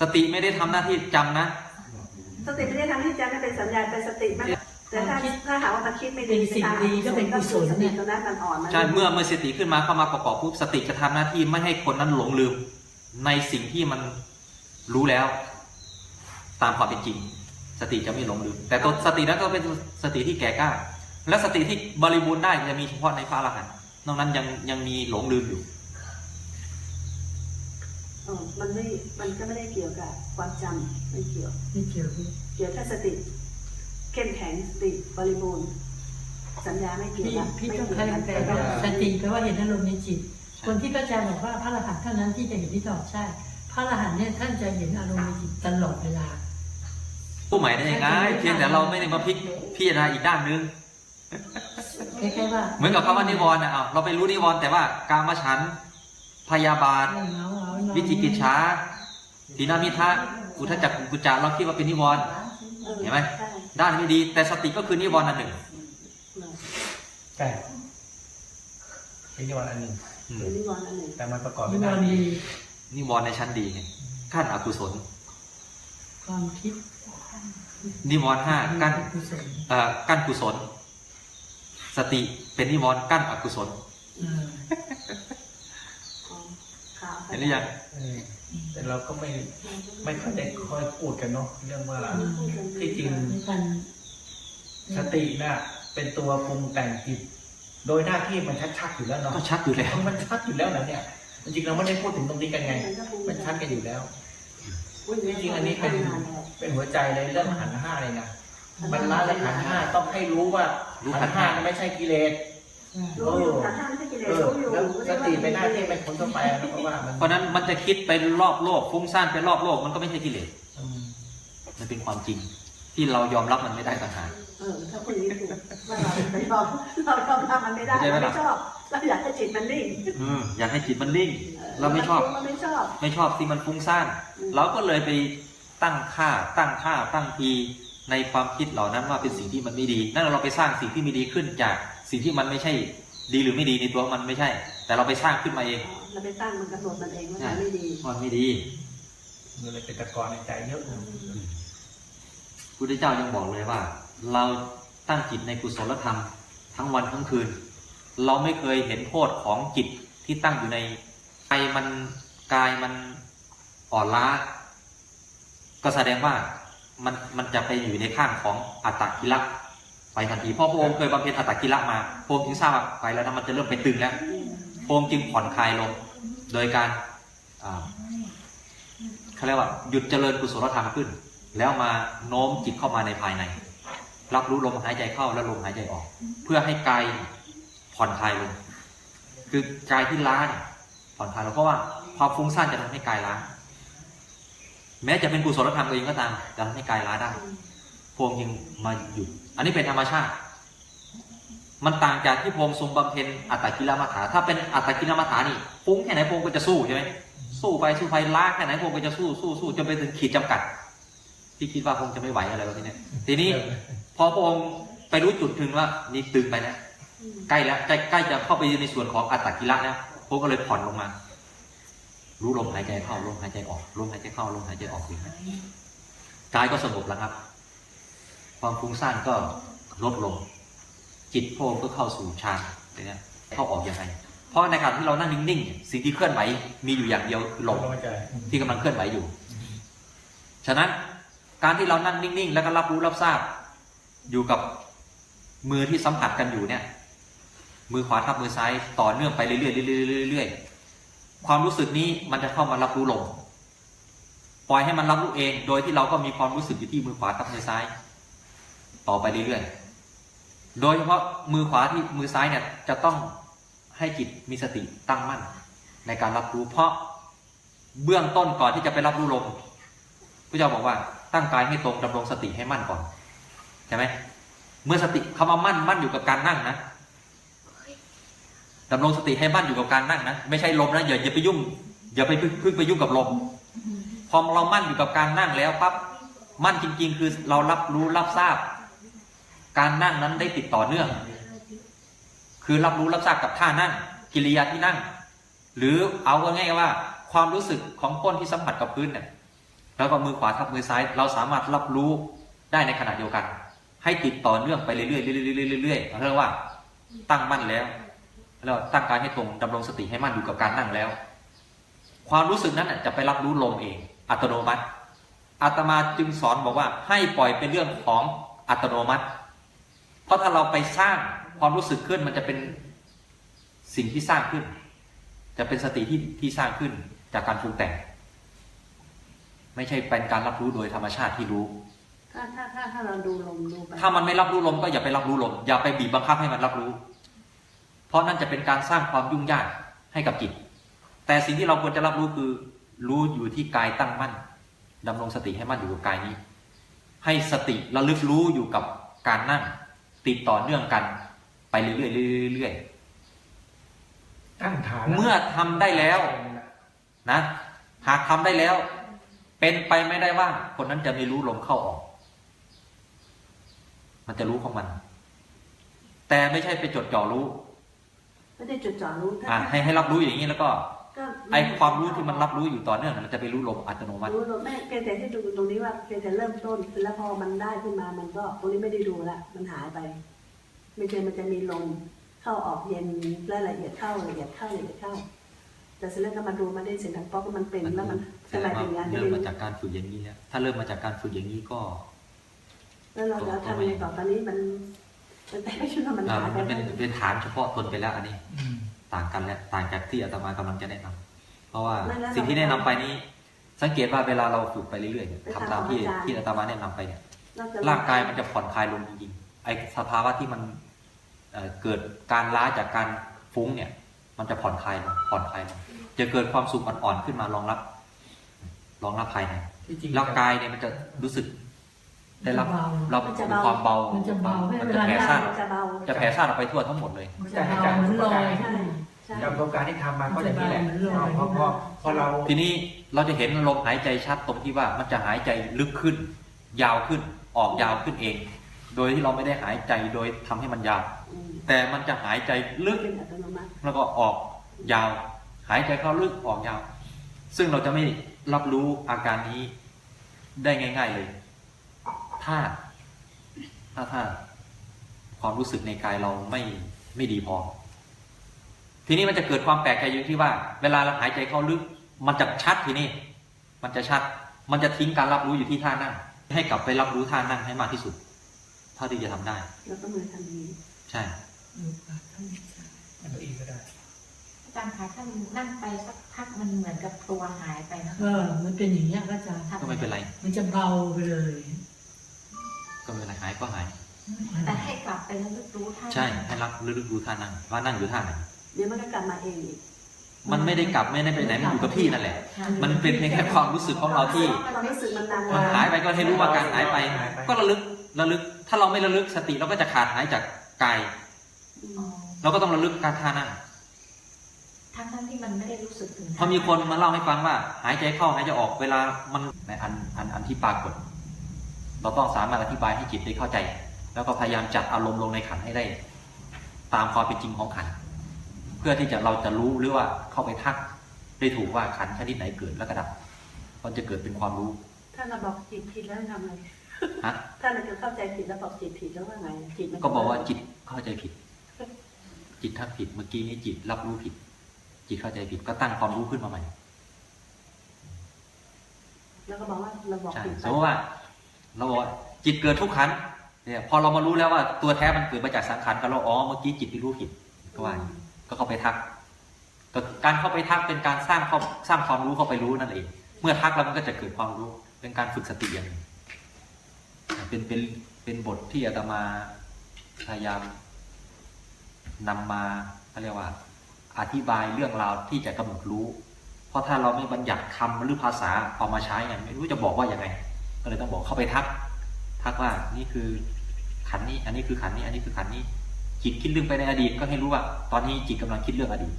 สติไม่ได้ทำหน้าที่จำนะสติไม่ได้ทำให้ใจไม่เป็นสัญญาณเป็นสติมันแต่ถ้าถ้าหากว่ามันคิดไม่ดีสติตัวนั้นมันอ่อนมันใช่เมื่อเมื่อสติขึ้นมาเข้ามาประกอบปุ๊บสติจะทำหน้าที่ไม่ให้คนนั้นหลงลืม ในสิ่งที่มันรู้แล้ว ตามความเป็นจริง สติจะไม่หลงลืม แต่ตัวสตินั้นก็เป็นสติที่แก่กล้า และสติที่บริบูรณ์ได้จะมีเฉพาะในพระอรหันต์นอกนั้นยังยังมีหลงลืมอยู่เออมันไม่ มันก็ไม่ได้เกี่ยวกับความจำไม่เกี่ยวนี่เกี่ยวกับเกี่ยวกับสติเข้มแข็งสติบริบูรณ์สัญญาไม่เกี่ยวพี่ละพี่ไม่ต้องเกี่ยวใช้กันแปลแต่ว่าว่าสติแปลว่าเห็นอารมณ์ในจิต คนที่พระอาจารย์บอกว่าพระอรหันต์เท่านั้นที่จะเห็นที่ตอบใช่ พระอรหันต์เนี่ยท่านจะเห็นอารมณ์ในจิตตลอดเวลา ผู้ใหม่ได้ยังไงเพียงแต่เราไม่ได้มาพลิกพิจารณาอีกด้านนึงคล้ายๆว่าเหมือนกับคำว่านิวรณ์นะเอาเราไปรู้นิวรณ์แต่ว่ากามฉันท์พยาบาทเงาเอานอนวิจิกิจฉาทีนามิทะอุทจักกุกุจาเราคิดว่าเป็นนิวรณ์ออเห็นไหมใช่ด้านไม่ดี แต่สติก็คือนิวรณ์อันหนึ่งใช่เป็นยอดอันหนึ่งอืมเป็นนิวรณ์อันหนึ่งแต่มันประกอบนิไม่วได้รณ์ดีนิวรณ์ในชั้นดีไงขั้นอกุศล ความคิด นิวรณ์ห้ากั้นกุศลเอ่อกั้นกุศล สติเป็นนิวรณ์กั้นอกุศลเออของขาวเห็นหรือยังเออแต่เราก็ไม่ไม่ค่อยได้คอยพูดกันเนาะเรื่องว่าที่จริงนี่กันสติน่ะ เป็นตัวปรุงแต่งจิตโดยหน้าที่มันชัดๆอยู่แล้วเนาะก็ชัดอยู่แล้วมันชัดอยู่แล้วนะเนี่ยจริงๆเราไม่ได้พูดถึงตรงนี้กันไง มันชัดกันอยู่แล้ว จริงๆอันนี้เป็นเป็นหัวใจเลยเรื่องขันธ์ห้าเลยนะมันละและขันธ์ห้าต้องให้รู้ว่ารู้ขันธ์ห้าขันธ์ห้านั้นไม่ใช่กิเลสรู้อยู่ทางท่านไม่ใช่กิเลสเออรู้อยู่แล้วสติเป็นหน้าที่เป็นคนทั่วไปนะเพราะว่ามันเพราะฉะนั้นมันจะคิดไปรอบโลกฟุ้งซ่านไปรอบโลกมันก็ไม่ใช่กิเลสอืมมันเป็นความจริงที่เรายอมรับมันไม่ได้ต่างหากเออถ้าคนนี้ถูกว่าเราไปยอมเรายอมรับมันไม่ได้เข้าใจไหมเราล่ะไม่ชอบเราอยากให้จิตมันนิ่งอืมอยากให้จิตมันนิ่ง เราไม่ชอบ เราไม่ชอบ ไม่ชอบที่มันฟุ้งซ่านอืมเราก็เลยไปตั้งค่าตั้งค่าตั้งทีในความคิดเหล่านั้นว่าเป็นสิ่งที่มันไม่ดี นั่นเราไปสร้างสิ่งที่ไม่ดีขึ้นจากสิ่งที่มันไม่ใช่ดีหรือไม่ดีในตัวมันไม่ใช่ แต่เราไปสร้างขึ้นมาเอง เราไปตั้งมันกำหนดมันเองว่ามันไม่ดีมันไม่ดีมันเลยเป็นตะกอนในใจเยอะนะพุทธเจ้ายังบอกเลยว่า เราตั้งจิตในกุศลธรรม ทั้งวันทั้งคืน เราไม่เคยเห็นโทษของจิตที่ตั้งอยู่ใน ใจมันกายมันอ่อนล้า ก็แสดงว่ามันมันจะไปอยู่ในข้างของอัตตกิละไปทันทีเพราะพระองค์เคยบำเพ็ญอัตตกิละมาพระองค์จึงทราบว่าไปแล้วนะมันจะเริ่มไปตึงแล้วพระองค์จึงผ่อนคลายลง โดยการอ่าเขาเรียกว่าหยุดเจริญกุศลธรรมขึ้น แล้วมาโน้มจิตเข้ามาในภายใน รับรู้ลมหายใจเข้าและลมหายใจออก เพื่อให้กายผ่อนคลายลง คือกายที่ล้าเนี่ย ผ่อนคลายลงเพราะว่าความฟุ้งซ่านจะทำให้กายล้าแม้จะเป็นกุศลธรรมเองก็ตามจะทำให้กายล้าได้พระองค์จึงมาหยุด อันนี้เป็นธรรมชาติ มันต่างจากที่พระองทรงบำเพ็ญอัตตกิลมัฏฐาถ้าเป็นอัตตกิลมัฏฐานี่ฟุ้งแค่ไหนพระองก็จะสู้ใช่ไหมสู้ไปสู้ไปล้าแค่ไหนพระองก็จะสู้สู้สู้จนไปถึงขีดจำกัด ที่คิดว่าคงจะไม่ไหวอะไรแบบนี้ทีนี้พอพระองค์ไปรู้จุดถึงว่านี่ตึงไปแล้วใกล้แล้วใกล้ใกล้จะเข้าไปในส่วนของอัตตกิละแล้ว พระองค์ก็เลยผ่อนลงมา รู้ลมหายใจเข้าลมหายใจออกลมหายใจเข้าลมหายใจออกอย่างนี้กายก็สงบแล้วครับ ความฟุ้งซ่านก็ลดลง จิตพระองค์ก็เข้าสู่ฌานเนี่ยเข้าออกยังไงเพราะในขณะที่เรานั่งนิ่งๆเนี่ยสิ่งที่เคลื่อนไหวมีอยู่อย่างเดียวคือลมเข้าใจที่กำลังเคลื่อนไหวอยู่ ฉะนั้นการที่เรานั่งนิ่งๆ แล้วก็รับรู้รับทราบ อยู่กับมือที่สัมผัสกันอยู่เนี่ย มือขวาทับมือซ้ายต่อเนื่องไปเรื่อยๆเรื่อยๆเรื่อยๆความรู้สึกนี้มันจะเข้ามารับรู้ลงปล่อยให้มันรับรู้เอง โดยที่เราก็มีความรู้สึกอยู่ที่มือขวาทับมือซ้าย ต่อไปเรื่อยๆโดยเฉพาะมือขวาที่มือซ้ายเนี่ยจะต้องให้จิตมีสติตั้งมั่น ในการรับรู้เพราะเบื้องต้นก่อนที่จะไปรับรู้ลมพระเจ้าบอกว่าตั้งกายให้ตรงดำรงสติให้มั่นก่อนใช่ไหมเมื่อสติคำว่ามั่นมั่นอยู่กับการนั่งนะ ดำรงสติให้มั่นอยู่กับการนั่งนะไม่ใช่ลมนะอย่าอย่าไปยุ่ง อย่าไปพึ่งพึ่งไปยุ่งกับลมพอเรามั่นอยู่กับการนั่งแล้วปั๊บมั่นจริง ๆ คือเรารับรู้รับทราบ การนั่งนั้นได้ติดต่อเนื่อง คือรับรู้รับทราบกับท่านั่ง กิริยาที่นั่ง หรือเอาง่ายๆว่า ความรู้สึกของก้นที่สัมผัสกับพื้นเนี่ยแล้วก็มือขวาทับมือซ้าย เราสามารถรับรู้ได้ในขณะเดียวกัน ให้ติดต่อเนื่องไปเรื่อยๆเรื่อยๆเรื่อยๆเรียกว่า ตั้งมั่นแล้ว แล้วตั้งกายให้ตรงดำรงสติให้มั่นอยู่กับการนั่งแล้ว ความรู้สึกนั้นน่ะจะไปรับรู้ลมเอง อัตโนมัติอาตมาจึงสอนบอกว่าให้ปล่อยเป็นเรื่องของอัตโนมัติ เพราะถ้าเราไปสร้างความรู้สึกขึ้นมันจะเป็นสิ่งที่สร้างขึ้น จะเป็นสติที่ที่สร้างขึ้นจากการปรุงแต่ง ไม่ใช่เป็นการรับรู้โดยธรรมชาติที่รู้ถ้าถ้าถ้าถ้าเราดูลมดูไปถ้ามันไม่รับรู้ลมก็อย่าไปรับรู้ลมอย่าไปบีบบังคับให้มันรับรู้ เพราะนั่นจะเป็นการสร้างความยุ่งยากให้กับจิต แต่สิ่งที่เราควรจะรับรู้คือ รู้อยู่ที่กายตั้งมั่นดำรงสติให้มั่นอยู่กับกายนี้ ให้สติระลึกรู้อยู่กับการนั่ง ติดต่อเนื่องกันไปเรื่อยๆเรื่อยๆตั้งฐานเมื่อทำได้แล้วนะ หากทำได้แล้ว เป็นไปไม่ได้ว่า คนนั้นจะไม่รู้ลมเข้าออก มันจะรู้ของมัน แต่ไม่ใช่ไปจดจ่อรู้ ไม่ได้จดจ่อรู้ถ้าอ่าให้ให้รับรู้อย่างนี้แล้วก็ก็ไอความรู้ที่มันรับรู้อยู่ต่อเนื่องมันจะไปรู้ลมอัตโนมัติรู้ลมไม่เพียงแต่ให้ดูตรงนี้ว่าเพียงแต่เริ่มต้นแล้วพอมันได้ขึ้นมามันก็ตรงนี้ไม่ได้ดูละมันหายไป ไม่ใช่มันจะมีลมเข้าออกเย็นและละเอียดเข้าละเอียดเข้าละเอียดเข้า แต่เสร็จแล้วก็มาดูมันได้เสียงดังป๊อกมันเป็นแล้วมันแสทำดไมงว่าเป็นอย่างนั้นเริ่มมาจากการฝึกอย่างนี้แล้วถ้าเริ่มมาจากการฝึกอย่างนี้ก็ แล้วเราจะทำยังไงต่อตอนนี้มัน แต่แต่ไม่ใช่ว่ามันอ่าหายไปมันเป็นเป็นฐานเฉพาะตนไปแล้วอันนี้อืมต่างกันแล้วต่างจากที่อาตมากำลังจะแนะนำเพราะว่าไม่แล้วสิ่งที่แนะนำไปนี้ สังเกตว่าเวลาเราฝึกไปเรื่อยๆเนี่ยทำตามที่ที่อาตมาแนะนำไปเนี่ยเราจะร่างกายมันจะผ่อนคลายลงจริงๆไอ้สภาวะที่มันเอ่อเกิดการล้าจากการฟุ้งเนี่ย มันจะผ่อนคลายลงผ่อนคลายลงจะเกิดความสุขอ่อนๆขึ้นมารองรับ รองรับภายในที่จริงร่างกายเนี่ยมันจะรู้สึก ได้รับเบารับมันจะเบาความเบามันจะเบามันเวจะลาแผ่นั่งซ่านมันจะเบาจะแผ่ซ่านออกไปทั่วทั้งหมดเลยมันจะเบาเหมือนลอยใช่ใช่จากประสบการณ์ที่ทำมาก็อย่างนี้แหละมันจะเบาเหมือนลอยพอพอพอเราทีนี้เราจะเห็นลมหายใจชัดตรงที่ว่ามันจะหายใจลึกขึ้น ยาวขึ้นออกยาวขึ้นเอง โดยที่เราไม่ได้หายใจโดยทำให้มันยาวอืมแต่มันจะหายใจลึกเป็นอัตโนมัติแล้วก็ออกยาว หายใจเข้าลึกออกยาว ซึ่งเราจะไม่รับรู้อาการนี้ได้ง่าย ๆเลย ถ้า ถ้าถ้าความรู้สึกในกายเราไม่ไม่ดีพอ ทีนี้มันจะเกิดความแปลกใจอยู่ที่ว่า เวลาเราหายใจเข้าลึก มันจะชัดทีนี้มันจะชัด มันจะทิ้งการรับรู้อยู่ที่ท่านั่ง ให้กลับไปรับรู้ท่านั่งให้มากที่สุด เท่าที่จะทำได้ แล้วก็มือทำนี้ ใช่อันนี้ก็ได้อาจารย์คะถ้ามันนั่งไปสักพักมันเหมือนกับตัวหายไปนะเออ มันเป็นอย่างเงี้ยก็จะก็ไม่เป็นไร มันจะเบาไปเลยก็ ไม่เป็นไรหายก็หาย แต่ให้กลับไปแล้วลึกรู้ท่าใช่ให้รับลึกๆดูท่านั่งว่านั่งอยู่ท่าไหนเดี๋ยวมันก็กลับมาเองอีกมันไม่ได้กลับไม่ได้ไปไหนมันอยู่กับที่นั่นแหละ มันเป็นเพียงแค่ความรู้สึกของเราที่ความรู้สึกมันนำมันมาหายไปก็ให้รู้ว่าการหายไป ก็ระลึกระลึก ถ้าเราไม่ระลึกสติเราก็จะขาดหายจากกายอือ๋อมเราก็ต้องระลึกการท่านั่งทั้งทั้งๆที่มันไม่ได้รู้สึกถึงพอมีคนมาเล่าให้ฟังว่า หายใจเข้าหายใจออกเวลามันในอันอันอันที่ปรากฏ เราต้องสามารถอธิบายให้จิตได้เข้าใจ แล้วก็พยายามจัดอารมณ์ลงในขันให้ได้ ตามความเป็นจริงของขัน เพื่อที่จะเราจะรู้หรือว่าเข้าไปทักได้ถูกว่าขันชนิดไหนเกิดแล้วก็ดับมันจะเกิดเป็นความรู้ ถ้าเราบอกจิตผิดแล้วทำไงฮะถ้าเราจะเข้าใจผิดแล้วบอกจิตผิดแล้วว่าไงจิตมันก็บอกว่าจิตเข้าใจผิด จิตทักผิดเมื่อกี้นี้จิตรับรู้ผิด จิตเข้าใจผิดก็ตั้งความรู้ขึ้นมาใหม่แล้วก็บอกว่าเราบอกใช่ผิดสมมติว่า เราบอกว่าจิตเกิดทุกขันเนี่ยพอเรามารู้แล้วว่าตัวแท้มันเกิดมาจากสังขารก็เราอ๋อเมื่อกี้จิตที่รู้ผิดก็ว่าก็เข้าไปทักก็การเข้าไปทักเป็นการสร้างเข้าสร้างความรู้เข้าไปรู้นั่นเอง เมื่อทักแล้วมันก็จะเกิดความรู้ เป็นการฝึกสติอย่างเป็นเป็นเป็นบทที่อาตมาพยายามนำมาเขาเรียกว่า อธิบายเรื่องราวที่จะกำหนดรู้ เพราะถ้าเราไม่บัญญัติคำหรือภาษาเอามาใช้เนี่ยไม่รู้จะบอกว่าอย่างไง ก็เลยต้องบอกเข้าไปทัก ทักว่านี่คือขันนี้ อันนี้คือขันนี้ อันนี้คือขันนี้ จิตคิดเรื่องไปในอดีตก็ให้รู้ว่า ตอนนี้จิตกำลังคิดเรื่องอดีต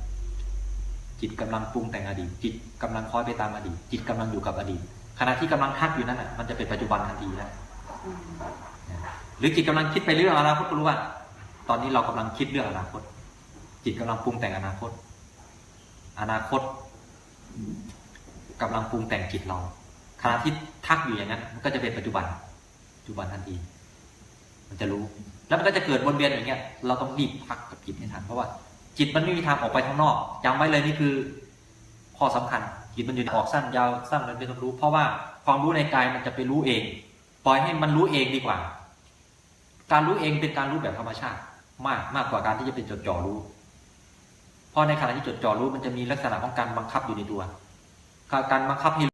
จิตกำลังปรุงแต่งอดีต จิตกำลังคล้อยไปตามอดีต จิตกำลังอยู่กับอดีต ขณะที่กำลังทักอยู่นั่นน่ะ มันจะเป็นปัจจุบันทันทีแล้วอืมหรือจิตกำลังคิดไปเรื่องอนาคตก็รู้ว่า ตอนนี้เรากำลังคิดเรื่องอนาคต จิตกำลังปรุงแต่งอนาคต อนาคตกำลังปรุงแต่งจิตเรา ขณะที่ทักอยู่อย่างนั้น มันก็จะเป็นปัจจุบัน ปัจจุบันทันที มันจะรู้ แล้วมันก็จะเกิดวนเวียนอย่างเงี้ย เราต้องรีบพักกับจิตให้ทัน เพราะว่าจิตมันไม่มีทางออกไปข้างนอกจำไว้เลยนี่คือข้อสำคัญ จิตมันอยู่ออกสั้นยาวสั้นมันเป็นความรู้ เพราะว่าความรู้ในกายมันจะไปรู้เอง ปล่อยให้มันรู้เองดีกว่า การรู้เองเป็นการรู้แบบธรรมชาติ มากมากกว่าการที่จะเป็นจดจ่อรู้ เพราะในขณะที่จดจ่อรู้มันจะมีลักษณะของการบังคับอยู่ในตัว การบังคับให้